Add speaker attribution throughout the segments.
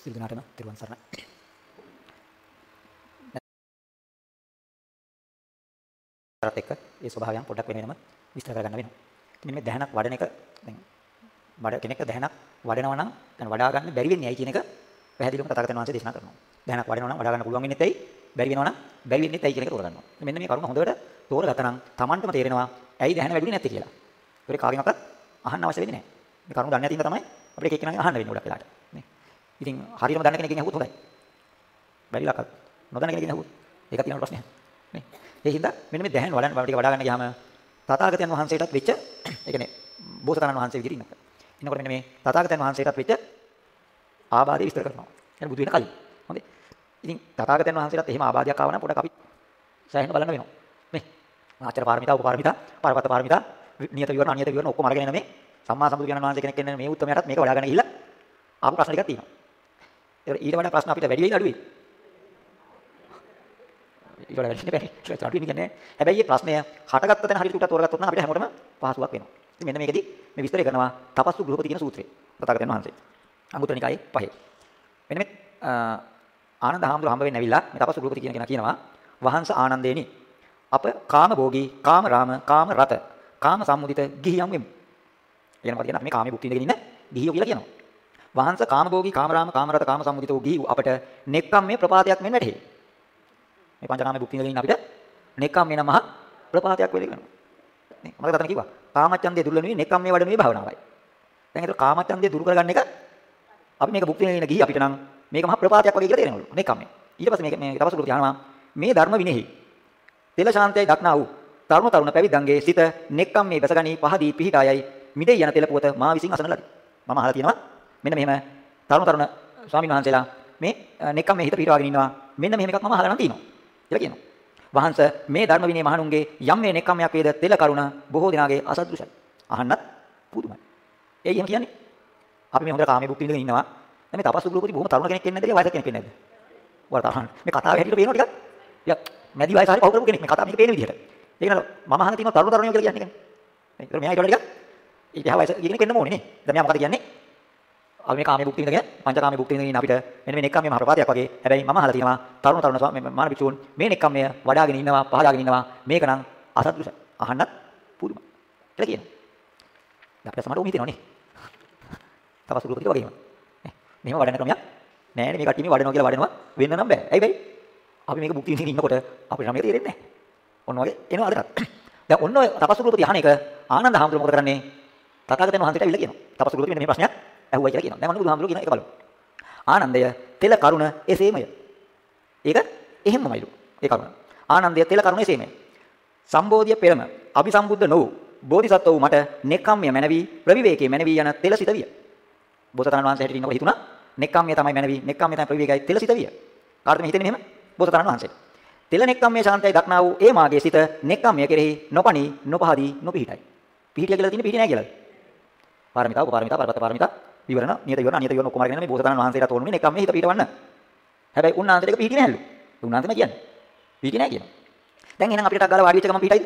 Speaker 1: සිල් දනාටම තිරුවන් සරණයි. කරත් එක්ක ඒ ස්වභාවයන් පොඩ්ඩක් වෙන වෙනම විස්තර කරගන්න වෙනවා. ඉතින් මේ දැහනක් වඩන එක දැන් වඩ කෙනෙක් දැහනක් වඩනවා නම් දැන් වඩා ගන්න බැරි වෙන්නේ ඇයි කියන එක පැහැදිලිවම තථාගතයන් වහන්සේ දේශනා කරනවා. දැහනක් වඩනවා නම් වඩා ගන්න පුළුවන් වෙන්නේ ඇයි? බැරි වෙනවා නම් බැරි වෙන්නේ ඇයි කියන එක තෝරගන්නවා. මෙන්න මේ කරුණ හොඳට තෝරගත්තා නම් Tamanටම තේරෙනවා ඇයි දැහන වැඩිුනේ නැත්තේ කියලා. ඒක කාගෙන්වත් අහන්න අවශ්‍ය වෙන්නේ නැහැ. මේ කරුණ දන්නේ නැති ඉඳ තමයි අපිට එක එකනගෙන් අහන්න වෙන්නේ ගොඩක් වෙලාට. නේ. ඉතින් හරියටම දන්න කෙනෙක්ගෙන් අහුවොත් හොඳයි. බැරිලකත් නොදන්න කෙනෙක්ගෙන් අහුවොත් ඒක තියෙන ප්‍රශ්නයක්. නේ. ඒ හින්දා මෙන්න මේ දැහන් වඩන ටික වඩා ගන්න ගියාම තථාගතයන් වහන්සේටත් වෙච්ච ඒ කියන්නේ බෝසතාණන් වහන්සේ විදිහට ඉන්නක. ඉන්නකොට මෙන්න මේ තථාගතයන් වහන්සේටත් වෙච්ච ආබාධය විස්තර කරනවා. يعني බුදු වෙන කලින්. හොඳේ. ඉතින් තථාගතයන් වහන්සේටත් එහෙම ආබාධයක් ආව නම් පොඩක් අපි සෑහෙන බලන්න වෙනවා. නේ. ආචාර පාරමිතා, උපපාරමිතා, පරපත පාරමිතා, නියත විවරණ, අනියත විවරණ ඔක්කොම අරගෙන එන මේ සම්මා සම්බුදු කියන වහන්සේ කෙනෙක් එන්න මේ උත්තරමයටත් මේක වඩා ගන්න ගිහිල්ලා ආපු ප්‍රශ්න ටිකක් තියෙනවා. ඒකට ඊට වඩා ප්‍රශ්න අපිට වැඩි වෙයි අඩු වෙයි. ඊට වඩා වැඩි වෙන්නේ බැහැ. ඒක අඩු වෙන්නේ නැහැ. හැබැයි මේ ප්‍රශ්නය හටගත්ත තැන හරියට උටා තෝරගත්තොත් නම් අපිට හැමෝටම පහසුවක් වෙනවා. ඉතින් මෙන්න මේකෙදි මේ විස්තරය කරනවා තපස්සු ගෘහපති කියන සූත්‍රය. තථාගතයන් වහන්සේ. අංගුත්තර නිකායේ පහේ. මෙන්න මේ ආනන්ද හාමුදුරුවෝ හම්බ වෙන්න ඇවිල්ලා මේ තපස්සු ගෘහපති කියන කෙනා කියනවා වහන්ස ආනන්දේනි අප කාම භෝගී කාම රාම කාම රත කාම සම්මුදිත ගිහියන් වෙමු. කියන මොකද කියන්නේ මේ කාමයේ භුක්ති විඳගෙන ඉන්න ගිහියෝ කියලා කියනවා. වහන්ස කාම භෝගී කාම රාම කාම රත කාම සම්මුදිත වූ ගිහියෝ අපට නෙක්කම් මේ ප්‍රපාතයක් මෙන් වැටේ. මේ පංචකාමයේ භුක්ති විඳගෙන ඉන්න අපිට නෙක්කම් මේ නමහ ප්‍රපාතයක් වෙලෙ කරනවා. නේ මම කතා කිව්වා. කාමච්ඡන්දේ දුර්ල නෙවෙයි නෙක්කම් මේ වඩ නෙවෙයි භාවනාවයි. දැන් ඒක කාමච්ඡන්දේ දුරු කරගන්න එක අපි මේක භුක්ති විඳගෙන ගිහි අපිට නම් මේක මහ ප්‍රපාතයක් වගේ කියලා තේරෙනවලු. නෙක්කම් මේ. ඊට පස්සේ මේක මේ තපසුරු කියනවා මේ ධර්ම විනෙහි තෙල ශාන්තයයි දක්නා වූ තරුණ තරුණ පැවිද්දන්ගේ සිත නෙක්කම් මේ බැසගනී පහදී පිහිටායයි මිදෙයි යන තෙල පුවත මා විසින් අසන ලදී. මම අහලා තියෙනවා මෙන්න මෙහෙම තරුණ තරුණ ස්වාමීන් වහන්සේලා මේ නෙක්කම් මේ හිත පිහිටවාගෙන ඉන්නවා. මෙන්න මෙහෙම එකක් මම අහලා නම් තියෙනවා. කියලා කියනවා. වහන්ස මේ ධර්ම විනය මහණුන්ගේ යම් මේ නෙක්කම්යක් වේද තෙල කරුණ බොහෝ දිනාගේ අසදෘශයි. අහන්නත් පුදුමයි. ඒ එහෙම කියන්නේ අපි මේ හොඳ කාමයේ භුක්ති විඳගෙන ඉන්නවා. දැන් මේ තපස්සු ගෘහපති බොහොම තරුණ කෙනෙක් වෙන්නේ නැද්ද කියලා වයසක කෙනෙක් වෙන්නේ නැද්ද? ඔයාලා තරහන්. මේ කතාවේ හැටියට පේනවා ටිකක්. ටිකක් මැදි වයස හරි පහු කරපු කෙනෙක් මේ කතාව මේක පේන විදිහට. ඒක නේද මම අහන තියෙනවා තරුණ තරුණියෝ කියලා කියන්නේ. ඒතර මෙයා ඊට වඩා ටිකක් ඊට එහා වයස කියන කෙනෙක් ඕනේ නේ. දැන් මෙයා මොකද කියන්නේ? අපි මේ කාමයේ භුක්ති විඳගෙන පංචකාමයේ භුක්ති විඳගෙන ඉන්න අපිට මෙන්න මේ නෙක්ඛම්මයේ මහ ප්‍රපාතයක් වගේ. හැබැයි මම අහලා තියෙනවා තරුණ තරුණ මාන භික්ෂූන් මේ නෙක්ඛම්මය වඩාගෙන ඉන්නවා පහදාගෙන ඉන්නවා. මේක නම් අසත්පුරුෂ අහන්නත් පුදුමයි. කියලා කියනවා. දැන් අපිට සමහරව හිතෙනවා නේ. තපස් රූපිත වගේම. නේ. මෙහෙම වඩන ක්‍රමයක් නෑනේ මේ කට්ටිය මේ වඩනවා කියලා වඩනවා වෙන්න නම් බෑ. ඇයි බැරි? අපි මේක භුක්ති විඳින්න ඉන්නකොට අපිට නම් මේක තේරෙන්නේ නැහැ. ඔන්න වගේ එනවා අදටත්. දැන් ඔන්න ඔය තපස් රූපිත අහන එක ආනන්ද හාමුදුරුවෝ මොකද කරන්නේ? තථාගතයන් වහන්සේට ඇවිල්ලා කියනවා. තපස් රූපිත මෙන්න මේ ප්‍රශ්නයක් ඇහුවයි කියලා කියනවා. දැන් ඔන්න බුදුහාමුදුරුවෝ කියන එක බලමු. ආනන්දය තෙල කරුණ එසේමය. ඒක එහෙම්මමයිලු. ඒ කරුණ. ආනන්දය තෙල කරුණ එසේමය. සම්බෝධිය පෙරම අபிසම්බුද්ධ නොවු බෝධිසත්ව වූ මට නෙක්ඛම්ම්‍ය මැනවි ප්‍රවිවේකයේ මැනවි යන තෙල සිත විය. බෝසතාණන් වහන්සේ හැටියට ඉන්නකොට හිතුණා නෙක්ඛම්ම්‍ය තමයි මැනවි නෙක්ඛම්ම්‍ය තමයි ප්‍රවිවේකයි තෙල සිත විය. කාටද මේ හිතෙන්නේ මෙහෙම? බෝසතාණන් වහන්සේට. තෙල නෙක්ඛම්ම්‍ය ශාන්තයි දක්නා වූ ඒ මාගේ සිත නෙක්ඛම්ම්‍ය කෙරෙහි නොපණී නොපහදී නොපිහිටයි. පිහිටිය කියලා තියෙන්නේ පිහිටි නැහැ කියලාද? පාරමිතා උපපාරමිතා පරපත පාරමිතා විවරණ නියත විවරණ අනියත විවරණ ඔක්කොම අරගෙන මේ බෝසතාණන් වහන්සේට ඕනුනේ නෙක්ඛම්ම්‍ය හිත පිහිටවන්න. හැබැයි උන්වහන්සේට ඒක පිහිටි නැහැලු. උන්වහන්සේම කියන්නේ. පිහිටි නැහැ කියනවා. දැන් එහෙනම් අපිට ටක් ගාලා වාඩි වෙච්ච ගමන් පිහිටයිද?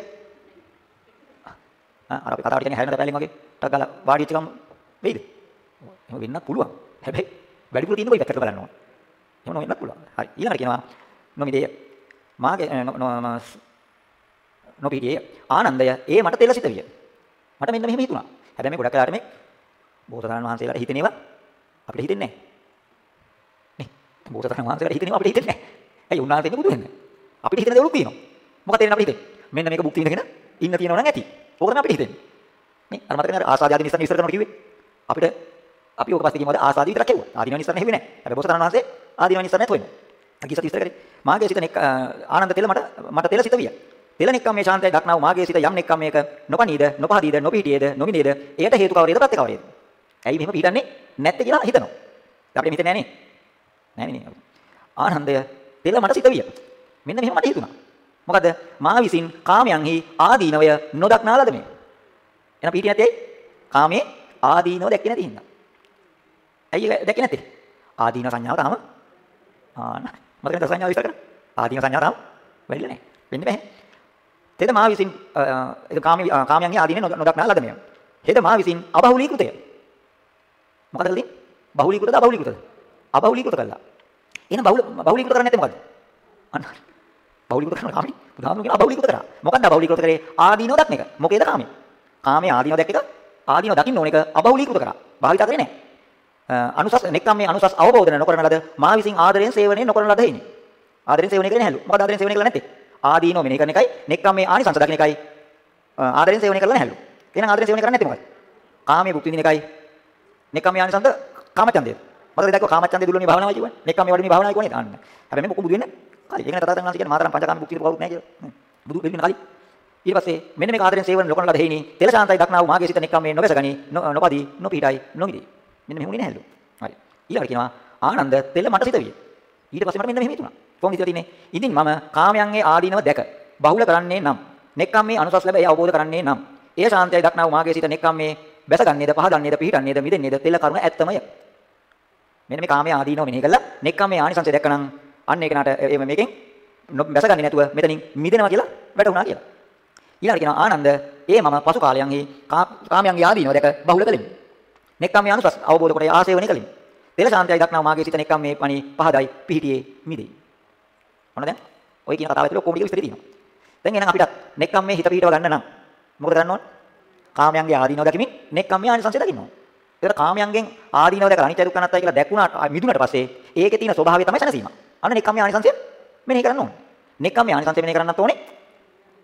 Speaker 1: අර අපි කතාවට කියන්නේ හැරෙන තැපැලෙන් වගේ ටක් ගාලා වාඩි වෙච්ච ගමන් වෙයිද? එහෙම වෙන්නත් පුළුවන්. හැබැයි වැඩිපුර තියෙන කොයි පැත්තකට බලන්න ඕන. එහෙම නොවෙන්නත් පුළුවන්. හරි. ඊළඟට කියනවා නොමිදේය. මාගේ නොපීඩියේ ආනන්දය ඒ මට තෙල සිත විය. මට මෙන්න මෙහෙම හිතුණා. හැබැයි මේ ගොඩක් වෙලාට මේ බෝසතාණන් වහන්සේලාට හිතෙන ඒවා අපිට හිතෙන්නේ නැහැ. නේ? බෝසතාණන් වහන්සේලාට හිතෙන ඒවා අපිට හිතෙන්නේ නැහැ. ඇයි උන්වහන්සේ ඉන්නේ බුදු වෙන්නේ? අපිට හිතෙන දේවලුත් තියෙනවා. මොකද තේරෙන්නේ අපිට හිතෙන්නේ? මෙන්න මේක භුක්ති විඳගෙන ඉන්න තියෙනවා නම් ඇති. ඕක තමයි අපිට හිතෙන්නේ. නේ? අර මතක නේද ආසාදී නිස්සන විස්තර කරනවා කිව්වේ? අපිට අපි ඕක පස්සේ කිව්වද ආසාදී විතරක් කිව්වා. ආදීන නිස්සන හෙව්වේ නැහැ. හැබැයි බෝසතාණන් වහන්සේ ආදීන නිස්සන නැතුව වෙනවා. අගිසත් විස්තර කරේ. මාගේ සිත ආනන්ද තෙල මට මට තෙල සිත විය. තෙල නික්කම් මේ ශාන්තය දක්නා වූ මාගේ සිත යම් නික්කම් මේක නොපනීද නොපහදීද නොපිහිටියේද නොමිනේද එයට හේතු කවරේද ප්‍රත්‍ය කවරේද? ඇයි මෙහෙම පිටින්නේ නැත්තේ කියලා හිතනවා. අපිට හිතන්නේ නැහැ නේ. නෑනේ නේ. ආනන්දය තෙල මට සිත විය. මෙන්න මෙහෙම මට හිතුණා. මොකද මා විසින් කාමයන්හි ආදීනවය නොදක්නා ලද මේ. එන පිටි නැති ඇයි? කාමයේ ආදීනව දැක්කේ නැති හින්දා. ඇයි ඒක දැක්කේ නැත්තේ? ආදීන සංඥාව තාම ආන මතකද සංඥාව විස්තර කරා? ආදීන සංඥාව තාම වැඩිලා නැහැ. වෙන්නේ නැහැ. තෙද මා විසින් ඒ කාමී කාමයන්හි ආදීන නොදක්නා ලද මේ. හෙද මා විසින් අබහුලීකృతය. මොකද කළේ? බහුලීකృతද අබහුලීකృతද? අබහුලීකృత කළා. එහෙනම් බහුල බහුලීකృత කරන්නේ නැත්තේ මොකද? අන්න හරි. බහුලීකృత කරනවා කාමී. බුදුහාමුදුරුවෝ කියන අබහුලීකృత කරා. මොකක්ද අබහුලීකృత කරේ? ආදීනෝ දක්න එක. මොකේද කාමී? කාමයේ ආදීනෝ දැක්ක එක ආදීනෝ දකින්න ඕන එක අබහුලීකృత කරා. භාවිත කරේ නැහැ. අනුසස් නෙක්කම් මේ අනුසස් අවබෝධන නොකරන ලද මා විසින් ආදරයෙන් සේවනය නොකරන ලද හේනේ. ආදරයෙන් සේවනය කරන්නේ නැහැලු. මොකද ආදරයෙන් සේවනය කළා නැත්තේ? ආදීනෝ මෙනෙහි කරන එකයි නෙක්කම් මේ ආනිසංස දකින්න එකයි ආදරයෙන් සේවනය කළා නැහැලු. එහෙනම් ආදරයෙන් සේවනය කරන්නේ නැත්තේ මොකද? කාමයේ භුක්ති විඳින එකයි නෙක්කම් මේ ආනිසංස කාමචන්දේ. මතකද දැක්ක කාමචන්දේ දුල්ලෝනේ භාවනාවයි කියන්නේ. නෙක්කම් මේ වඩන්නේ භාවනාවයි කියන්නේ. අන්න. හැබැයි මේ මොකද බුදු වෙන්නේ? කලින්. ඒක නේ තථාගතයන් වහන්සේ කියන්නේ මාතරම් පංචකාම භුක්තිය කවුරුත් නැහැ කියලා. බුදු වෙන්න කලින්. ඊට පස්සේ මෙන්න මේක ආදරෙන් සේවන ලොකන ලද හේිනි තෙල ශාන්තයි දක්නා වූ මාගේ සිත නෙක්කම් මේ නොබැසගනි නොපදී නොපීඩයි නොමිදී. මෙන්න මෙහෙම නේ හැල්ලු. හරි. ඊළඟට කියනවා ආනන්ද තෙල මට සිත විය. ඊට පස්සේ මට මෙන්න මෙහෙම හිතුණා. කොහොමද හිතලා තින්නේ? ඉතින් මම කාමයන්ගේ ආදීනව දැක බහුල කරන්නේ නම් නෙක්කම් මේ අනුසස් ලැබ ඒ අවබෝධ කරන්නේ නම් ඒ ශාන්තයි දක්නා වූ මාගේ සිත නෙක්කම් මේ බැසගන්නේද පහදන්නේද පිහිටන්නේද මිදෙන්නේද තෙල කරුණ ඇත්තමය. මෙන්න මේ කාමයේ ආදීනව මෙනෙහි කළා නෙක්කම් මේ ආනිසංසය දැක්කනම් අන්න ඒක නට මේකෙන් බැසගන්නේ නැතුව මෙතනින් මිදෙනවා කියලා වැටුණා කියලා. ඊළඟට කියනවා ආනන්ද ඒ මම පසු කාලයන්හි කාමයන්ගේ ආදීනව දැක බහුල කළෙමි. නෙක්කම් මේ අනුසස් අවබෝධ කොට ආසේවණය කළෙමි. තෙල ශාන්තයි දක්නා මාගේ සිත නෙක්කම් මේ පණි පහදයි පිහිටියේ මිදෙයි. මොන දැන්? ඔය කියන කතාව ඇතුළේ ඔක්කොම ටික විස්තර තියෙනවා. දැන් එහෙනම් අපිට නෙක්කම් මේ හිත පිහිටව ගන්න නම් මොකද කරන්න ඕන? කාමයන්ගේ ආදීනව දැකීමෙන් නෙක්කම් මේ ආනිසංසය දකින්න ඕන. ඒතර කාමයන්ගෙන් ආදීනව දැකලා අනිත්‍ය දුක්ඛ අනාත්තයි කියලා දැක්ුණාට මිදුණට පස්සේ ඒකේ තියෙන ස්වභාවය තමයි සැනසීම. අන්න නෙක්කම් මේ ආනිසංසය මෙනෙහි කරන්න ඕන. නෙක්කම් මේ ආනිසංසය මෙනෙහි කරන්නත් ඕනේ.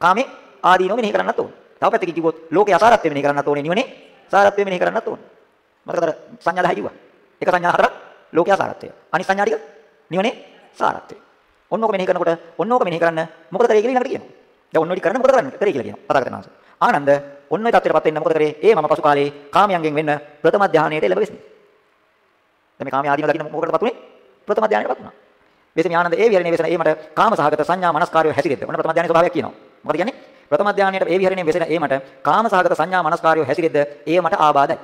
Speaker 1: කාමේ ආදීනව මෙනෙහි කරන්නත් ඕනේ. තව පැත්තකින් කිව්වොත් ලෝකේ අසාරත්වය මෙනෙහි කරන්නත් ඕනේ නිවනේ සාරත්වය මෙනෙහි කරන්නත් ඕනේ. මතකද සංඥා 10 කිව්වා. එක සංඥා හතරක් ලෝකේ අසාරත්වය. අනිත් සංඥා ටික නිවනේ සාරත්වය. ඔන්නෝක මෙනෙහි කරනකොට ඔන්නෝක මෙනෙහි කරන්න මොකද කරේ කියලා ඊළඟට කියනවා. දැන් ඔන්න ඔය කරන්න මොකද කරන්නේ? කරේ කියලා කියනවා. පතාගතන ආංශ. ආනන්ද ඔන්න ඔය தත්ත්වයටපත් වෙන්න මොකද කරේ? ඒ මම පසු කාලේ කාමයන්ගෙන් වෙන්න ප්‍රථම ධානයට එළඹ වෙස්නේ. දැන් මේ කාමයේ ආදීන දකින්න මොකටදපත් උනේ? ප්‍රථම ධානයටපත් වුණා. වෙසමි ආනන්ද ඒ විහරණේ වෙසන ඒ මට කාම සහගත සංඥා මනස්කාරය හැසිරෙද්ද. ඔන්න ප්‍රථම ධානයේ ස්වභාවයක් කියනවා. මොකද කියන්නේ? ප්‍රථම ධානයට ඒ විහරණේ වෙසන ඒ මට කාම සහගත සංඥා මනස්කාරය හැසිරෙද්ද ඒ මට ආබාධයි.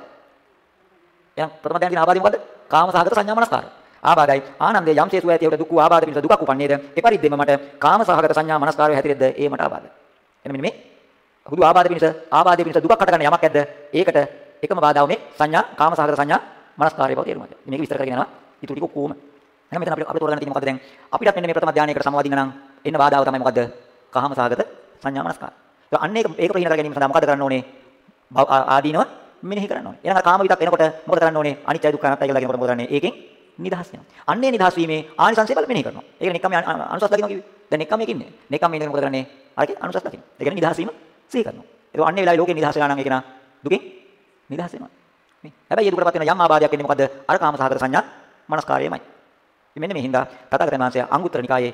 Speaker 1: එහෙනම් ප්‍රථම ධානයේ ආබාධය මොකද්ද? කාම සහගත සංඥා මනස්කාරය. ආබාධයි ආනන්දේ යම්සේ සුව ඇතිවට දුක් ආබාධ පිණිස දුකක් උපන්නේද එපරිද්දෙම මට කාම සහගත සංඥා මනස්කාරය හැතිරෙද්ද ඒ මට ආබාධයි එන්න මෙන්න මේ හුදු ආබාධ පිණිස ආබාධය පිණිස දුකක් හට ගන්න යමක් ඇද්ද ඒකට එකම බාධාව මේ සංඥා කාම සහගත සංඥා මනස්කාරය බව තේරුම් ගන්න මේක විස්තර කරගෙන යනවා ඊට ටික කොහොම එහෙනම් මෙතන අපිට අපිට තෝරගන්න තියෙන්නේ මොකද්ද දැන් අපිටත් මෙන්න මේ ප්‍රථම ධානයේකට සමවදින්න නම් එන්න බාධාව තමයි මොකද්ද කාම සහගත සංඥා මනස්කාරය ඒක අන්න ඒක ඒක ප්‍රහීන කර ගැනීම සඳහා මොකද කරන්න ඕනේ ආදීනව මෙනෙහි කරන්න ඕනේ එහෙනම් කාම විතක් එනකොට මොකද කරන්න ඕනේ අනිත්‍ය දුක්ඛ අනාත්මයි කියලා කියනකොට මොකද කරන්නේ ඒකෙන් නිදහස් වෙනවා. අන්නේ නිදහස් වීමේ ආනිසංසය බල මෙනෙහි කරනවා. ඒක නිකම්ම අනුසස් දකින්න කිව්වේ. දැන් නිකම්ම එකකින්නේ. නිකම්ම ඉඳන් මොකද කරන්නේ? අරකේ අනුසස් දකින්න. ඒ කියන්නේ නිදහස් වීම සිහි කරනවා. ඒක අන්නේ වෙලාවේ ලෝකේ නිදහස් වෙලා නම් ඒක නා දුකෙන් නිදහස් වෙනවා. නේ. හැබැයි ඒ දුකටපත් වෙන යම් ආබාධයක් එන්නේ මොකද්ද? අර කාමසහගත සංඥා මනස්කාරයමයි. මෙන්න මේ හින්දා තථාගතයන් වහන්සේ අංගුත්තර නිකායේ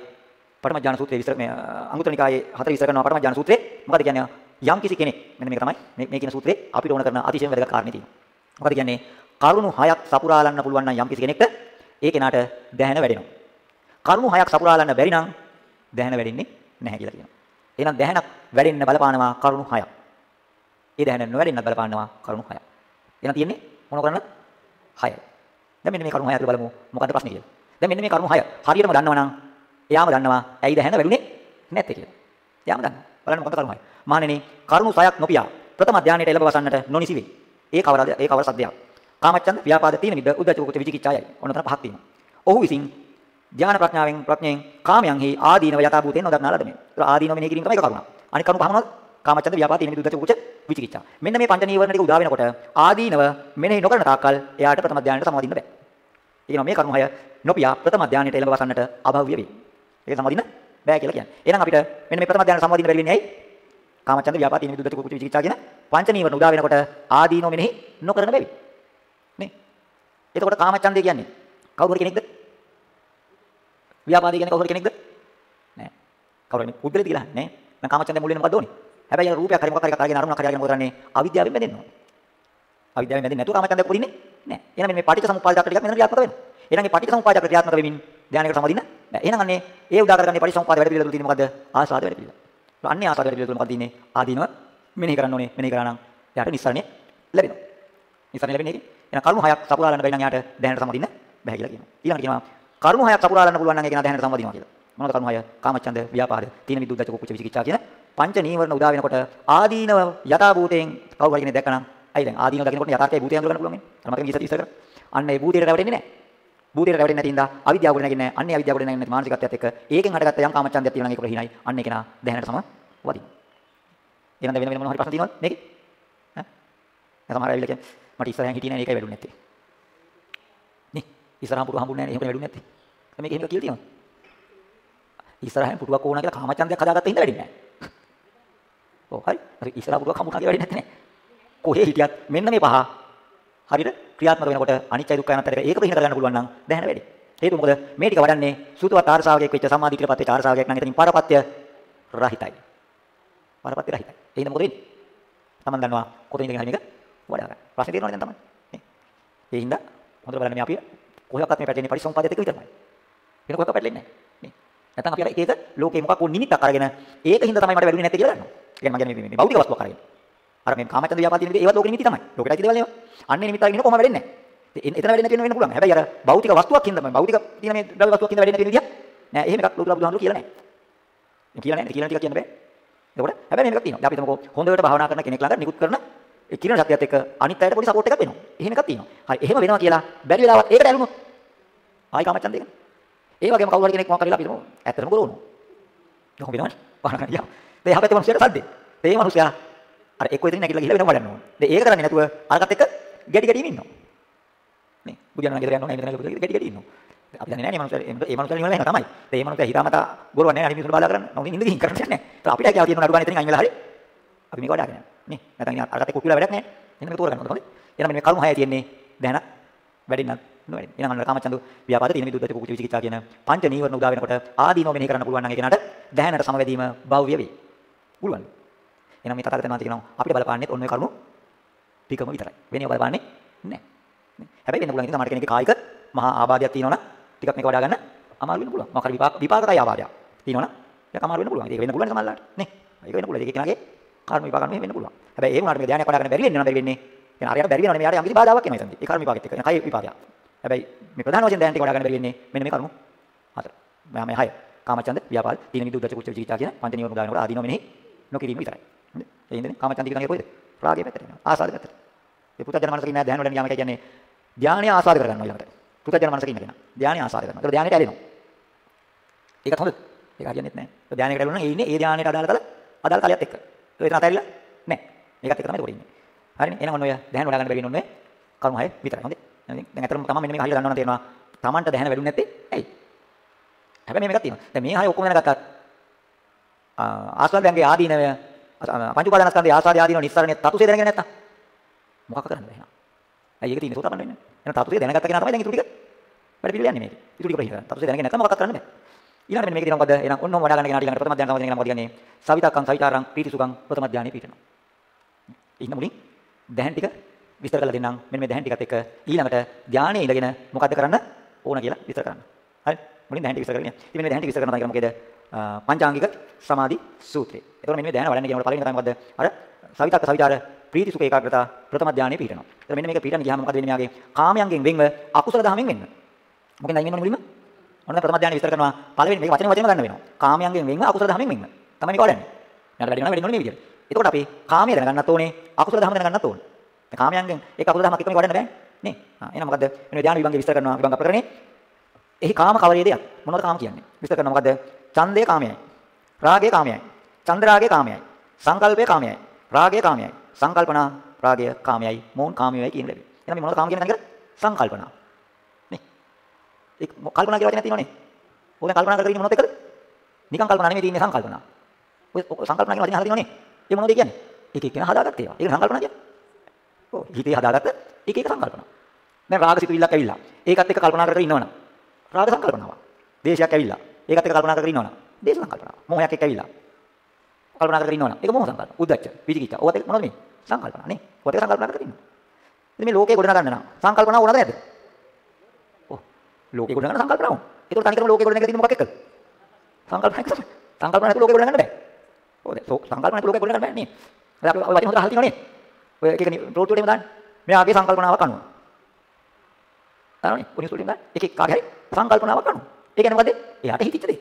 Speaker 1: පඨම ඥාන සූත්‍රයේ විස්තර මේ අංගුත්තර නිකායේ හතර විස්තර කරනවා පඨම ඥාන සූත්‍රයේ මොකද කියන්නේ? යම් කිසි කෙනෙක් මෙන්න මේක තමයි මේ මේ කියන සූත්‍රයේ අපිට ඕන කරන අතිශයම වැදගත් කාරණේ තියෙනවා. මොකද කියන්නේ? කරුණු හයක් සපුරාලන්න පුළුවන් නම් යම් කිසි කෙනෙක්ට ඒ කෙනාට දැහැන වැඩෙනවා. කරුණු හයක් සපුරාලන්න බැරි නම් දැහැන වැඩෙන්නේ නැහැ කියලා කියනවා. එහෙනම් දැහැනක් වැඩෙන්න බලපානවා කරුණු හයක්. ඒ දැහැන නොවැඩෙන්නත් බලපානවා කරුණු හයක්. එහෙනම් තියෙන්නේ මොන කරන්නද? හයයි. දැන් මෙන්න මේ කරුණු හය අතර බලමු මොකද්ද ප්‍රශ්නේ කියලා. දැන් මෙන්න මේ කරුණු හය හරියටම දන්නවා නම් එයාම දන්නවා ඇයි දැහැන වැඩුණේ නැත්තේ කියලා. එයාම දන්නවා. බලන්න මොකද්ද කරුණු හය. මහණෙනි කරුණු සයක් නොපියා ප්‍රථම ධානයට එළඹ වසන්නට නොනිසි වේ. ඒ කවරද? ඒ කවර සද්දයක්. කාමච්ඡන්ද, ව්‍යාපාද, තීන මිද්ද, උද්ධච්ච කුච්ච විචිකිච්ඡායයි. ඔන්න තන පහක් තියෙනවා. ඔහු විසින් ධානා ප්‍රඥාවෙන් ප්‍රඥයෙන් කාමයන්හි ආදීනව යථාභූතයෙන් නොදක්නා ලදමේ. ඒක ආදීනව මෙනෙහි කිරීම තමයි එක කරුණ. අනික කරුණ පහමනොත් කාමච්ඡන්ද, ව්‍යාපාද, තීන මිද්ද, උද්ධච්ච කුච්ච විචිකිච්ඡා. මෙන්න මේ පංච නීවරණ ටික උදා වෙනකොට ආදීනව මෙනෙහි නොකරන තාක්කල් එයාට ප්‍රථම ධානයට සමාදින්න බෑ. ඒ කියනවා මේ කරුණ හය නොපියා ප්‍රථම ධානයට එළඹ වසන්නට අභව්‍ය වේ. ඒක සමාදින්න බෑ කියලා කියන්නේ. එහෙනම් අපිට මෙන්න මේ ප්‍රථම ධානය සමාදින්න බැරි වෙන්නේ ඇයි? කාමච්ඡන්ද, ව්‍යාපාද, තීන මිද්ද, උද්ධච්ච කුච්ච විචිකිච්ඡා කියන පංච නීවරණ උදා වෙනකොට ආදීනව මෙනෙහි නොකරන බැවි. එතකොට කාමච්ඡන්දය කියන්නේ කවුරු හරි කෙනෙක්ද? ව්‍යාපාදී කියන්නේ කවුරු හරි කෙනෙක්ද? නෑ. කවුරු හරි පුද්ගලෙද කියලා නෑ. නම් කාමච්ඡන්දය මුල් වෙන්නේ මොකද්ද ඕනේ? හැබැයි අර රූපයක් හරි මොකක් හරි අරගෙන අරමුණක් හරි අරගෙන මොකද කරන්නේ? අවිද්‍යාවෙන් බැඳෙන්න ඕනේ. අවිද්‍යාවෙන් බැඳෙන්නේ නැතුව කාමච්ඡන්දයක් උපදින්නේ නෑ. එහෙනම් මේ පටිච්ච සමුප්පාද චක්‍ර ටිකක් මෙතන ක්‍රියාත්මක වෙනවා. එහෙනම් මේ පටිච්ච සමුප්පාද චක්‍ර ක්‍රියාත්මක වෙමින් ධානයකට සමවදින්න බෑ. එහෙනම් අන්නේ ඒ උදා කරගන්නේ පටිච්ච සමුප්පාද වැඩ පිළිවෙල තුල තියෙන මොකද්ද? ආසාද වැඩ පිළිවෙල. අන්නේ ආසාද වැඩ පිළිවෙල තුල මොකක්ද ඉන්නේ? ආදීනව මෙනෙහි කරන්න ඕනේ. මෙනෙහි කරා නම් එයාට නිස්සරණය ලැබෙනවා. නිස්සරණය ලැබෙන්නේ ඒකේ. එහෙනම් කරුණු හයක් සපුරාලන්න බැරි නම් එයාට ධානයට සමවදින්න බෑ කියලා කියනවා. ඊළඟට කියනවා කරුණු හයක් සපුරාලන්න පුළුවන් නම් ඒක නා දැහැනට සම්බන්ධිනවා කියලා. මොනවද කරුණු හය? කාමච්ඡන්ද, ව්‍යාපාද, තීන විදුද්දච්ච කුච්ච විචිකිච්ඡා කියන පංච නීවරණ උදා වෙනකොට ආදීනව යථා භූතයෙන් කවුරු හරි කෙනෙක් දැක්කනම් අයි දැන් ආදීනව දකිනකොට යථාර්ථයේ භූතය හඳුනගන්න පුළුවන් නේ. අර මතකෙ ගියසත් ඉස්සර කර. අන්න ඒ භූතයට රැවටෙන්නේ නැහැ. භූතයට රැවටෙන්නේ නැති ඉඳා අවිද්‍යාව ගොඩ නැගින්නේ අන්නේ අවිද්‍යාව ගොඩ නැගින්නේ මානසිකත්වයත් එක්ක. ඒකෙන් හටගත්ත යම් කාමචන්දයක් තියෙනවා නම් ඒක ප්‍රහීනයි අන්න ඒක නා දැහැනට සම වදින එහෙනම් වෙන වෙන මොනවා හරි ප්‍රශ්න තියෙනවද? මේකේ? ඈ? දැන් සමහර අය විල කියන්නේ මට ඉස්සරහින් හිටියේ නෑ ඒකයි වැඩුන්නේ නැත්තේ. නේ. ඉස්සරහම පුරු හම්බුන්නේ නෑ එහෙම වැඩුන්නේ නැත්තේ. මේක එහෙම කියලා තියෙනවා ඉස්සරහින් පුරුවක් ඕන කියලා කාමචන්දයක් හදාගත්ත හින්දා වැඩින්නේ නෑ ඔව් හරි හරි ඉස්සරහ පුරුවක් හම්බුනා කියලා වැඩින්නේ නැත්තේ නෑ කොහේ හිටියත් මෙන්න මේ පහ හරියට ක්‍රියාත්මක වෙනකොට අනිත්‍ය දුක්ඛ අනාත්ම දෙක ඒක පිළිහින කරගන්න පුළුවන් නම් දැහැන වැඩි. හේතුව මොකද මේ ටික වඩන්නේ සූතවත් ආරසාවකයක් වෙච්ච සම්මාදිටපත් වෙච්ච ආරසාවකයක් නම් එතනින් පරපත්‍ය රහිතයි. පරපත්‍ය රහිතයි. ඒ හින්දා මොකද වෙන්නේ? තමන් දන්නවා කොතනින්ද හරි මේක වඩා ගන්න. ප්‍රශ්නේ තේරෙනවද දැන් තමයි? නේ. ඒ හින්දා හොඳට බලන්න මේ අපි කොහොක්වත් මේ පැටලෙන්නේ පරිසම්පාදයට එක විතරයි. වෙන කොහොක්වත් පැටලෙන්නේ නැහැ. නේ. නැත්නම් අපි අර එක එක ලෝකේ මොකක් වුන් නිමිත්තක් අරගෙන ඒක හින්දා තමයි මට වැළුනේ නැත්තේ කියලා දන්නවා. ඒ කියන්නේ මම කියන්නේ මේ භෞතික වස්තුවක් අරගෙන. අර මේ කාමචන්ද ව්‍යාපාද තියෙන දේ ඒවත් ලෝක නිමිති තමයි. ලෝකෙට අයිති දේවල් නේ. අන්නේ නිමිත්ත අරගෙන කොහොම වැඩෙන්නේ නැහැ. එතන වැඩෙන්නේ නැති වෙන්න පුළුවන්. හැබැයි අර භෞතික වස්තුවක් හින්දා මම භෞතික තියෙන මේ ද්‍රව්‍ය වස්තුවක් හින්දා වැඩෙන්නේ නැති විදියක් නෑ. එහෙම එකක් ලෝතුරා බුදුහාමුදුරු කියලා නෑ. මේ කියලා නෑ. කියලා ටික කියන්න බෑ. එතකොට හැබැයි මේකක් තියෙනවා. අපි හිතමුකෝ හොඳට භාවනා කරන කෙනෙක් ළඟ නිකුත් කරන ඒ කිරණ ශක්තියත් එක්ක අනිත් අයට පොඩි සපෝට් එකක් වෙනවා. එහෙම එකක් තියෙනවා. හරි. එහෙම වෙනවා කියලා බැරි වෙලාවත් ඒකට ඇලුනොත් ආයි කාමචන්ද දෙක. ඒ වගේම කවුරු හරි කෙනෙක් මොකක් කරලා අපි හිතමු ඇත්තටම කරවනවා. කොහොම වෙනවද? භාවනා කරන්න ගියා. දැන් යහපැත්තේ මිනිස්සුන්ට සද්දේ. ඒ මිනිස්සයා අර එක්ක එතන නැගිටලා ගිහලා වෙනම වඩන්න ඕනේ. දැන් ඒක කරන්නේ නැතුව අරකට එක්ක ගැටි ගැටි ඉන්නවා. නේ. බුදුන් වහන්සේ ගෙදර යනවා නේ මෙතන ගැටි ගැටි ඉන්නවා. අපි දන්නේ නැහැ මේ මනුස්සයා මේ මනුස්සයා නිවන නැහැ තමයි. ඒ මනුස්සයා හිතාමතා බොරුවක් නැහැ අනිත් මිනිස්සුන්ට බාධා කරන්න. නමුත් ඉන්න ගිහින් කරන්නේ නැහැ. ඒක අපිට හැකියාව තියෙන නඩු ගන්න එතනින් අයින් වෙලා හරි. අපි මේක වඩාගෙන යනවා. නේ. නැත්නම් අරකට එක්ක කුපිලා වැඩක් නැහැ. එන්න මේක තෝරගන්න ඕනේ. එහෙනම් මේ කරුණ හය තියෙන්නේ දැන වැඩින්න නොවැඩි. ඊළඟ අන්න කාමචන්දු ව්‍යාපාද තීන විදුද්දති කුකුචි විචිකිච්ඡා කියන පංච නීවරණ උදා වෙනකොට ආදීනෝ මෙනෙහි කරන්න පුළුවන් නම් ඒ කෙනාට දැහැනට සමවැදීම භව්‍ය වේ. පුළුවන්. එහෙනම් මේ තථාගතයන් වහන්සේ කියනවා අපිට බලපාන්නේත් ඔන්න ඔය කරුණු ටිකම විතරයි. වෙනව බලපාන්නේ නැහැ. හැබැයි වෙන්න පුළුවන් ඉතින් සමහර කෙනෙක්ගේ කායික මහා ආබාධයක් තියෙනවනම් ටිකක් මේක වඩා ගන්න අමාරු වෙන්න පුළුවන්. මොකක් හරි විපාක විපාකයි ආබාධයක් තියෙනවනම් ඒක අමාරු වෙන්න පුළුවන්. ඒක වෙන්න පුළුවන් සමහරලාට. නේ. ඒක වෙන්න පුළුවන්. ඒක කෙනාගේ කර්ම විපාක අනුව වෙන්න පුළුවන්. හැබැයි ඒ වුණාට මේ ධානයක් වඩා ගන්න බැරි වෙන්නේ නම් බැරි වෙන්නේ. කියන අරයට බැරි වෙනවනේ මෙයාට යම් කිසි බාධාවක් එනවා එතනදී. ඒ කර්ම විපාකෙත් එක්ක. කයි විපාකයක්. හැබැයි මේ ප්‍රධාන වශයෙන් ධානය ටික වඩා ගන්න බැරි වෙන්නේ මෙන්න මේ කරුණු හතර. මම මේ හය. කාමචන්ද, ව්‍යාපාද, තීන මිදු, උද්දච්ච, කුච්ච, විචිකිච්ඡා කියන පංච නිවන උදානවල ආදීනව මෙනෙහි නොකිරීම විතරයි. හරිද? ඒ හින්දානේ කාමචන්ද ටික ගන්නේ කොහෙද? රාගයේ පැත්තට යනවා. ආසාද පැත්තට. ඒ පුතජන මනසක ඉන්න ධානය වලට යාම කියන්නේ ධානය ආසාද කරගන්නවා ඊළඟට. පුතජන මනසක ඉන්න කෙනා. ධානය ආසාද කරනවා. ඒක ධානයට ඇලෙනවා. ඒකත් හොඳද? ඒක හරියන්නේ නැහැ. ඒ ධානයකට ඇලුණා නම් ඒ ඉන්නේ ඒ ධානයට අදාළ තල අදාළ තලයත් එක්ක. ඒක එතන අතහැරිලා නැහැ. මේකත් එක්ක තමයි ඒක ඉන්නේ. හරිනේ. එහෙනම් ඔන්න ඔය ධානය වඩා ගන්න බැරි වෙන ඔන්නේ කරුණු හය විතරයි. හොඳේ. දැන් අතරම තමයි මෙන්න මේක හරියට දන්නවනම් තේරෙනවා. Tamanට දැහැන වැඩුන්නේ නැත්තේ ඇයි? හැබැයි මේ මේකක් තියෙනවා. දැන් මේ හය ඔක්කොම දැනගත්තා. ආස්වාදයන්ගේ ආදීනවය පංච උපාදානස්කන්ධයේ ආසාදී ආදීනව නිස්සාරණේ තතුසේ දැනගෙන නැත්තම් මොකක් කරන්නද එහෙනම්? ඇයි ඒක තියෙන්නේ සෝතපන්න වෙන්නේ? එහෙනම් තතුසේ දැනගත්ත කෙනා තමයි දැන් ඉතුරු ටික වැඩ පිළිවෙල යන්නේ මේක. ඉතුරු ටික ප්‍රහිත. තතුසේ දැනගෙන නැත්තම් මොකක් කරන්න බෑ. ඊළඟට මෙන්න මේක තියෙනවා මොකද? එහෙනම් ඔන්නෝම වඩා ගන්න කෙනා ඊළඟට ප්‍රථම ධ්‍යාන තමයි මොකද කියන්නේ? සවිතක්කං සවිතාරං ප්‍රීතිසුඛං ප්‍රථම ධ්‍යානෙ පිටනවා. ඉන්න මුලින් දැහන් ටික විස්තර කරලා දෙන්නම්. මෙන්න මේ දැහන් ටිකත් එක්ක ඊළඟට ධ්‍යානයේ ඉඳගෙන මොකද්ද කරන්න ඕන කියලා විස්තර කරන්න. හරි? මුලින් දැහන් ටික විස්තර කරගෙන. ඉතින් මෙන්න මේ දැහන් ටික විස්තර කරනවා කියන්නේ මොකේද? පංචාංගික සමාධි සූත්‍රය. එතකොට මෙන්න මේ ධ්‍යාන වඩන්න කියනකොට පළවෙනි තමයි මොකද්ද? අර සවිතක්ක සවිචාර ප්‍රීති සුඛ ඒකාග්‍රතාව ප්‍රථම ධ්‍යානෙ පිහිටනවා. එතකොට මෙන්න මේක පිහිටන්න ගියාම මොකද වෙන්නේ මෙයාගේ? කාමයන්ගෙන් වෙන්ව අකුසල දහමෙන් වෙන්න. මොකෙන්ද අයින් වෙන්නේ මුලින්ම? ඔන්න ප්‍රථම ධ්‍යානෙ විස්තර කරනවා. පළවෙනි මේක වචන වචන ගන්න වෙනවා. කාමයන්ගෙන් වෙන්ව අකුසල දහමෙන් වෙන්න. තමයි මේක වඩන්නේ. මෙයාට වැඩි වෙනවා වැඩි වෙනවා මේ විදිහට. එතකොට අපි කාමයේ දැනගන්නත් ඕනේ, අකුසල දහම දැනගන්නත් ඕනේ. මේ කාමයන්ගෙන් ඒක අකුසල දහමක් එකම වඩන්න බෑනේ. නේ? ආ එහෙනම් මොකද්ද? මෙන්න ධ්‍යාන විභංගේ විස්තර කරනවා විභංග ප්‍රකරණේ. එහි කාම කවරේ දෙයක්? මොනවද කාම කියන්නේ? විස්තර කරනවා මොකද්ද? ඡන්දේ කාමයයි. රාගය කාමයයි. චන්ද්‍රාගය කාමයයි. සංකල්පය කාමයයි. රාගය කාමයයි. සංකල්පනා රාගය කාමයයි. මෝන් කාමයයි කියන ලැබෙයි. එහෙනම් මේ මොනවද කාම කියන තැනකට? සංකල්පනා. නේ. ඒක කල්පනා කියලා වචනයක් තියෙනවනේ. ඕක කල්පනා කරගෙන ඉන්න මොනවද එකද? නිකන් කල්පනා නෙමෙයි තියෙන්නේ සංකල්පනා. ඔය සංකල්පනා කියන වචනේ අහලා තියෙනවනේ. ඒ මොනවද කියන්නේ? එක එක කෙනා හදාගත්ත ඒවා. ඒක සංකල්පනා කියන්නේ. ඔව් හිතේ හදාගත්ත එක එක සංකල්පනා. දැන් රාග සිතුවිල්ලක් ඇවිල්ලා. ඒකත් එක්ක කල්පනා කර කර ඉන්නවනම් රාග සංකල්පනාවක්. දේශයක් ඇවිල්ලා. ඒකත් එක්ක කල්පනා කර කර ඉන්නවනම් දේශ සංකල්පනාව. මොහයක් එක්ක ඇවිල්ලා. කල්පනා කර කර ඉන්නවනම් ඒක මොහ සංකල්පන. උද්දච්ච, විචිකිච්ඡා. ඔයත් එක්ක මොනවද මේ? සංකල්පනා නේ. ඔයත් එක්ක සංකල්පනා කර කර ඉන්නවා. ඉතින් මේ ලෝකේ ගොඩනගන්න නම් සංකල්පනා ඕනද නැද්ද? ඔව්. ලෝකේ ගොඩනගන්න සංකල්පනා ඕන. ඒක තනිකරම ලෝකේ ගොඩනගලා තියෙන්නේ මොකක් එක්කද? සංකල්පනා එක්ක තමයි. සංකල්පනා නැතුව ලෝකේ ගොඩනගන්න බෑ. ඔව් දැන් සංකල්පනා නැතුව ලෝකේ ගොඩනගන්න බෑ නේ. අපි ඔය වචන හොඳට අහලා තියෙනවා නේ. ඔය එක එක ප්‍රෝටෝටේම දාන්න. මෙයාගේ සංකල්පනාවක් අනුව. දානනේ. පොනිස් වලින් දාන්න. එක එක කාගේ හරි සංකල්පනාවක් අනුව. ඒ කියන්නේ මොකද? එයාට හිතිච්ච දේ.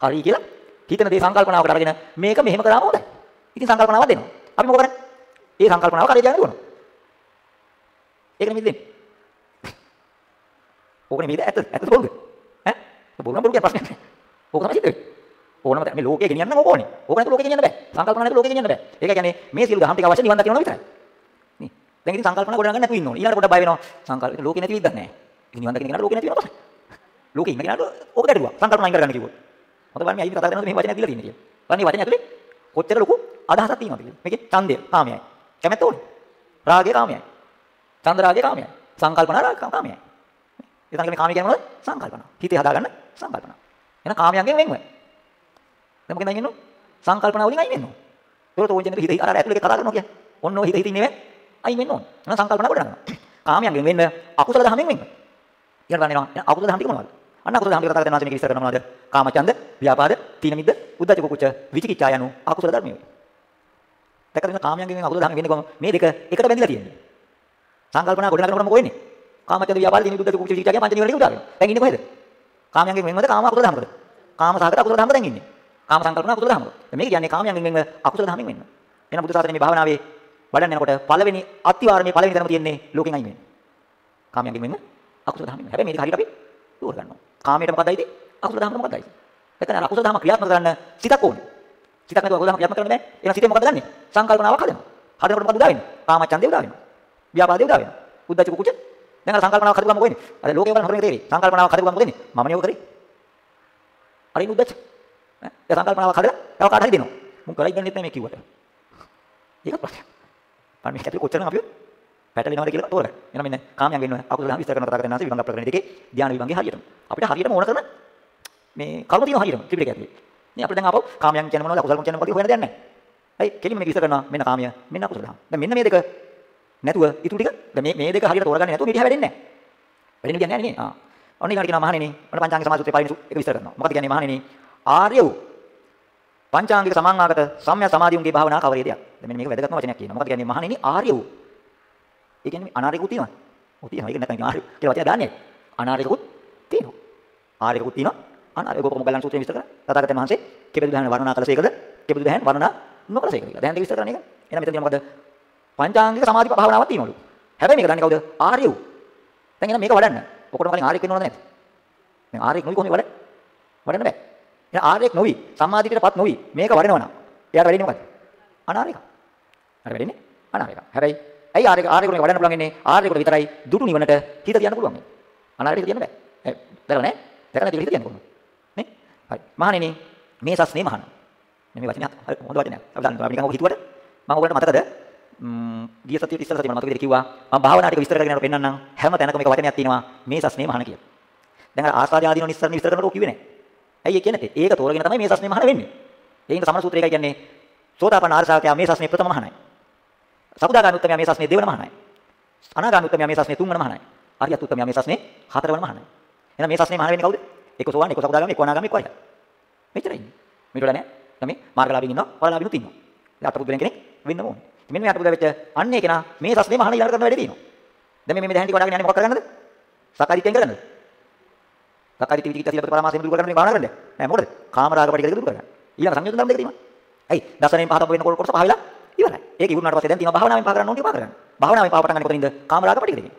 Speaker 1: හරි කියලා හිතන දේ සංකල්පනාවකට අරගෙන මේක මෙහෙම කරාම හොඳයි. ඉතින් සංකල්පනාවක් දෙනවා. අපි මොකද කරන්නේ? ඒ සංකල්පනාව කරේ තියන්න දුවනවා. ඒක නෙමෙයි දෙන්නේ. ඕකනේ මේද ඇත්ත ඇත්ත බොරුද ඈ බොරුන බොරු කියන ප්‍රශ්නයක් නෑ ඕක තමයි සිද්ධ වෙන්නේ ඕනම මේ ලෝකේ ගෙනියන්න ඕක ඕනේ. ඕක නැතුව ලෝකේ ගෙනියන්න බෑ. සංකල්පන නැතුව ලෝකේ ගෙනියන්න බෑ. ඒක කියන්නේ මේ සියලු දහම් ටික අවශ්‍ය නිවන් දකින්න විතරයි. නේ. දැන් ඉතින් සංකල්පන ගොඩ ගන්න නැතුව ඉන්න ඕනේ. ඊළඟට පොඩ්ඩක් බය වෙනවා. සංකල්ප ලෝකේ නැති විදිහක් නෑ ඉතින් නිවන් දකින්න කෙනාට ලෝකේ නැති වෙනවා තමයි ලෝකේ ඉන්න කෙනාට ඕක ගැටුවා සංකල්පන අයින් කරගන්න කිව්වොත්. මොකද බලන්න මේ අයිති කතා කරනකොට මේ වචනයක් දීලා තියෙන්නේ කියලා. බලන්න මේ වචනේ ඇතුලේ කොච්චර ලොකු අදහසක් තියෙනවද කියලා. මේකේ ඡන්දය කාමයයි. කැමැත්ත ඕනේ. රාගය කාමයයි. චන්ද රාගය කාමයයි. සංකල්පන රාග කාමයයි. එතන මේ කාමය කියන්නේ මොනවද? සංකල්පන. හිතේ හදාගන්න සංකල්පන. එහෙනම් කාමයන්ගෙන් වෙන්ව දැන් මොකෙන්ද අයින් වෙන්නේ සංකල්පන වලින් අයින් වෙන්න ඕන. ඒකට ඕන ජනක හිත අර ඇතුලේ කතා කරනවා කියන්නේ. ඔන්න ඔය හිත හිත ඉන්නේ අයින් වෙන්න ඕන. එහෙනම් සංකල්පන කොට ගන්නවා කාමයන්ගෙන් වෙන්න අකුසල දහමෙන් වෙන්න. ඊට බලන්න අකුසල දහම් ටික මොනවද? අන්න අකුසල දහම් ටික කතා කරන මාසේ මේක විස්තර කරනවා මොනවද? කාමචන්ද ව්‍යාපාද තීන මිද්ද උද්ධච්ච කුච්ච විචිකිච්ඡා යනු අකුසල ධර්ම වේ දැක්කද මේ කාමයන්ගෙන් වෙන අකුසල දහම් වෙන්නේ කොහොම මේ දෙක එකට බැඳිලා තියෙන්නේ. සංකල්පනා ගොඩ නගනකොට මොකෝ වෙන්නේ? කාමචන්ද ව්‍යාපාද තීන උද්ධච්ච කුච්ච විචිකිච්ඡා කියන පංච නිවරේ උදාගෙන දැන් ඉන්නේ කොහෙද කාමයන්ගෙන් වෙනවද? කාම අකුසල දහම්කද කාම සාගත අකුසල දහම්ක දැන් ඉන්නේ. කාම සංකල්පනා අකුසල දහම්ක මේක කියන්නේ කාමයන්ගෙන් වෙන අකුසල දහම්ෙන් වෙන්න. එහෙනම් බුදු සාසනේ මේ භාවනාවේ වඩන්න යනකොට පළවෙනි අත්විවරණේ පළවෙනි තැනම තියෙන්නේ ලෝකෙන් අයින් වෙන්න. කාමයන්ගෙන් වෙන්න අකුසල දහම්ෙන් හැබැයි මේක හරියට අපි දුර ගන්නවා. කාමයට මොකක්ද අයිති? අකුසල දහමට මොකක්ද අයිති? එතන අර අකුසල දහම ක්‍රියාත්මක කරන්න සිතක් ඕනේ. සිතක් නැතුව අකුසල දහම ක්‍රියාත්මක කරන්න බෑ. එහෙනම් සිතේ මොකක්ද ගන්නෙ සංකල්පනාවක් හදනවා. හදනකොට මොකක්ද උදා වෙන්නේ? කාමච්ඡන්දේ උදා වෙනවා. ව්‍යාපාදේ උදා වෙනවා. උද්දච්ච කුකුච දැන් අර සංකල්පනාවක් හදපුවම මොකද වෙන්නේ? අර ලෝකේ වල හොරෙන් තේරෙයි. සංකල්පනාවක් හදපුවම මොකද වෙන්නේ? මම නියෝග කරේ. අර ඉන්න උද්දච්ච. ඈ ඒ සංකල්පනාවක් හදලා තව කාට හරි දෙනවා මුන් කරයි ගන්නෙත් නැහැ මේ කිව්වට ඒක ප්‍රශ්නයක් අර මේක ඇතුලේ කොච්චරනම් අපි පැටලෙනවද කියලා තෝරගන්න. එහෙනම් මෙන්න කාමයන් වෙන්න අකුසල දහම් විස්තර කරන කතා කරන නැන්සේ විභංග ප්‍රකරණ දෙකේ ධානය විභංගේ හරියටම. අපිට හරියටම ඕන කරන මේ කර්ම තියෙනවා හරියටම ත්‍රිපිටකය ඇතුලේ. නේ අපිට දැන් ආපහු කාමයන් කියන්නේ මොනවද අකුසල කියන්නේ මොකද හොයන්න දෙයක් නැහැ. හරි කෙලින්ම මේක විස්තර කරනවා මෙන්න කාමය මෙන්න අකුසල දහම්. දැන් මෙන්න මේ දෙක නැතුව ඉතුරු ටික දැන් මේ මේ දෙක හරියට තෝරගන්නේ නැතුව මේ දිහා වැඩෙන්නේ නැහැ. වැඩෙන්නේ කියන්නේ නැහැ නේ. ආ. ඔන්න ඊළඟට කියනවා මහණෙනි. ඔන්න පංචාංග සමාධි සූත්‍රයේ පළවෙනි එක විස්තර කරනවා. මොකද කියන්නේ මහණෙනි? ආර්ය වූ පංචාංගික සමාංගාගත සම්‍යක් සමාධියුන්ගේ භාවනා කවරේද? දැන් මෙන්න මේක වැදගත්ම වචනයක් කියනවා. මොකද කියන්නේ මහණෙනි ආර්ය වූ. ඒ කියන්නේ අනාර්යකුත් තියෙනවා. ඔය තියෙනවා. ඒක නැත්නම් ආර්ය කියලා වචනය දාන්නේ. අනාර්යකුත් තියෙනවා. ආර්යකුත් තියෙනවා. අනාර්ය ගෝපක මොග්ගලන් සූත්‍රයේ විස්තර කරා. තථාගතයන් වහන්සේ කෙබඳු දහන වර්ණනා කළසේකද? කෙබඳු දහන වර්ණනා නොකළසේකද කියලා. දැන් දෙක විස්තර කරන්නේ ඒක. එහෙනම් මෙතන තියෙනවා මොකද? පංචාංගික සමාධි භාවනාවක් තියෙනවලු. හැබැයි මේක දන්නේ කවුද? ආර්ය වූ. දැන් එහෙනම් මේක වඩන්න. ඔකොටම කලින් ආර්යෙක් වෙන්න ඕනද නැද්ද? දැන් ආර්යෙක් නොවි කොහොමද වඩ? වඩන්න බෑ. එහෙනම් ආර්යෙක් නොවි සම්මාදිටපත් නොවි මේක වඩනවා නම් එයාට වැඩින්නේ මොකද්ද? අනාර්යක. හරි වැඩින්නේ අනාර්යක. හැබැයි ඇයි ආර්යක ආර්යකුණ වඩන්න පුළුවන් ඉන්නේ ආර්යකුණ විතරයි දුරු නිවනට හිත තියන්න පුළුවන්. අනාර්යක තියන්න බෑ. ඒ දැකලා නෑ? දැකලා නැති හිත තියන්න කොහොමද? නේ? හරි. මහණෙනි මේ සස්නේ මහණ. මේ වචනය හොඳ වචනයක්. අපි දන්නවා නිකන් ඔක හිතුවට මම ඔයගලට මතකද? ම්ම් ගිය සතියේ ඉස්සර සතියේ මම මතක විදිහට කිව්වා මම භාවනා ටික විස්තර කරගෙන යනකොට පෙන්නන්නම් හැම තැනකම මේක වචනයක් තියෙනවා මේ සස්නේ මහණ කියලා. දැන් අර ආස්වාද ආදීනෝ නිස්සරණ විස්තර කරනකොට ඔක කිව්වේ නෑ. ඇයි ඒ කියන්නේ? ඒක තෝරගෙන තමයි මේ සස්නේ මහණ වෙන්නේ. ඒ හින්දා සමන සූත්‍රය එකයි කියන්නේ සෝතාපන්න ආර්ශාවකයා මේ සස්නේ ප්‍රථම මහණයි. සකුදාගාමී උත්තමයා මේ සස්නේ දෙවන මහණයි. අනාගාමී උත්තමයා මේ සස්නේ තුන්වන මහණයි. අරියත් උත්තමයා මේ සස්නේ හතරවන මහණයි. එහෙනම් මේ සස්නේ මහණ වෙන්නේ කවුද? එක සෝවාන්, එක සකුදාගාමී, එක අනාගාමී, එක අරියත්. මෙච්චරයි ඉන්නේ. මේට වඩා නෑ. දැන් මේ මාර්ගලාභින් ඉන්නවා, ඵලලාභිනුත් ඉන්නවා. දැන් අටපුද්ගලයන් කෙනෙක් වෙන්න ඕනේ. මෙන්න මේ අටපුද්ගල වෙච්ච අන්නේ කෙනා මේ සස්නේ මහණ ඊළඟ කරන වැඩේ තියෙනවා. දැන් මේ මේ දැහැන් ටික වඩාගෙන යන්නේ මොකක් කරගන්නද? සකාරිතෙන් කරගන්නද? සකාරිත විචිකිච්ඡා සීලපත පරමාසයෙන් දුරු කරගන්න භාවනා කරන්නේ. නෑ මොකද? කාමරාග පටික දෙක දුරු කරගන්න. ඊළඟ සංයෝජන ධර්ම දෙක තියෙනවා. ඇයි? දසනෙන් පහතම වෙනකොට කොටස පහ වෙලා ඉවරයි. ඒක ඉවරනාට පස්සේ දැන් තියෙනවා භාවනාවෙන් පහ කරන්න ඕනේ පහ කරගන්න. භාවනාවෙන් පහ පටන් ගන්න කොතනින්ද? කාමරාග පටික දෙකෙන්.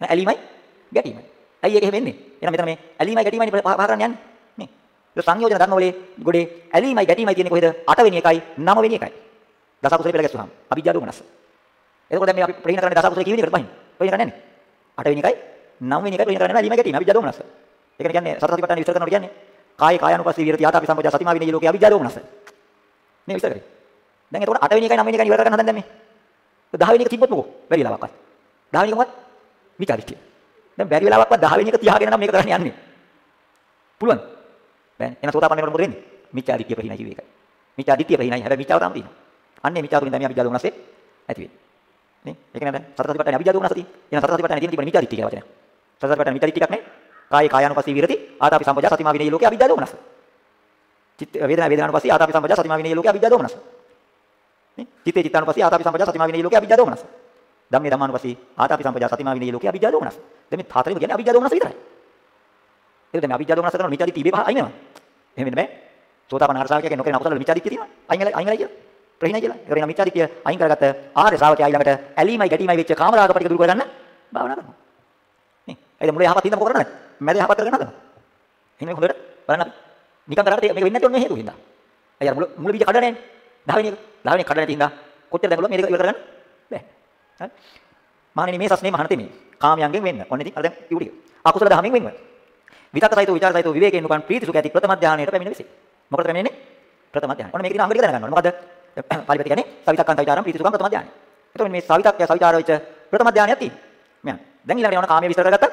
Speaker 1: නෑ ඇලීමයි ගැටීමයි. ඇයි ඒක එහෙම වෙන්නේ? එහෙනම් මෙතන මේ ඇලීමයි ගැටීමයි පහ කරන්න යන්නේ. මේ. ඒ සංයෝජන ධර්ම වලේ ගොඩේ ඇලීමයි ගැටීමයි තියෙන්නේ කොහෙද? 8 වෙනි එකයි 9 වෙනි එකයි. දස කුසලේ පෙළ ගැස්සුවාම අවිජ්ජා දෝමනස. එතකොට දැන් මේ අපි ප්‍රහීන කරන්නේ දස කුසලේ කී වෙනි එකට පහින්? ප්‍රහීන කරන්නේ නැහැ. 8 වෙනි එකයි 9 වෙනි එකයි ප්‍රහීන කරන්නේ ඇලීමයි ගැටීමයි අවිජ්ජා දෝමනස. ඒකනේ කියන්නේ සතර සතිපට්ඨාන විස්තර කරනකොට කියන්නේ කාය කායानुපස්සී විරති ආතාපි සම්පජා සතිමා විනේ ලෝකේ අවිජ්ජා දෝමනස. මේ විස්තර කරේ. දැන් එතකොට 8 වෙනි එකයි 9 වෙනි එකයි ඉවර කරගන්න හදන්නේ දැන් මේ. 10 වෙනි එක තිබ්බොත් මොකෝ? බැරි වෙලාවක්වත්. 10 වෙනි එකවත් විචාරිත්‍ය. දැන් බැරි වෙලාවක්වත් 10 වෙනි එක තියාගෙන නම් මේක කරන්න යන්නේ. පුළුවන්. බෑනේ. එහෙනම් සෝතාපන්න වෙනකොට මොකද වෙන්නේ? මිච්ඡාදිත්‍ය ප්‍රහීනයි කිව්වේ ඒකයි. මිච්ඡාදිත්‍ය ප්‍රහීනයි. හැබැයි මිච්ඡාව තමයි තියෙනවා. අන්නේ මිච්ඡාව තුලින් තමයි අවිජ්ජා දෝමනසේ ඇති වෙන්නේ. නේ? ඒක නේද? සතර සතිපට්ඨාන අවිජ්ජා දෝමනස තියෙන්නේ. එහෙනම් සතර සතිපට්ඨාන තියෙන තිබුණ මිච්ඡාදිත්‍ය කියලා වචනය. සතර සතිපට්ඨාන මිච්ඡාදිත්‍ය එකක් නේ. කාය කායानुපස්සී විරති ආතාපි සම්පජා සතිමා විනේ ලෝකේ අවිජ්ජා දෝමනස. චිත්ත වේදනා වේදනානුපස්සී ආතාපි සම්පජා සතිමා විනේ ලෝකේ අවිජ්ජා දෝමනස. නේ? චිත්තේ චිත්තානුපස්සී ආතාපි සම්පජා සතිමා විනේ ලෝකේ අවිජ්ජා දෝමනස. ධම්මේ ධම්මානුපස්සී ආතාපි සම්පජා සතිමා විනේ ලෝකේ අවිජ්ජා දෝමනස. දැන් මේ හතරෙම කියන්නේ අවිජ්ජා දෝමනස විතරයි. ඒක දැන් අවිජ්ජා දෝමනස කරනවා මිච්ඡාදිත්‍ය ඉබේ පහ අයින් වෙනවා. එහෙම වෙන්න බෑ. සෝතාපන්න ආර්ශාවකයන් නොකරන අකුසල වල මිච්ඡාදිත්‍ය තියෙනවා. අයින් වෙලා අයින් වෙලා කියලා. ප්‍රහීනයි කියලා. ඒකේ නම් මිච්ඡාදිත්‍ය අයින් කරගත්ත ආර්ය ශ්‍රාවකයා ඊළඟට ඇලීමයි ගැටීමයි වෙච්ච කාමරාග පිටික දුරු කරගන්න භාවනා කරනවා. නේ. ඇයිද මුල යහපත් හින්දා මොකද කරන්නේ? මැද යහපත් කරගෙන හදනවා. එහෙනම් හොඳට බලන්න අපි. නිකන් කරාට මේක වෙන්නේ නැති ඔන්න හේතු හින්දා. අය අර මුල මුල බීජ කඩලා නැහැ. 10 වෙනි එක. 10 වෙනි එක කඩලා නැති හින්දා කොච්චර දැන් බලුවා මේක ඉවර කරගන්න බෑ. හරි. මානෙනි මේ සස්නේ මහණ තෙමේ. කාමයන්ගෙන් වෙන්න. ඔන්න ඉතින් අර දැන් කිව්ව ටික. අකුසල දහමින් වෙන්න. විතක්ක සහිතව විචාර සහිතව විවේකයෙන් උපන් ප්‍රීති සුඛ ඇති ප්‍රථම ධානයට පැමිණ වෙසේ. මොකටද පැමිණෙන්නේ? ප්‍රථම ධානය. ඔන්න මේක ඉතින් අංග ටික දැනගන්න ඕනේ. මොකද? පාලිපති කියන්නේ සවිතක්කාන්ත විචාරම් ප්‍රීති සුඛම් ප්‍රථම ධානය. එතකොට මේ සවිතක්ය සවිචාර වෙච්ච ප්‍රථම ධානයක් තියෙනවා. මෙයන්. දැන් ඊළඟට යන කාමයේ විස්තර කරගත්තා.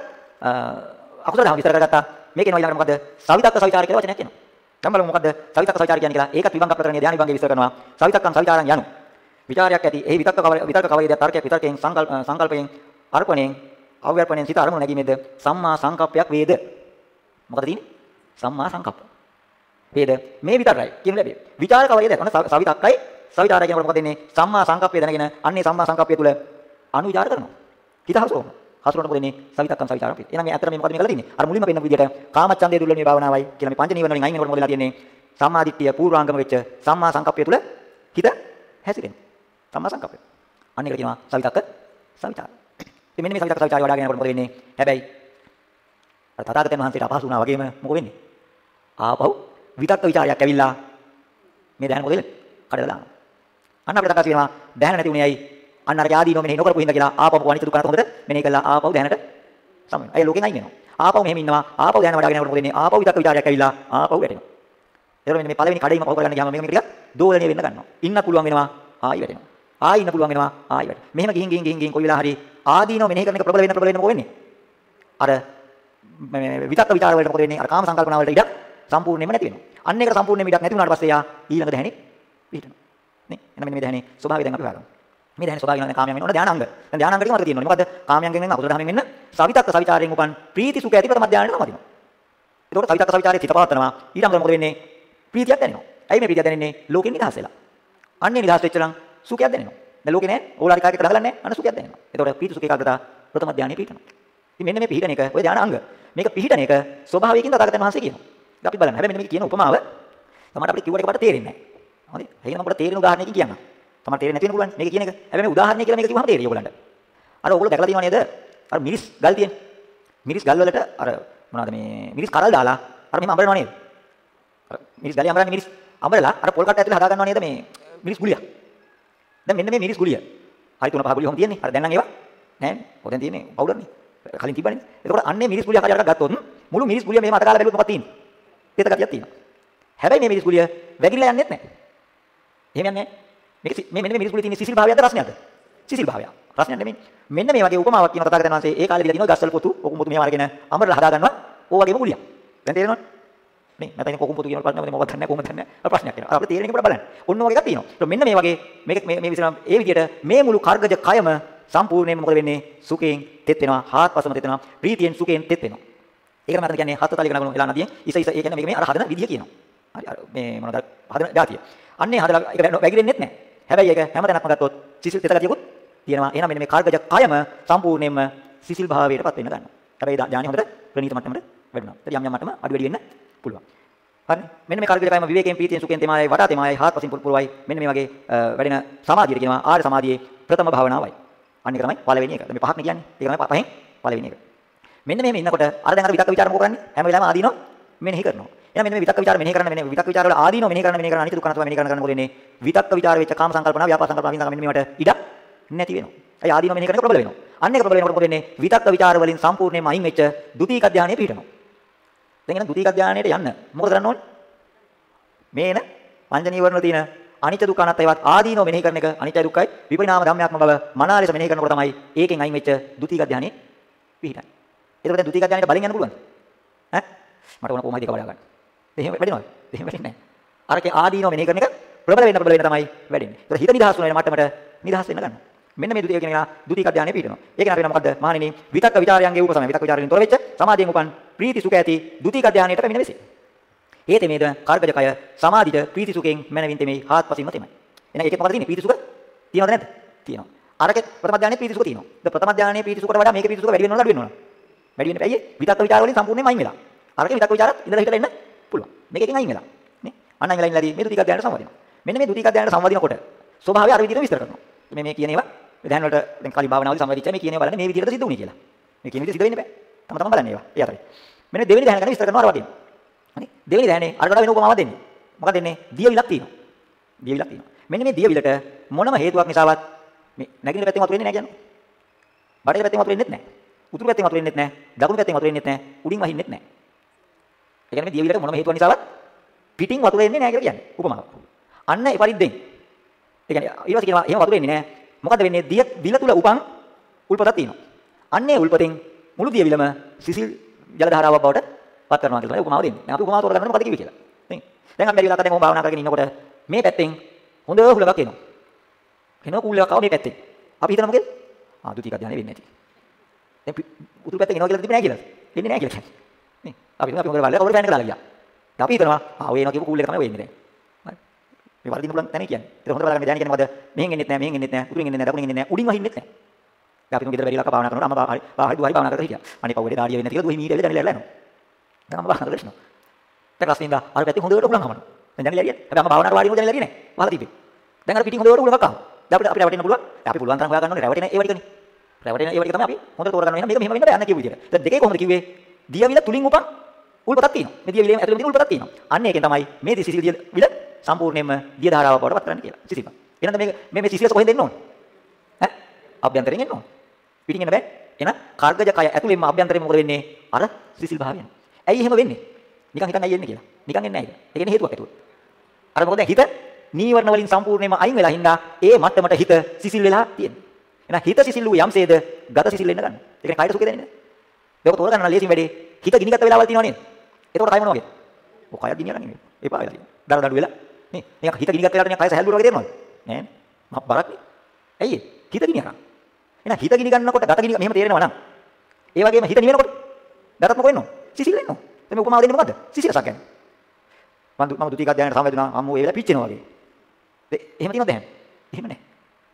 Speaker 1: අකුසල දහම විස්තර කරගත්තා. මේකේ නෝ ඊළඟට මොකද? සවිතක්ක සවිචාර කියලා වචනයක් එනවා. දැන් බලමු මොකද්ද? සවිතක්ක සවිචාර කියන්නේ කියලා. ඒකත් විභංග ප්‍රකරණයේ ධානි විභංගේ විස්තර කරනවා. සවිතක්කම් සවිචාරම් යනු. විචාරයක් ඇති. එහි විතක්ක කවල විතක්ක කවලේද තර්කයක් විතර්කයෙන් සංකල්ප සංකල්පයෙන් අර්පණයෙන් අව්‍යර්පණයෙන් සිත අරමුණු නැගීමේද සම්මා සංකප්පයක් වේද? මොකද තියෙන්නේ? සම්මා සංකප්ප. වේද? මේ විතරයි කියන ලැබේ. විචාර කවලේද? ඔන්න සවිතක්කයි සවිචාරය කියනකොට මොකද වෙන්නේ? සම්මා සංකප්පය දැනගෙන අන්නේ සම්මා සංකප්පය තුල අනුවිචාර කරනවා. හිත හසුරවනවා. හසුරනකොට මොකද වෙන්නේ? සවිතක්කම් සවිචාරම් පිට. එහෙනම් මේ ඇත්තට මේ මොකද මේ කරලා තියෙන්නේ? අර මුලින්ම පෙන්නපු විදිහට කාමච්ඡන්දය දුර්වල මේ භාවනාවයි කියලා මේ පංච නීවරණ වලින් අයින් වෙනකොට මොකද වෙලා තියෙන්නේ? සම්මාදිට්ඨිය පූර්වාංගම වෙච්ච සම්මා සංකප්පය තුල හිත හැසිරෙනවා. සම්මා සංකප්පය. අන්න ඒකට කියනවා සවිතක්ක සවිචාර. ඉතින් මෙන්න මේ සවිතක්ක සවිචාරය වඩාගෙන යනකොට මොකද වෙන්නේ? හැබැයි අර තථාගතයන් වහන්සේට අපහසු වුණා වගේම මොකද වෙන්නේ? ආපහු විතක්ක ਵਿਚාරයක් ඇවිල්ලා මේ දැහන මොකද වෙන්නේ? කඩලා දානවා. අන්න අපිට තකා තියෙනවා දැහන නැති උනේ ඇයි? අන්න අර ආදීනෝ මෙනෙහි නොකරපු හින්දා කියලා ආපහු අනිත්‍ය දුක්ඛ අනාත්ම හොඳට මෙනෙහි කළා ආපහු දැනට සම වෙනවා. ඒ ලෝකෙන් අයින් වෙනවා. ආපහු මෙහෙම ඉන්නවා. ආපහු දැන වඩාගෙන යනකොට මොකද වෙන්නේ? ආපහු විතක්ක ਵਿਚාරයක් ඇවිලා ආපහු වැටෙනවා. ඒතකොට මෙන්න මේ පළවෙනි කඩේම පහු කරගන්න ගියාම මේක ටිකක් දෝලණය වෙන්න ගන්නවා. ඉන්න පුළුවන් වෙනවා. ආයි වැටෙනවා. ආයි ඉන්න පුළුවන් වෙනවා. ආයි වැටෙනවා. මෙහෙම ගිහින් ගිහින් ගිහින් ගිහින් කොයි වෙලාව හරි ආදීනෝ මෙනෙහි කරන එක ප්‍රබල වෙන්න ප්‍රබල වෙන්න මොකද වෙන්නේ? අර මේ විතක්ක ਵਿਚාර වලට මොකද වෙන්නේ? අර කාම සංකල්පන වලට ඉඩක් සම්පූර්ණයෙන්ම නැති වෙනවා. අන්න ඒකට සම්පූර්ණයෙන්ම ඉඩක් නැති වුණාට පස්සේ යා ඊළඟ දැහනේ පිටිනවා. නේ? එහෙනම් මෙන්න මේ දැහනේ ස්වභාවය දැන් අපි බලමු. මේ දැහැනේ ස්වභාවය කියන කාමයන් වෙන ඕන ධානාංග. දැන් ධානාංග ටික මතක තියෙනවා. මොකද කාමයන්ගෙන් වෙන අකුසල ධර්මයෙන් වෙන්න සවිතක්ක සවිචාරයෙන් උපන් ප්‍රීති සුඛ ඇති ප්‍රථම ධානයට නමදිනවා. එතකොට සවිතක්ක සවිචාරයේ හිත පවත්නවා. ඊළඟට මොකද වෙන්නේ? ප්‍රීතියක් දැනෙනවා. ඇයි මේ ප්‍රීතිය දැනෙන්නේ? ලෝකෙන් නිදහස් වෙලා. අන්නේ නිදහස් වෙච්ච නම් සුඛයක් දැනෙනවා. දැන් ලෝකේ නෑ ඕලාරි කාර්යයකට හදලා නෑ. අන්න සුඛයක් දැනෙනවා. එතකොට ප්‍රීති සුඛ ඒකාග්‍රතාව ප්‍රථම ධානයේ පිහිටනවා. ඉතින් මෙන්න මේ පිහිටන එක ඔය ධානාංග. මේක පිහිටන එක ස්වභාවයකින් තථාගතයන් වහන්සේ කියනවා. අපි බලන්න. හැබැයි මෙන්න මේක කියන උපමාව තමයි අපිට කිව්වට එකපාරට තේරෙන්නේ නැහැ. හරි? එහෙනම් අපිට තේරෙන උදාහරණයකින් කියන්න. තමයි තේරෙන්නේ නැති වෙන පුළුවන් මේක කියන එක. හැබැයි මේ උදාහරණය කියලා මේක කිව්වම තේරෙයි ඔයගලන්ට. අර ඔයගොල්ලෝ දැකලා තියෙනව නේද? අර මිරිස් ගල් තියෙන. මිරිස් ගල් වලට අර මොනවද මේ මිරිස් කරල් දාලා අර මෙහෙම අඹරනවා නේද? අර මිරිස් ගලේ අඹරන්නේ මිරිස් අඹරලා අර පොල් කට්ට ඇතුලේ හදා ගන්නවා නේද මේ මිරිස් ගුලිය. දැන් මෙන්න මේ මිරිස් ගුලිය. හරි තුන පහ ගුලිය හොම් තියෙන්නේ. අර දැන් නම් ඒවා නෑනේ. ඔතෙන් තියෙන්නේ පවුඩර්නේ. කලින් තිබ්බනේ. එතකොට අන්නේ මිරිස් ගුලිය හරි අරකට ගත්තොත් මුළු මිරිස් ගුලිය මෙහෙම අතකාලා බැලුවොත් මොකක්ද තියෙන්නේ? තේත ගතියක් තියෙනවා. හැබැයි මේ මිරිස් ගුලිය වැగిරලා යන්නේත් නැහැ. එහෙම යන්නේ මේක මේ මෙන්න මේ මිරිස් ගුලියේ තියෙන සිසිල් භාවයක්ද රසණයක්ද? සිසිල් භාවයක්. රසණයක් නෙමෙයි. මෙන්න මේ වගේ උපමාවක් කියන තථාගතයන් වහන්සේ ඒ කාලේ දීලා තියෙනවා ගස්වල පොතු, ඔකුම් පොතු මෙහෙම අරගෙන අමරලා හදා ගන්නවා. ඕ වගේම ගුලියක්. දැන් තේරෙනවද? නේ මම තනින් කොකුම් පොතු කියන ප්‍රශ්න මොකක්ද දන්නේ කොහොමද දන්නේ ප්‍රශ්නයක් එනවා. අපිට තේරෙන්නේ පොඩ්ඩක් බලන්න. ඔන්න වගේ එකක් තියෙනවා. ඒක මෙන්න මේ වගේ මේක මේ මේ විදිහට ඒ විදිහට මේ මුළු කර්ගජ කයම සම්පූර්ණයෙන්ම මොකද වෙන්නේ? සුඛයෙන් තෙත් වෙනවා, හාත්පසම තෙත් වෙනවා, ප්‍රීතියෙන් සුඛයෙන් තෙත් වෙනවා. ඒකට මම කියන්නේ හත් තලික නගන එලා නදියෙන් ඉස ඉස ඒ කියන්නේ මේක මේ අර හදන විදිය කියනවා. හරි අර මේ මොනවද හදන જાතිය. අන්නේ හදලා ඒක වැగిරෙන්නෙත් නැහැ. හැබැයි ඒක හැම තැනක්ම ගත්තොත් සිසිල් තෙත ගතියකුත් තියෙනවා. එහෙනම් මෙන්න මේ කාර්ගජ කයම සම්පූර්ණයෙන්ම සිසිල් භාවයටපත් වෙන්න ගන්නවා. හැබැයි ඥානෙ හොඳට ප්‍රණීත මට්ටමට වැඩෙනවා. ඒත් යම් යම් මට්ටම අඩු වැඩි වෙන්න පුළුවන්. හරි. මෙන්න මේ කාර්ගජ කයම විවේකයෙන් ප්‍රීතියෙන් සුඛයෙන් තේමායයි වටා තේමායයි හාත්පසින් පුරවයි. මෙන්න මේ වගේ වැඩෙන සමාධියට කියනවා ආර්ය සමාධියේ ප්‍රථම භාවනාවයි. අන්න ඒක තමයි පළවෙනි එක. මේ පහක් නේ කියන්නේ. ඒක තමයි පහෙන් පළවෙනි එක. මෙන්න මෙහෙම ඉන්නකොට අර දැන් අර විතක්ක ਵਿਚාර මොකෝ කරන්නේ? හැම වෙලාවෙම ආදීනෝ මෙනෙහි කරනවා. එහෙනම් මෙන්න මේ විතක්ක ਵਿਚාර මෙනෙහි කරන්න මෙන්න විතක්ක විචාර වල ආදීනෝ මෙනෙහි කරන්න මෙනෙහි කරන්න අනිත්‍ය දුක්ඛ අනාත්ම මෙනෙහි කරන්න කරන්න මොකද වෙන්නේ? විතක්ක විචාර වෙච්ච කාම සංකල්පනා ව්‍යාපාද සංකල්පනා විඳ මෙන්න මේවට ඉඩක් නැති වෙනවා. ඒ ආදීනෝ මෙනෙහි කරනකොට ප්‍රබල වෙනවා. අන්න ඒක ප්‍රබල වෙනකොට මොකද වෙන්නේ? විතක්ක විචාර වලින් සම්පූර්ණයෙන්ම අයින් වෙච්ච ද්විතීක ධානයේ පිටනවා. දැන් එහෙනම් ද්විතීක ධානයට යන්න. මොකද කරන්න ඕනේ? මේ එන පංච නීවරණ තියෙන අනිත්‍ය දුක්ඛ අනාත්ම ඒවත් ආදීනෝ මෙනෙහි කරන එක අනිත්‍ය දුක්ඛයි. විපරිණාම ධම්මයක්ම බව මනාලෙස මෙනෙහි කරනකොට තමයි ඒකෙන් අයින් වෙච්ච ද්විතීක ධානයේ පිටන්නේ එතකොට දැන් ද්විතීක ධානයට බලෙන් යන්න පුළුවන්ද? ඈ? මට ඕන කොහොමද ඒක වඩා ගන්න. එහෙම වැඩිනවද? එහෙම වැඩින්නේ නැහැ. අරකේ ආදීනෝ මෙනෙහි කරන එක ප්‍රබල වෙන්න ප්‍රබල වෙන්න තමයි වැඩින්නේ. ඒතර හිත නිදහස් වුණා වෙන මට්ටමට නිදහස් වෙන්න ගන්නවා. මෙන්න මේ දුතිය කියන එක දුතික ධානයේ පීඨනවා. ඒක නතර වෙන මොකද්ද? මහණෙනි විතක්ක ਵਿਚාරයන්ගේ උපසමය. විතක්ක ਵਿਚාරයෙන් තොර වෙච්ච සමාධියෙන් උපන් ප්‍රීති සුඛ ඇති දුතික ධානයට පැමිණ වෙසේ. හේතෙ මේද කාර්කජ කය සමාධිත ප්‍රීති සුඛයෙන් මනවින් තෙමේ හාත්පසින්ම තෙමයි. එහෙනම් ඒකේ මොකද තියෙන්නේ? ප්‍රීති සුඛ තියෙනවද නැද්ද? තියෙනවා. අරකේ ප්‍රථම ධානයේ ප්‍රීති සුඛ තියෙනවා. ද ප්‍රථම ධානයේ ප්‍රීති සුඛට වඩා මේකේ ප්‍රීති සුඛ වැඩි වෙනවද අඩු වෙනවද? වැඩි වෙන්නේ ඇයි? විතක්ක ਵਿਚාර වලින් සම්පූර්ණයෙන්ම අයින් වෙලා. අරකේ විතක්ක ਵਿਚාරත් ඉඳලා හිටලා එන්න මේකෙන් අයින් වෙලා. නේ? අන්න අයින් වෙලා ඉන්නලාදී මේ දුතික ධානයට සම්වදිනවා. මෙන්න මේ දුතික ධානයට සම්වදිනකොට ස්වභාවය අර විදිහට විස්තර කරනවා. මේ මේ කියන ඒවා ධාන වලට දැන් කලින් භාවනාවලදී සම්වදිච්චා මේ කියන ඒවා බලන්න මේ විදිහට සිද්ධ වුණේ කියලා. මේ කියන විදිහට සිද්ධ වෙන්නේ බෑ. තම තමන් බලන්නේ ඒවා. ඒ අතරේ. මෙන්න දෙවෙනි ධ්‍යාන ගැන විස්තර කරනවා අර වගේම. හරි? දෙවෙනි ධ්‍යානේ අරකට වෙන උපමාවක් දෙන්නේ. මොකක්ද දෙන්නේ? දියවිලක් තියෙනවා. දියවිලක් තියෙනවා. මෙන්න මේ දියවිලට මොනම හේතුවක් නිසාවත් මේ නැගින පැත්තෙන් වතුර එන්නේ නැහැ කියන්නේ. බඩේ පැත්තෙන් වතුර එන්නේ නැහැ. උතුරු පැත්තෙන් වතුර එන්නේ නැහැ. දකුණු පැත්තෙන් වතුර එන්නේ නැහැ. උඩින් වහින්නෙත් නැහැ. ඒ කියන්නේ මේ දියවිලට මොනම හේතුවක් නිසාවත් පිටින් වතුර එන්නේ නැහැ කියලා කියන්නේ. උපමාව. අන්න ඒ පරිද්දෙන්. ඒ කියන්නේ ඊට පස්සේ කියනවා එහෙම වතුර එන්නේ නැහැ. මොකද වෙන්නේ? දිය විල තුල උපන් උල්පතක් තියෙනවා. අන්නේ උල්පතෙන් මුළු දියවිලම සිසිල් ජල ධාරාවක් බවට පත් කරනවා කියලා තමයි උපමාව දෙන්නේ. දැන් අපි උපමාව තෝරගන්න මොකද කිව්වේ කියලා. නේ? දැන් අපි බැරි වෙලාවක දැන් මොම භාවනා කරගෙන ඉන්නකොට මේ පැත්තෙන් හොඳ හුලඟක් එනවා. එනවා කූල් එකක් ආව මේ පැත්තෙන්. අපි හිතන මොකද? ආ දුතික ධානය වෙන්නේ නැති. දැන් උතුරු පැත්තෙන් එනවා කියලා තිබුණේ නැහැ කියලා. වෙන්නේ නැහැ කියලා කියන්නේ. නේ? අපි හිතනවා අපි හොඳට බලලා කවුරු ෆෑන් එක දාලා ගියා. දැන් අපි හිතනවා ආ ඔය එනවා කියපු කූල් එක තමයි වෙන්නේ දැන්. හරි. මේ වර්ධින්න පුළුවන් තැන කියන්නේ. ඒක හොඳට බලන්න ධානය කියන්නේ මොකද? මෙහෙන් එන්නෙත් නැහැ, මෙහෙන් එන්නෙත් නැහැ, උතුරින් එන්නෙත් නැහැ, දකුණින් එන්නෙත් නැහැ, උඩින් වහින්නෙත් නැහැ. දැන් අපි තුන් ගෙදර බැරිලා භාවනා කරනකොට අම්මා හරි දුවයි භාවනා කරලා හිටියා. අනේ පවුලේ දාඩිය වෙන්නේ නැති කියලා දුවයි මීට එල්ල දැනලා යනවා. දැන් අම්මා භාවනා කරලා ඉන්නවා. දැන් රස්නින්ද අර පැත්තේ හොඳට උලන් හමනවා. දැන් දැනලා හරියට. හැබැයි අම්මා භාවනාවට වාඩි වෙනවා දැනලා හරියන්නේ නැහැ. වහලා තිබ්බේ. දැන් අර පිටින් හොඳට උලක් ආවා. දැන් අපිට අපිට රැවටෙන්න පුළුවන්. දැන් අපි පුළුවන් තරම් හොයා ගන්න ඕනේ රැවටෙන ඒව ටිකනේ. රැවටෙන ඒව ටික තමයි අපි හොඳට තෝරගන්න වෙනවා. මේක මෙහෙම වෙන්න බෑ යන්න කියපු විදියට. දැන් දෙකේ කොහොමද කිව්වේ? දියවිල තුලින් උපන් උල්පතක් තියෙනවා. මේ දියවිලේ ඇතුළේ තියෙන උල්පතක් තියෙනවා. අන්න ඒකෙන් තමයි මේ සිසිල් දියවිල සම්පූර්ණයෙන්ම දිය ධාරාවක් බවට පත් කරන්න කියලා. සිසිල්. එහෙනම් මේක මේ මේ සිසිලස කොහෙන්ද එන්න ඕනේ? ඈ? අභ්‍යන්තරයෙන් එන්න ඕනේ. පිටින් එන්න බෑ. එහෙනම් කාර්ගජ කය ඇතුළෙන්ම අභ්‍යන්තරයෙන් මොකද වෙන්නේ? අර සිසිල් භාවයන්. ඇයි එහෙම වෙන්නේ? නිකන් හිතන්න ඇයි එන්නේ කියලා. නිකන් එන්නේ නැහැ. ඒ කියන්නේ හේතුවක් ඇතුව. අර මොකද දැන් හිත නීවරණ වලින් සම්පූර්ණයෙන්ම අයින් වෙලා හින්දා ඒ මට්ටමට හිත සිසිල් වෙලා තියෙන්නේ. එහෙනම් හිත සිසිල් වූ යම්සේද ගත සිසිල් වෙන්න ගන්න. ඒ කියන්නේ කයට සුඛය දැනෙන්නේ නැහැ. ඒක තෝරගන්න ලේසියෙන් වැඩේ. හිත ගිනිගත් වෙලාවල් තියෙනව නේද? එතකොට කය මොන වගේද? ඔය කය ගිනියලා නෙමෙයි. එපා වෙලා තියෙනවා. දර දඩු වෙලා. නේ. නිකන් හිත ගිනිගත් වෙලාවට නිකන් කය සැහැල්ලුව වගේ තේරෙනවද? නෑ. මහ බරක් නේ. ඇයි හිත ගිනියනවා. එහෙනම් හිත ගිනි ගන්නකොට ගත ගිනි මෙහෙම තේරෙනවා නම් ඒ වගේම හිත නිවෙනකොට ගතත් මොකෝ වෙනව? සිසිල් වෙනව. එතන උපමාව දෙන්නේ මොකද්ද? සිසිලසක් ගැන. මම මම දුතිකක් දැනට සමවැදුනා අම්මෝ ඒ වෙලාව පිච්චෙනවා වගේ. එහෙම තියෙනවද දැන්? එහෙම නැහැ.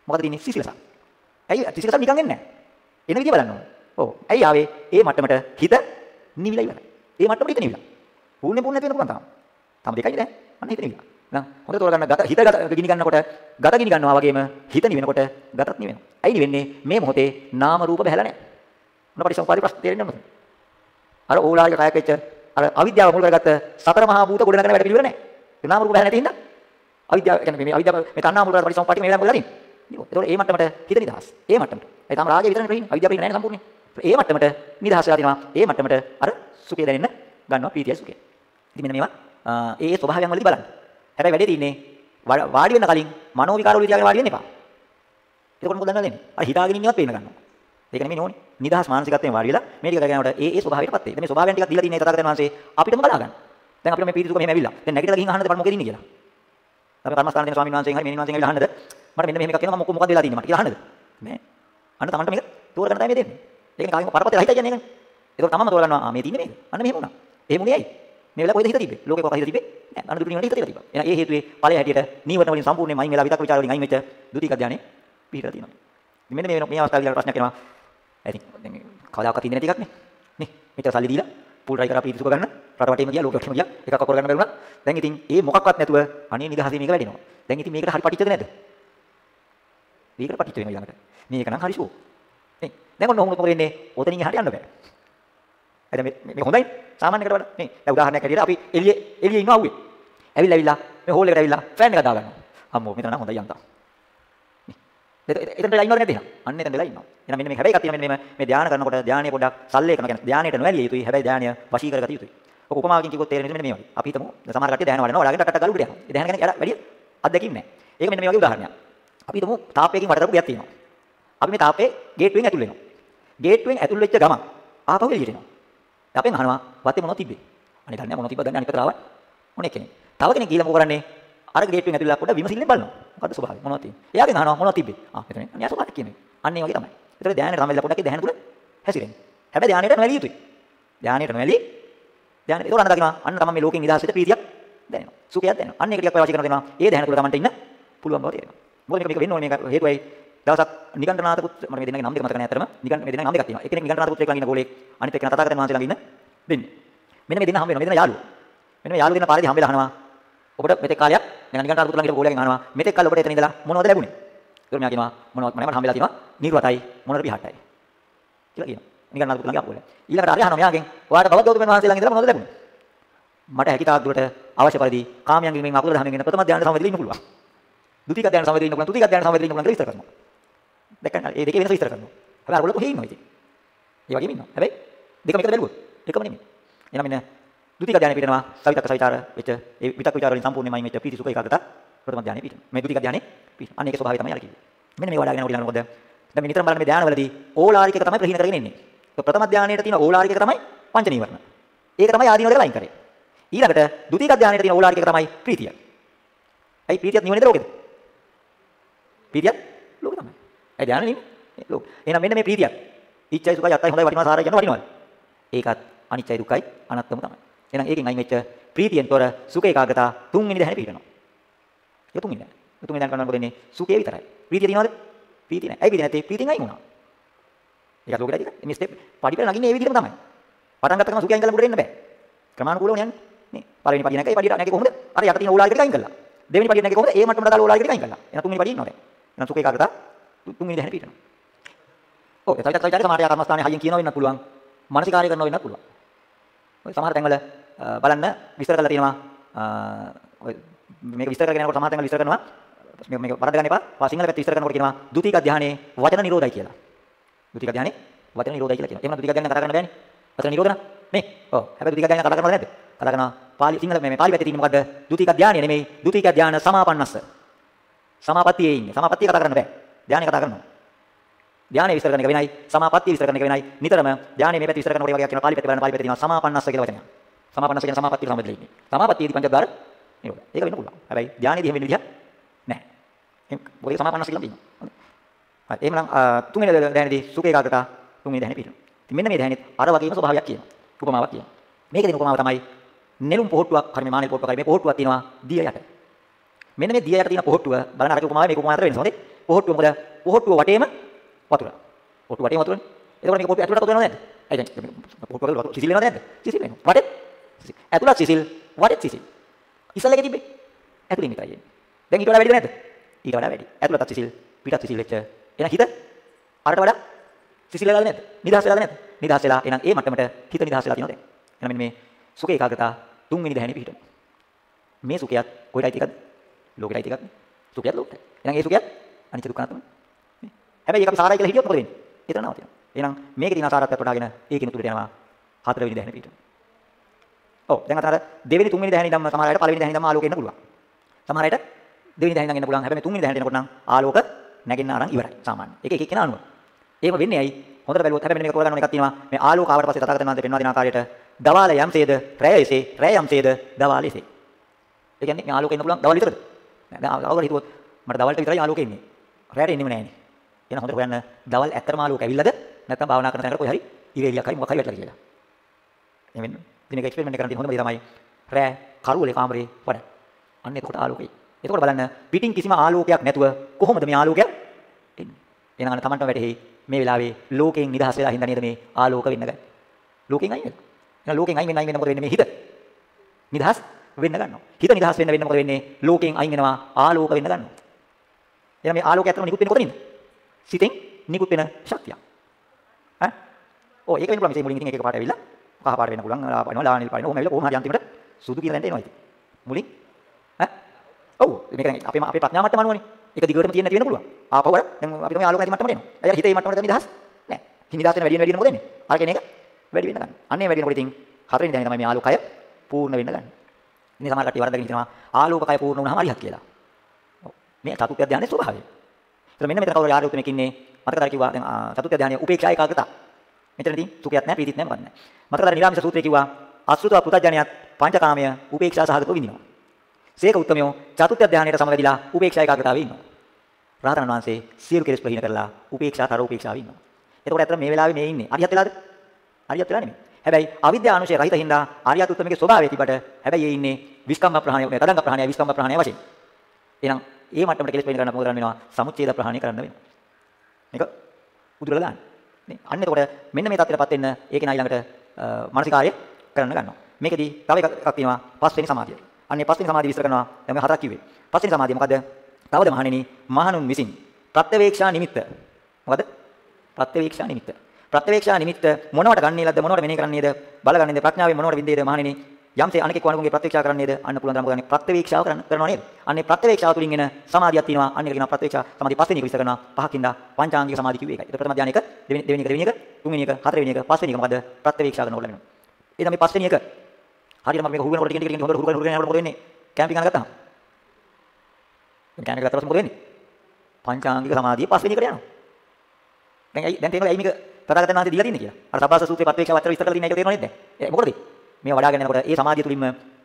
Speaker 1: මොකද තියෙන්නේ සිසිලසක්. ඇයි සිසිලසක් නිකන් එන්නේ නැහැ. එන විදිය බලන්න ඕනේ. ඔව්. ඇයි ආවේ? ඒ මට්ටමට හිත නිවිලා ඉවරයි. ඒ මට්ටමට හිත නිවිලා. පුන්නේ පුන්නේ නැති වෙන පුළුවන් තාම. තාම දෙකයි නේද? අන්න හිත නිවිලා. නම් හොඳ තෝරගන්න ගත හිත ගත ගිනි ගන්නකොට ගත ගිනි ගන්නවා වගේම හිත නිවෙනකොට ගතත් නිවෙනවා. ඇයි නිවෙන්නේ? මේ මොහොතේ නාම රූප බහැලා නැහැ. මොන පරිසම්පාදේ ප්‍රශ්න තේරෙන්නේ නැද්ද? අර ඕලාරික කයක් වෙච්ච අර අවිද්‍යාව මුල් කරගත්ත සතර මහා භූත ගොඩනගන වැඩ පිළිවෙල නැහැ. ඒ නාම රූප බහැලා නැති හින්දා අවිද්‍යාව කියන්නේ මේ අවිද්‍යාව මේ තණ්හා මුල් කරගත්ත පරිසම්පාදේ මේ දැන් මොකද කරන්නේ? ඒතකොට ඒ මට්ටමට හිත නිදහස්. ඒ මට්ටමට. ඒ තාම රාගය විතරනේ රහින්නේ. අවිද්‍යාව පිළින්නේ නැහැ සම්පූර්ණයෙන්. ඒ මට්ටමට නිදහස් වෙලා තිනවා. ඒ මට්ටමට අර සුඛය දැනෙන්න ගන්නවා ප්‍රීතිය සුඛය. ඉතින් මෙන්න මේවා ඒ ඒ ස්වභාවයන් වලදී බලන්න. හැබැයි වැඩේ තියෙන්නේ වාඩි වෙන්න කලින් මනෝ විකාර වල තියාගෙන වාඩි වෙන්න එපා. එතකොට මොකද දන්නවද දෙන්නේ? අර හිතාගෙන ඉන්නවත් පේන්න ගන්නවා. ඒක නෙමෙයි ඕනේ. නිදහස් මානසිකත්වයෙන් වාඩි වෙලා මේ ටික කරගෙනනකොට ඒ ඒ ස්වභාවයටපත් වෙයි. මේ ස්වභාවයන් ටිකක් දීලා තියෙන තථාගතයන් වහන්සේ අපිටම බලා ගන්න. දැන් අපිට මේ පීති සුඛ මෙහෙම ඇවිල්ලා. දැන් නැගිටලා ගිහින් අහන්නද බලන්න මොකද ඉන්නේ කියලා. අපි කර්මස්ථාන දෙන ස්වාමීන් වහන්සේගෙන් හරි මෙන්න වහන්සේගෙන් ඇවිල්ලා අහන්නද? මට මෙන්න මෙහෙම එකක් එනවා මම මොකද වෙලා තියෙන්නේ මට කියලා අහන්නද? නෑ. අන්න තමන්ට මේක තෝරගන්න තමයි මේ දෙන්නේ. ඒ කියන්නේ කාගෙන් පරපතේ හිතයි කියන්නේ ඒකනේ. ඒක තමන්ම තෝරගන්නවා. ආ මේ තියෙන්නේ මේක. අන්න මෙහෙම වුණා. එහෙම උනේ ඇයි? මේ වෙලාව කොහෙද හිත තිබ්බේ? ලෝකේ කොහේ හිත තිබ්බේ? නෑ. අන්න දුටු නිවන හිත තිබ්බා. එහෙනම් ඒ හේතුවේ ඵලය හැටියට නීවරණ වලින් සම්පූර්ණයෙන්ම අයින් වෙලා විතක් විචාර වලින් අයින් වෙච්ච දුතික ධානයේ පිහිටලා තියෙනවා. මෙන්න මේ මේ අවස්ථාවේදී ප්‍රශ්නයක් එනවා. ඇති දැන් මේ කවදාකවත් ඉන්නේ නැති එකක් නේ. නේ. මෙතන සල්ලි දීලා පූල් රයි කරා ප්‍රීතිසුඛ ගන්න රට වටේම ගියා ලෝකෙටම ගියා එකක් අකර ගන්න බැරුණා. දැන් ඉතින් ඒ මොකක්වත් නැතුව අනේ නිදහසේ මේක වැඩෙනවා. දැන් ඉතින් මේකට හරි පටිච්චද නැද්ද? මේකට පටිච්ච වෙනවා ඊළඟට. මේක නම් හරි ෂෝ. නේ. දැන් ඔන්න ඔහොම මොකද වෙන්නේ? ඔතනින් එහාට යන්න බෑ. එතන මේ මේ හොඳයි. සාමාන්‍යකට වඩා නේ. දැන් උදාහරණයක් හැටියට අපි එළියේ එළියේ ඉන්නවා අවුවේ. ඇවිල්ලා ඇවිල්ලා මේ හෝල් එකට ඇවිල්ලා ෆෑන් එක දාගන්නවා. අම්මෝ මෙතන නම් හොඳයි යන්තා. එතනට වෙලා ඉන්නවද නැද්ද එහෙනම්? අන්න එතන වෙලා ඉන්නවා. එහෙනම් මෙන්න මේ හැබැයි එකක් තියෙනවා මෙන්න මේ මේ ධානය කරනකොට ධානය පොඩ්ඩක් සල්ලේ කරන කියන්නේ ධානයට නොඇලිය යුතුයි. හැබැයි ධානය වශී කරගත යුතුයි. ඔක උපමාවකින් කිව්වොත් තේරෙන්නේ මෙන්න මේ වගේ. අපි හිතමු සමහර කට්ටිය ධානය වඩනවා ඔයාලගෙන් ටට ගලු උඩ යනවා. ඒ ධානය ගැන එයාලා වැඩි අත්දැකීම් නැහැ. ඒක මෙන්න මේ වගේ උදාහරණයක්. අපි හිතමු තාපයකින් වට කරපු ගයක් තියෙනවා. අපි මේ තාපේ ගේට්ටුවෙන් ඇතුල් වෙනවා. ගේට්ටුවෙන් ඇතුල් වෙච්ච ගමන් ආපහු එළියට එනවා. අපෙන් අහනවා වත්තේ මොනවද තිබ්බේ? අනේ දන්නේ මොනවද තිබ්බද දන්නේ අනිත් පැත්තට ආවා. මොනේ කෙනෙක්. තව කෙනෙක් ගිහලා මොකද කරන්නේ? අර ගේට්ටුවෙන් ඇතුළට පොඩ්ඩක් විමසිල්ලෙන් බලනවා. මොකද්ද ස්වභාවය? මොනවද තියෙන්නේ? එයාගෙන් අහනවා මොනවද තිබ්බේ? ආ මෙතන. අනේ අසෝපාට කියන්නේ. අන්න ඒ වගේ තමයි. ඒතර ධානයට තමයි පොඩ්ඩක් ධානය තුල හැසිරෙන්නේ. හැබැයි ධානයට නොඇලිය යුතුයි. ධානයට නොඇලී ධානය ඒක අන්න දකිනවා. අන්න තමයි මේ ලෝකෙන් නිදහස් වෙච්ච ප්‍රීතියක් දැනෙනවා. සුඛයක් දැනෙනවා. අන්න ඒක ටිකක් වාචික කරන දෙනවා. ඒ ධානය තුල තමන්ට ඉන්න පුළුවන් බව තේරෙනවා. මොකද මේක මේක වෙන්න ඕනේ මේක හේතුවයි දවසක් නිගණ්ඨනාත පුත්‍ර මට මේ දෙන්නගේ නම් දෙක මතක නැහැ අතරම නිගණ්ඨ මේ දෙන්නගේ නම් දෙකක් තියෙනවා. එක්කෙනෙක් නිගණ්ඨනාත පුත්‍රයෙක් ළඟ ඉන්න ගෝලෙක් අනිත් එක්කෙනා තථාගතයන් වහන්සේ ළඟ ඉන්න දෙන්නේ. මෙන්න මේ දෙන්න හම් වෙනවා. මේ දෙන්න යාළුවෝ. මෙන්න මේ යාළුවෝ දෙන්න පාරේදී හම් වෙලා අහනවා. ඔබට මෙතෙක් කාලයක් දැන් නිකන් තාරුතුලන් කියලා ගෝලයෙන් අහනවා මෙතෙක් කාලේ ඔබට එතන ඉඳලා මොනවද ලැබුණේ? ඒකට මෙයා කියනවා මොනවද මම හම්බෙලා තියෙනවා නිර්වතයි මොනවද පිහට්ටයි කියලා කියනවා. නිකන් නාද පුතුලන්ගේ අප්පුවල. ඊළඟට අරය අහනවා මෙයාගෙන් ඔයාට බවත් ගෞතම වහන්සේලාගෙන් ඉඳලා මොනවද ලැබුණේ? මට හැකි තාක් දුරට අවශ්‍ය පරිදි කාමයන්ගෙන් මේ අකුසල දහමෙන් ප්‍රථම ධ්‍යාන සමවැදෙලා ඉන්න පුළුවන්. ද්විතීක ධ්‍යාන සමවැදෙලා ඉන්න පුළුවන්. තෘතීක ධ්‍යාන සමවැදෙලා ඉන්න පුළුවන් කියලා විස්තර කරනවා. දැක්කම ඒ දෙකේ වෙනස විස්තර කරනවා. හැබැයි අර ඔයගොල්ලෝ කොහේ ඉන්නවද ඉතින්? ඒ වගේම ඉන්නවා. හැබැයි දෙකම එකට බැලුවොත් එකම නෙමෙයි. එහෙනම් මෙන්න ද්විතීක ධ්‍යානෙ පිටනවා. සවිතක සවිතාර වෙච්ච ඒ විතක් විචාර වලින් සම්පූර්ණයෙන්ම අයින් වෙච්ච ප්‍රීති සුඛ ඒකාග්‍රත ප්‍රථම ධ්‍යානෙ පිටනවා. මේ ද්විතීක ධ්‍යානෙ පිටනවා. අන්න ඒකේ ස්වභාවය තමයි අර කිව්වේ. මෙන්න මේ වඩාගෙන යනකොට මොකද? දැන් මේ නිතරම බලන්න මේ ධ්‍යානවලදී ඕලාරික එක තමයි ප්‍රහීන කරගෙන ඉන්නේ. ඒ ප්‍රථම ධ්‍යානයේට තියෙන ඕලාරික එක තමයි පංච නීවරණ. ඒක තමයි ආදීන වලට ලයින් කරේ. ඊළඟට ද්විතීක ධ්‍යානයේට තියෙන ඕලාරික එක තමයි ප්‍රීතිය. ඇයි ප්‍රීතියත් නිවනේද ලෝකෙද? ප්‍රීතියත් ලෝකෙ තමයි. ඒ ධ්‍යාන නෙමෙයි. ලෝක. එහෙනම් මෙන්න මේ ප්‍රීතියක්. ඉච්ඡයි සුඛයි අත්තයි හොඳයි වටිනවා සාරයි කියන වටිනවද? ඒකත් අනිච්චයි දුක්ඛයි අනත්තම තමයි. එහෙනම් ඒකෙන් අයින් වෙච්ච ප්‍රීතියෙන් තොර සුඛ ඒකාග්‍රතාව තුන්වෙනි දැහැනේ පිටනවා. ඒ තුන්වෙනි දැහැන. ඒ තුන්වෙනි දැහැන කරනකොට දෙන්නේ සුඛේ විතරයි. ප්‍රීතිය තියෙනවද? ප්‍රීතිය නැහැ. ඇයි ප්‍රීතිය නැත්තේ? ප්‍රීතියෙන් අයින් වුණා. ඒක ලෝකෙට ඇති. මේ ස්ටෙප් පඩිපෙළ නගින්නේ ඒ විදිහටම තමයි. පටන් ගත්ත ගමන් සුඛයෙන් අයින් කළා මුඩ එන්න බෑ. ක්‍රමානුකූලව යන්නේ. නේ. පළවෙනි පඩිය නැගයි පඩියට නැගී කොහොමද? අර යට තියෙන ඕලාරික ටික අයින් කළා. දෙවෙනි පඩියට නැගී කොහොමද? ඒ මට්ටමට දාලා ඕලාරික ටික අයින් කළා. එහෙනම් තුන්වෙනි පඩිය ඉන්නවා දැන්. එහෙනම් සුඛ ඒකාග්‍රතාව තුන්වෙනි දැහැනේ පිටනවා. ඔව් එතකොට එතකොට සමාහට කර්මස්ථානයේ හයියෙන් කියනවා වෙන්නත් පුළුවන්. මානසිකාරය කරනවා වෙන්නත් පුළුවන්. ඔය සමහර තැන්වල බලන්න විස්තර කරලා තියෙනවා ඔය මේක විස්තර කරගෙන යනකොට සමහර තැන්වල විස්තර කරනවා මේක මේක වරද ගන්න එපා. පා සිංහල පැත්ත විස්තර කරනකොට කියනවා ද්විතීක ධානයේ වචන නිරෝධයි කියලා. ද්විතීක ධානයේ වචන නිරෝධයි කියලා කියනවා. එහෙම ද්විතීක ධානය කතා කරන්න බෑනේ. වචන නිරෝධන නේ. ඔව්. හැබැයි ද්විතීක ධානය කතා කරනවද නැද්ද? කතා කරනවා. පාලි සිංහල මේ පාලි පැත්තේ තියෙන්නේ මොකද්ද? ද්විතීක ධානය නෙමෙයි. ද්විතීක ධාන සමාපන්නස්ස. සමාපත්තියේ ඉන්නේ. සමාපත්තිය කතා කරන්න බෑ. ධානය කතා කරනවා. ධානය විස්තර කරන එක වෙනයි. සමාපත්තිය විස්තර කරන එක වෙනයි. නිතරම ධානය මේ පැත්ත විස්තර කරනකොට ඒ වගේ කියනවා පාලි පැත්තේ බලන්න පාලි පැත්තේ තියෙනවා සමාපන්නස්ස කියලා වචනයක්. සමාපන්නස්ස කියන සමාපත්තිය සම්බන්ධ ඉන්නේ. සමාපත්තියේදී පංචදාර නිරෝධ. ඒක වෙන්න පුළුවන්. හැබැයි ධානයේදී එහෙම වෙන්න විදිහක් නැහැ. එහෙනම් මොකද සමාපන්නස්ස කියලා තියෙනවා. හරි. එහෙනම් තුන්වෙනි ධානයේදී සුඛ ඒකාග්‍රතාව තුන්වෙනි ධානයේ පිටු. ඉතින් මෙන්න මේ ධානයේත් අර වගේම ස්වභාවයක් කියනවා. උපමාවක් කියනවා. මේකේ දෙන උපමාව තමයි නෙළුම් පොහට්ටුවක් හරි මේ මානෙල් පොහට්ටුවක් හරි මේ පොහට්ටුවක් තියෙනවා දිය යට. මෙන්න මේ දිය යට තියෙන පොහට්ටුව බලන්න අර උපමාවේ මේක උපමාව අතර වෙනස හොඳේ. පොහට්ටුව මොකද? පොහට්ටුව වටේම වතුර. පොහට්ටුව වටේම වතුරනේ. එතකොට මේක පොහට්ටුව ඇතුළට වතුර නැද්ද? ඇයි දැන් පොහට්ටුව වල වතුර සිසිල් වෙනවද නැද්ද? සිසිල් වෙනවා. වටේ සිසිල්. ඇතුළත් සිසිල් වටේ සිසිල්. ඉස්සල්ලා එකේ තිබ්බේ. ඇතුළින් විතරයි එන්නේ. දැන් ඊට වඩා වැඩිද නැද්ද? ඊට වඩා වැඩි. ඇතුළතත් සිසිල් පිටත් සිසිල් වෙච්ච. එහෙනම් හිත අරට වඩා සිසිල් වෙලාද නැද්ද? නිදහස් වෙලාද නැද්ද? නිදහස් වෙලා එහෙනම් ඒ මට්ටමට හිත නිදහස් වෙලා තියෙනවා දැන්. එහෙනම් මෙන්න මේ සුඛ ඒකාග්‍රතාව තුන්වෙනි දැහැණි පිහිටන. මේ සුඛයත් කොහෙටයි තියකද? ලෝකෙටයි තියකද? සුඛයත් ලෝකෙට. එහෙනම් ඒ සුඛයත් අනිත්‍ය දුක්ඛ අනාත්මයි. හැබැයි ඒක අපි සාරයි කියලා හිටියොත් මොකද වෙන්නේ? එතන නවතිනවා. එහෙනම් මේකේ තියෙන අසාරත්වයට වඩාගෙන ඒකින තුලට යනවා හතරවෙනි දැහැණි පිහිටන. ඔව් දැන් අතන දෙවෙනි තුන්වෙනි දැහැණි ධම්ම සමහර අයට පළවෙනි දැහැණි ධම්ම ආලෝකෙ එන්න පුළුවන්. සමහර අයට දෙවෙනි දැහැණි ධම්ම එන්න පුළුවන්. හැබැයි තුන්වෙනි දැහැණි එනකොට නම් ආලෝක නැගෙන්න අරන් ඉවරයි සාමාන්‍ය. ඒක එක එක කෙනා අනුව. එහෙම වෙන්නේ ඇයි? හොඳට බැලුවොත් හැබැයි මේක තෝරගන්න ඕන එකක් තියෙනවා. මේ ආලෝක ආවට පස්සේ තථාගතයන් වහන්සේ පෙන්වා දෙන ආකාරයට දවාල යම්සේද රැය එසේ රැය යම්සේද දවාල එසේ. ඒ කියන්නේ මේ ආලෝකය ඉන්න පුළුවන් දවල් විතරද? නෑ දැන් අවගල හිතුවොත් මට දවල්ට විතරයි ආලෝකය ඉන්නේ. රැයට එන්නෙම නෑනේ. එහෙනම් හොඳට හොයන්න දවල් ඇත්තටම ආලෝකය ඇවිල්ලාද? නැත්නම් භාවනා කරන තැනකට කොහේ හරි ඉරේලියක් හරි මොකක් හරි වැටලා කියලා. එහෙනම් වෙන්න. ඉතින් මේක එක්ස්පෙරිමන්ට් කරන්න තියෙන හොඳම දේ තමයි රැ කරුවලේ කාමරේ වඩ. අන්න එතකොට ආලෝකය. එතකොට බලන්න පිටින් කිසිම ආලෝකයක් නැතුව කොහොමද මේ ආලෝකය එන්නේ? එහෙනම් අන්න Tamanටම වැටහෙයි මේ වෙලාවේ ලෝකයෙන් නිදහස් වෙලා හින්දා නේද මේ ආලෝක වෙන්න ගන්නේ. ලෝකයෙන් අයින් වෙනවා. එහෙනම් ලෝකයෙන් අයින් වෙන්න අයින් වෙන්න මොකද වෙන්නේ මේ හිත? නිදහස් වෙන්න ගන්නවා. හිත නිදහස් වෙන්න වෙන්න මොකද වෙන්නේ? ලෝකයෙන් අයින් වෙනවා ආලෝක වෙන්න ගන්නවා. එහෙනම් මේ ආලෝකය ඇත්තම නිකුත් වෙන්නේ කොතනින්ද? සිතෙන් නිකුත් වෙන ශක්තිය. ඈ? ඔව් ඒක වෙන්න පුළුවන්. මේ මුලින් ඉතින් එක පාට ඇවිල්ලා කහ පාට වෙන්න පුළුවන්. ලා පානවා, ලානිල් පානවා. ඔහොම ඇවිල්ලා කොහොම හරි අන්තිමට සුදු කියලා දැන් එනවා ඉතින්. මුලින් ඈ? ඔව් මේක දැන් අපේ අපේ ප්‍රඥා මට්ටම අනුවනේ. ඒක දිගටම තියෙන්න නැති වෙන්න පුළුවන්. ආපහු වල දැන් අපි තමයි ආලෝක නැති මට්ටමට එනවා. අය හිතේ මට්ටමට නිදහස් නැහැ. නිදහස් වෙන වැඩි වෙන වැඩි වෙන මොකද වෙන්නේ? අර කෙනෙක් වැඩි වෙන්න ගන්න. අන්නේ වැඩි වෙනකොට ඉතින් හතරෙනි දැනෙන තමයි මේ ආලෝකය පූර්ණ වෙන්න ගන්න. ඉතින් සමහර කට්ටිය වරදගෙන හිතනවා ආලෝකය පූර්ණ වුණාම හරියක් කියලා. ඔව්. මේ චතුත්ථ ධානයේ ස්වභාවය. එතන මෙන්න මෙතන කවුරු ආරෝපණයක් ඉන්නේ මතකද කිව්වා දැන් චතුත්ථ ධානයේ උපේක්ෂා ඒකාග්‍රතාව. මෙතනදී සුඛයක් නැහැ ප්‍රීතිත් නැහැ මොකක්ද නැහැ. මතකද නිරාමිෂ සූත්‍රයේ කිව්වා අසෘතව පුතඥයත් පංචකාමය උපේක්ෂා සහගතව විඳිනවා. සේක උත්තමයෝ චතුත්ථ ධානයට සමවැදිලා උපේක්ෂා ඒකාග්‍රතාවේ ඉන්නවා. රාතන වහන්සේ සියලු කෙලෙස් ප්‍රහීන කරලා උපේක්ෂාතර උපේක්ෂාව ඉන්නවා. එතකොට ඇත්තට මේ වෙලාවේ මේ ඉන්නේ. අරියත් වෙලාද? අරියත් වෙලා නෙමෙයි. හැබැයි අවිද්‍යා අනුශය රහිත හින්දා ආර්යත් උත්තමගේ ස්වභාවය තිබට හැබැයි ඒ ඉන්නේ විස්කම්ම ප්‍රහාණය මේ තදංග ප්‍රහාණය විස්කම්ම ප්‍රහාණය වශයෙන්. එහෙනම් ඒ මට්ටමට කෙලෙස් ප්‍රහීන කරන්න මොකද කරන්න වෙනවා? සමුච්ඡේද ප්‍රහාණය කරන්න වෙනවා. මේක උදුරලා දාන්න. නේ. අන්න එතකොට මෙන්න මේ தත්ත්වයටපත් වෙන්න ඒකේ නා ඊළඟට මානසිකාර්ය කරන්න ගන්නවා. මේකෙදි තව එකක් තියෙනවා පස්වෙනි සමාධිය. අන්නේ පස්වෙනි සමාධිය විස්තර කරනවා. දැන් මේ හතරක් කිව්වේ. පස්වෙනි සමාධිය මොකද්ද? තවද මහණෙනි මහණුන් විසින් ප්‍රත්‍යවේක්ෂා නිමිත්ත. මොකද? ප්‍රත්‍යවේක්ෂා නිමිත්ත. ප්‍රත්‍යවේක්ෂා නිමිත්ත මොනවට ගන්නේලද මොනවට මෙනෙහි කරන්නේද බලගන්නේද ප්‍රඥාවෙන් මොනවට විඳේද මහණෙනි යම්සේ අනිකේ කවණුගේ ප්‍රත්‍යක්ෂා කරන්නේද අන්න පුළුවන් තරම් ගන්නේ ප්‍රත්‍යවේක්ෂාව කරන්න කරනවා නේද? අන්නේ ප්‍රත්‍යවේක්ෂාව තුලින් එන සමාධියක් තියෙනවා. අන්න ඒක කියනවා ප්‍රත්‍යවේක්ෂා සමාධිය පස්වෙනි එක විස්තර කරනවා. පහකින්ද පංචාංගික සමාධි කිව්වේ ඒකයි. ඒක ප්‍රථම ධානය එක, දෙවෙනි දෙවෙනි එක, දෙවෙනි එක, තුන්වෙනි එක, හතරවෙනි එක, පස්වෙනි එක මොකද? ප්‍රත්‍යවේක්ෂා කරනකොට ලැබෙනවා. ඒ තමයි පස්වෙනි එක. හරියට මම මේක හුරු වෙනකොට ටික ටික ටික හොඳට හුරු කරගෙන හුරු කරගෙන යනකොට මොකද වෙන්නේ? කැම්පින් යන ගත්තාම. කැම්පින් ගත්තාම මොකද වෙන්නේ? පංචාංගික සමාධිය පස්වෙනි එකට යනවා. දැන් ඇයි දැන් තේරෙනවද ඇයි මේක තථාගතයන් වහන්සේ දීලා තින්නේ කියලා? අර සබ්බාස සූත්‍රයේ ප්‍රත්‍යක්ෂව අතර විස්තර කරලා තියෙන එක තේරෙනවද නැද්ද? ඒ මොකද? මේ වඩාගෙන යනකොට ඒ සමාධිය තුලින්ම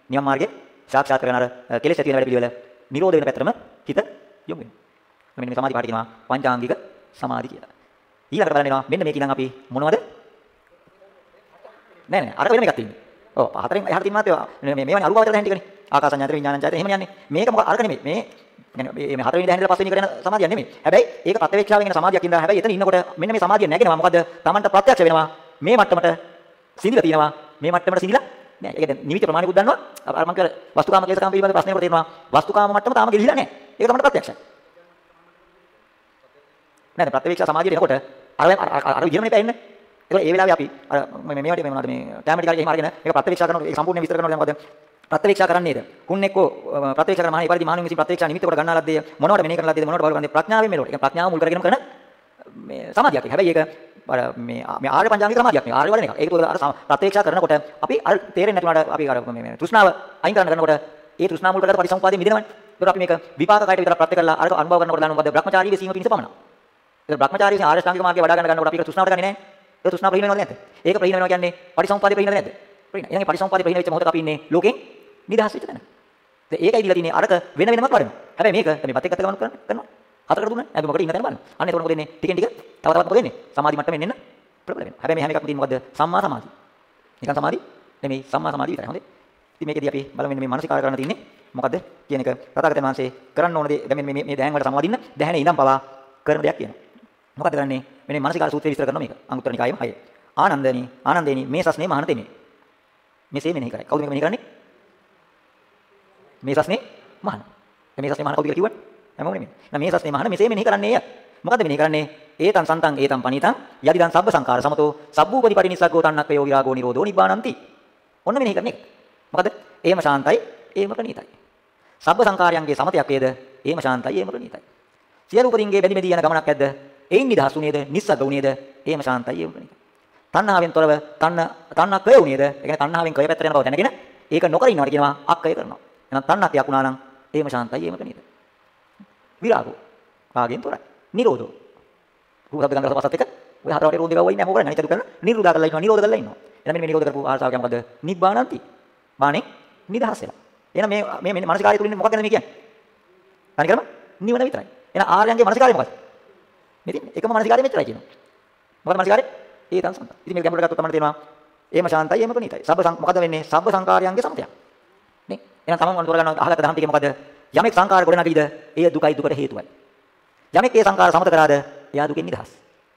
Speaker 1: නියම මාර්ගේ සාක්ෂාත් කරගෙන අර කෙලෙස් ඇති වෙන වැඩ පිළිවෙල නිරෝධ වෙන පැත්තටම හිත යොමු වෙනවා. මෙන්න මේ සමාධි පාඩි කියනවා පංචාංගික සමාධි කියලා. ඊළඟට බලන්න එනවා මෙන්න මේක ඉඳන් අපි මොනවද? නෑ නෑ අර වෙනම එකක් තියෙන්නේ. ඔව් හතරෙන් එහාට තියෙන මාත් මේ මේවනේ අරුපාවචර දැන් ටිකනේ. ආකාසඤ්ඤාතර විඥානඤ්ඤාතර එහෙම යන්නේ. මේක මොකක් අරක නෙමෙයි. මේ يعني මේ හතරවෙනි දැහැනේලා පස්වෙනි කරන සමාධියක් නෙමෙයි. හැබැයි ඒක ප්‍රත්‍යවේක්ෂාවෙන් එන සමාධියක් ඉඳලා හැබැයි එතන ඉන්නකොට මෙන්න මේ සමාධිය නැගෙනවා. මොකද Tamanට ප්‍රත්‍යක්ෂ වෙනවා. මේ මට්ටමට සිඳිලා තියෙනවා. මේ මට්ටමට සිඳිලා නෑ. ඒක දැන් නිමිති ප්‍රමාණිකුත් දන්නවා. අර මම කර වස්තුකාම කේසකාම පිළිබඳ ප්‍රශ්නයකට තේරෙනවා. වස්තුකාම මට්ටම තාම ගෙලිලා නෑ. ඒක තමයි ප්‍රත්‍යක්ෂයි. නේද? ප්‍රත්‍යක්ෂ සමාධියට එනකොට අර අර විදිහම නේ පැන්නේ. ඒක ඒ වෙලාවේ අපි අර මේ මේවට මේ මොනවද මේ ටැමටික් හරි එහෙම අරගෙන ඒක ප්‍රත්‍යක්ෂ කරනකොට ඒක සම්පූර්ණයෙන් විස්තර කරනකොට දැන් මොකද? ප්‍රත්‍යක්ෂ කරන්නේද? කුන් එක්කෝ ප්‍රත්‍යක්ෂ කරන මහණි පරිදි මහණුන් විසින් ප්‍රත්‍යක්ෂ නිමිත්ත කොට ගන්නා ලද්දේ මොනවට මෙනේ කරන ලද්දේද මොනවට බල කරන්නේ ප්‍රඥාවෙන් මෙලොට. ඒක ප්‍රඥාව මුල් කරගෙන කරන මේ සමාධියක්. හැබැයි ඒක අර මේ මේ ආර්ය පංචාංගික සමාධියක් නේ. ආර්ය වඩන එක. ඒක තුළ අර ප්‍රත්‍යක්ෂ කරනකොට අපි අර තේරෙන්නේ නැති වුණාට අපි අර මේ තෘෂ්ණාව අයින් කරන්න කරනකොට ඒ තෘෂ්ණාව මුල් කරගෙන පරිසම්පාදයේ මිදෙනවනේ. ඒකට අපි මේක විපාක කයට විතර ප්‍රත්‍ය කරලා අරක අනුභව කරනකොට දාන්න මොකද බ්‍රහ්මචාරීගේ සීම පිණිස පමණක්. ඒක බ්‍රහ්මචාරීගේ ආර්ය ශ්‍රාංගික මාර්ගය වඩා ගන්න ගන්නකොට අපි ඒක තෘෂ්ණාවට ගන්නේ නැහැ. ඒක තෘෂ්ණාව ප්‍රහීන වෙනවද නැද්ද? ඒක ප්‍රහීන වෙනවා කියන්නේ පරිසම්පාදයේ ප්‍රහීන නැද්ද? ප්‍රහීන. එහෙනම් පරිසම්පාදයේ ප්‍රහීන වෙච්ච මොහොතක අපි ඉන්නේ ලෝකෙන් නිදහස් වෙච්ච තැන. දැන් ඒකයි දීලා තියෙන්නේ අරක වෙන වෙනමත් වඩනවා. හැබැයි මේක මේ පත් එක්කත් ගමන් කරනවා. හතරකට දුන්නා. නැත්නම් මොකද ඉන්න තැන බලන්න. අන්න එතකොට මොකද වෙන්නේ? ටිකෙන් ටික තව තවත් මොකද වෙන්නේ? සමාධි මට්ටමෙන් එන්න ප්‍රබල වෙනවා. හැබැයි මේ හැම එකක්ම තියෙන්නේ මොකද්ද? සම්මා සමාධි. නිකන් සමාධි නෙමෙයි සම්මා සමාධි විතරයි. හොඳේ. ඉතින් මේකදී අපි බලමු මේ මානසිකාර කරන්න තියෙන්නේ මොකද්ද කියන එක. තථාගතයන් වහන්සේ කරන්න ඕන දේ දැන් මේ මේ දැහැන් වලට සමවදින්න දැහැනේ ඉඳන් පවා කරන දෙයක් කියනවා. මොකද කරන්නේ? මෙන්න මානසිකාර සූත්‍රය විස්තර කරනවා මේක. අංගුත්තර නිකායෙම 6. ආනන්දනි ආනන්දේනි මේ සස්නේ මහාන තෙමේ. මෙසේ මෙනෙහි කරයි. කවුද මේක මෙනෙහි කරන්නේ? මේ සස්නේ මහාන. මේ සස්නේ මහාන කවුද කියලා කිව්වනේ? හැමෝම නෙමෙයි. එහෙනම් මේ සස්නේ මහාන මෙසේ මෙනෙහි කරන්නේය. මොකද්ද මෙනෙහි කරන්නේ? ඒතං සන්තං ඒතං පනිතං යදිදං සබ්බ සංඛාර සමතෝ සබ්බූපදි පටිනිස්සග්ගෝ තන්නක්ක යෝගී රාගෝ නිරෝධෝ නිබ්බානಂತಿ. ඔන්න මෙනෙහි කරන එක. මොකද? ඒම ශාන්තයි, ඒම ප්‍රණීතයි. සබ්බ සංඛාරයන්ගේ සමතයක් වේද? ඒම ශාන්තයි, ඒම ප්‍රණීතයි. සියලු උපදින්ගේ බැඳි බැඳි යන ගමනක් ඇද්ද? එයින් නිදහස් වුනේද? නිස්සග්ග වුනේද? ඒම ශාන්තයි, ඒම ප්‍රණීතයි. තණ්හාවෙන් තොරව තණ්හ තණ්හකය වුනේද? ඒ කියන්නේ තණ්හාවෙන් කය පැත්තට යන බව දැනගෙන ඒක නොකර ඉන්නවට කියනවා අක්කය කරනවා. එහෙනම් තණ්හක්යක් වුණා නම් ඒම ශාන්තයි, ඒම ප්‍රණීතයි. විරාගෝ. රාගෙන් තොරයි. නිරෝධෝ. රූප ශබ්ද ගන්ධ රස පස්සත් එක. ඔය හතර වටේ රෝධ ගාව ඉන්නේ මොකද අනිත් අතු කරන නිරුදා කරලා ඉන්නවා නිරෝධ කරලා ඉන්නවා. එහෙනම් මෙන්න මේ නිරෝධ කරපු ආසාව කියන්නේ මොකද නිබ්බානන්ති. බාණෙන් නිදහස් වෙනවා. එහෙනම් මේ මේ මේ මානසික කාර්යය තුලින් මොකක්ද මේ කියන්නේ? තනි කරම නිවන විතරයි. එහෙනම් ආර්යයන්ගේ මානසික කාර්යය මොකක්ද මේ තියෙන්නේ එකම මානසික කාර්යය මෙච්චරයි කියනවා. මොකද මානසික කාර්යය ඒ තන් සම්පත ඉතින් මේක ගැඹුරට ගත්තොත් තමයි තේරෙනවා. එහෙම ශාන්තයි එහෙම ප්‍රණීතයි. සබ්බ මොකද වෙන්නේ? සබ්බ සංකාරයන්ගේ සමතයක්. නේ? එහෙනම් තමන් වන්තර ගන්නවා අහලක දහම් ටිකේ මොකද යමෙක් සංකාර ගොඩනගීද එය දුකයි දුකට හේතුවයි යමෙක් ඒ සංකාර සමත කරාද එයා දුකෙන් නිදහස්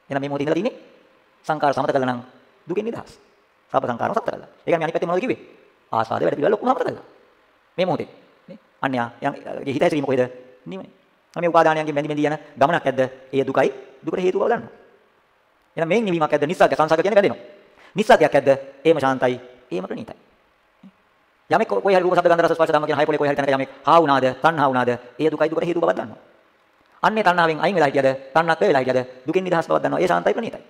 Speaker 1: එහෙනම් මේ මොහොතේ ඉඳලා තියෙන්නේ සංකාර සමත කළා නම් දුකෙන් නිදහස්. සබ්බ සංකාරම සමත කළා. ඒක මේ අනිත් පැත්තේ මොනවද කිව්වේ? ආසාද වැඩ පිළිවෙල ඔක්කොම සමත කළා. මේ මොහොතේ නේ? අන්‍යා යන්ගේ හිත හැසිරීම කොහෙද? නිවනේ. මේ උපාදානයන්ගෙන් බැඳි බැඳි යන ගමනක් ඇද්ද? ඒ දුකයි දුකට හේතුව බව දන්නවා. එහෙනම් මේ නිවීමක් ඇද්ද? නිස්සග්ග සංසග්ග කියන්නේ බැඳෙනවා. නිස්සග්ගයක් ඇද්ද? ඒම ශාන්තයි, ඒම ප්‍රණීතයි. යමෙක් කොයි හරි රූප ශබ්ද ගන්ධ රස ස්පර්ශ ධම්ම කියන හය පොලේ කොයි හරි තැනක යමෙක් හා වුණාද, තණ්හා වුණාද, ඒ දුකයි දුකට හේතුව බව දන්නවා. අන්නේ තණ්හාවෙන් අයින් වෙලා හිටියද තණ්හක් වෙලා හිටියද දුකෙන් නිදහස් බවක් දන්නවා. ඒ ශාන්තයි ප්‍රණීතයි.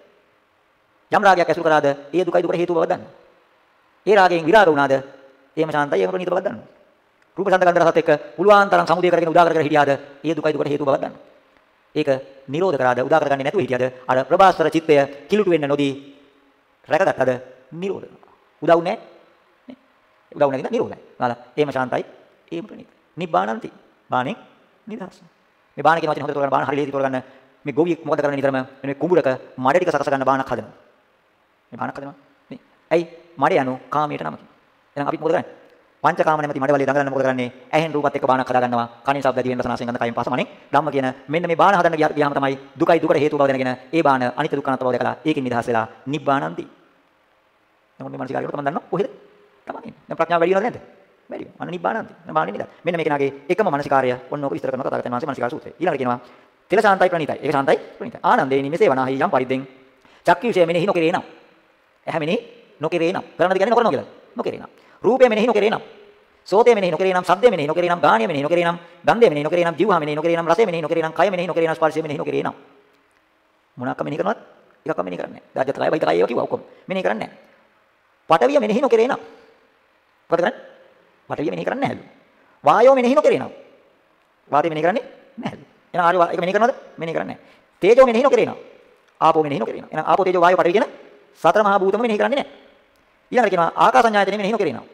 Speaker 1: යම් රාගයක් ඇසුරු කරාද ඒ දුකයි දුකට හේතුව බවක් දන්නවා. ඒ රාගයෙන් විරාග වුණාද ඒම ශාන්තයි ඒම ප්‍රණීත බවක් දන්නවා. රූප ශබ්ද ගන්ධ රසත් එක්ක පුළුවන් තරම් සමුදය කරගෙන උදා කරගෙන හිටියාද ඒ දුකයි දුකට හේතුව බවක් දන්නවා. ඒක නිරෝධ කරාද උදා කරගන්නේ නැතුව හිටියද අර ප්‍රබාස්තර චිත්තය කිලුට වෙන්න නොදී රැකගත්තද නිරෝධ උදා වුනේ නේ උදා වුනේ නේද නිරෝධයි. නාලා ඒම ශාන්තයි ඒම ප්‍රණීත. නිබ්බානන්ති. බාණෙන් නිදහස්. මේ බාණ කියන වචනේ හොඳට තෝරගන්න බාණ හරියට ලේසි තෝරගන්න. මේ ගොවියෙක් මොකද කරන්නේ නිතරම මේ කුඹුරක මඩ ටික සකස ගන්න බාණක් හදනවා. මේ බාණක් හදනවා. නේ. ඇයි? මඩ යනු කාමයට නමකි. එහෙනම් අපි මොකද කරන්නේ? පංචකාම නැමැති මඩ වලිය දඟලන්න මොකද කරන්නේ? ඇහෙන් රූපත් එක්ක බාණක් හදා ගන්නවා. කනින් ශබ්ද දිවෙන් රස නාසයෙන් ගඳ කයින් පස මනෙන් ධම්ම කියන මෙන්න මේ බාණ හදන්න ගියාම තමයි දුකයි දුකට හේතු බව දැනගෙන ඒ බාණ අනිත්‍ය දුක්ඛ අනාත්ම බව දැකලා ඒකෙන් නිදහස් වෙලා නිබ්බානන්ති. නමුත් මේ මානසිකාරයට තමයි දන්නවා කොහෙද? තමයි. දැන් ප්‍රඥාව වැඩි වෙනවද නැද්ද? වැඩි වෙනවා. අන්න නිබ්බානන්ති. බාණේ නිදහස්. මෙන්න මේ කෙනාගේ එකම මානසිකාරය ඔන්න ඕක විස්තර කරනවා තථාගතයන් වහන්සේ මානසිකාර සූත්‍රය. ඊළඟට කියනවා තෙල ශාන්තයි ප්‍රණීතයි. ඒක ශාන්තයි ප්‍රණීතයි. ආනන්දේනි මෙසේ වනාහි යම් පරිද්දෙන් චක්කු විෂය මෙනෙහි නොකරේ නම් ඇහැ මෙනෙහි නොකරේ නම් කරන්නද කියන්නේ නොකරනවා කියලා. නොකරේ නම්. රූපය මෙනෙහි නොකරේ නම් සෝතය මෙනෙහි නොකරේ නම් ශබ්දය මෙනෙහි නොකරේ නම් ගාණය මෙනෙහි නොකරේ නම් ගන්ධය මෙනෙහි නොකරේ නම් ජීවහා මෙනෙහි නොකරේ නම් රසය මෙනෙහි නොකරේ නම් කය මෙනෙහි නොකරේ නම් ස්පර්ශය මෙනෙහි නොකරේ නම් මොනක්ක මෙනෙහි කරනවද? එකක්ම මෙනෙහි කරන්නේ නැහැ. දාජ්‍යත කය බයිත කය ඒවා කිව්වා ඔක්කොම. මෙනෙහි කරන්නේ නැහැ. පටවිය මෙනෙහි නොකරේ නම් මොකද කරන්නේ? පටවිය මෙනෙහි කරන්නේ නැහැලු. වායෝ මෙනෙහි නොකරේ නම් වාතය මෙනෙහි කරන්නේ නැහැලු. එහෙනම් ආර්ය එක මෙනෙහි කරනවද? මෙනෙහි කරන්නේ නැහැ. තේජෝ මෙනෙහි නොකරේ නම් ආපෝ මෙනෙහි නොකරේ නම්. එහෙනම් ආපෝ තේජෝ වායෝ පටවි කියන සතර මහා භූතම මෙනෙහි කරන්නේ නැහැ. ඊළඟට කියනවා ආකාසඤ්ඤායතනෙ මෙනෙහි නොකරේ නම්.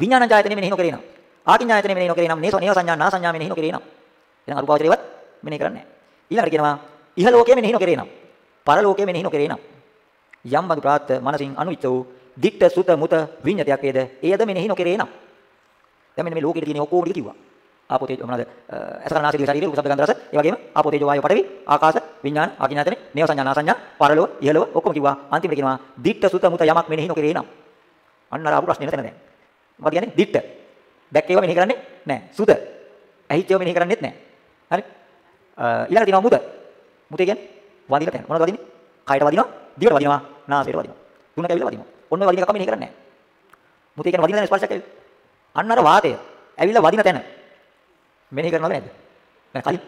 Speaker 1: විඥානඤ්ඤායතනෙ මෙනෙහි නොකරේ නම්. ආකිඤ්ඤායතනෙ මෙනෙහි නොකරේ නම් නේසෝ නේව සංඥා නා සංඥා මෙනෙහි නොකරේ නම්. එහෙනම් අරූපාවචරේවත් මෙනෙහි කරන්නේ නැහැ. ඊළඟට කියනවා ඉහ ලෝකයේ මෙනෙහි නොකරේ නම්. පරලෝකයේ මෙනෙහි නොකරේ නම්. යම් බඳු ප්‍රාත්ත මනසින් අනුවිත වූ ditta සුත මුත විඤ්ඤතයක් වේද එයද මෙනෙහි නොකරේ නම්. දැන් මෙන්න මේ ලෝකෙට තියෙන ඔක්කොම ටික කිව්වා. ආපෝ තේජෝ මොනවාද? අසකරනාසී දිව ශරීරය උසබ්ද ගන්ධ රස. ඒ වගේම ආපෝ තේජෝ වායෝ පඨවි ආකාශ විඥාන ආකිනාතනේ නේව සංඥා නාසඤ්ඤා පරලෝක ඉහළව ඔක්කොම කිව්වා. අන්තිමට කියනවා ditta සුත මුත යමක් මෙනෙහි නොකරේ නම්. අන්න අර ආපු ප්‍රශ්නේ නැතන දැන්. මොකද කියන්නේ? ditta. දැක්කේව මෙනෙහි කරන්නේ නැහැ. සුත. ඇහිච්චේව මෙනෙහි කරන්නේත් නැහැ. හරි? ඊළඟට තියෙනවා මුත. මුතේ කියන්නේ වදින තැන. මොනවද වදින්නේ? කයට වදිනවා, දිවට වදිනවා, නාසයට වදිනවා. තුනට ඇවිල්ලා වදිනවා. ඔන්න ඔය වදින එකක්ම මෙනෙහි කරන්නේ නැහැ. මුතේ කියන්නේ වදින තැන ස්පර්ශයක් ඇවිල්ලා. අන්න අර වාතය ඇවිල්ලා වදින තැන මෙනෙහි කරනවද නැද්ද? දැන් කලින්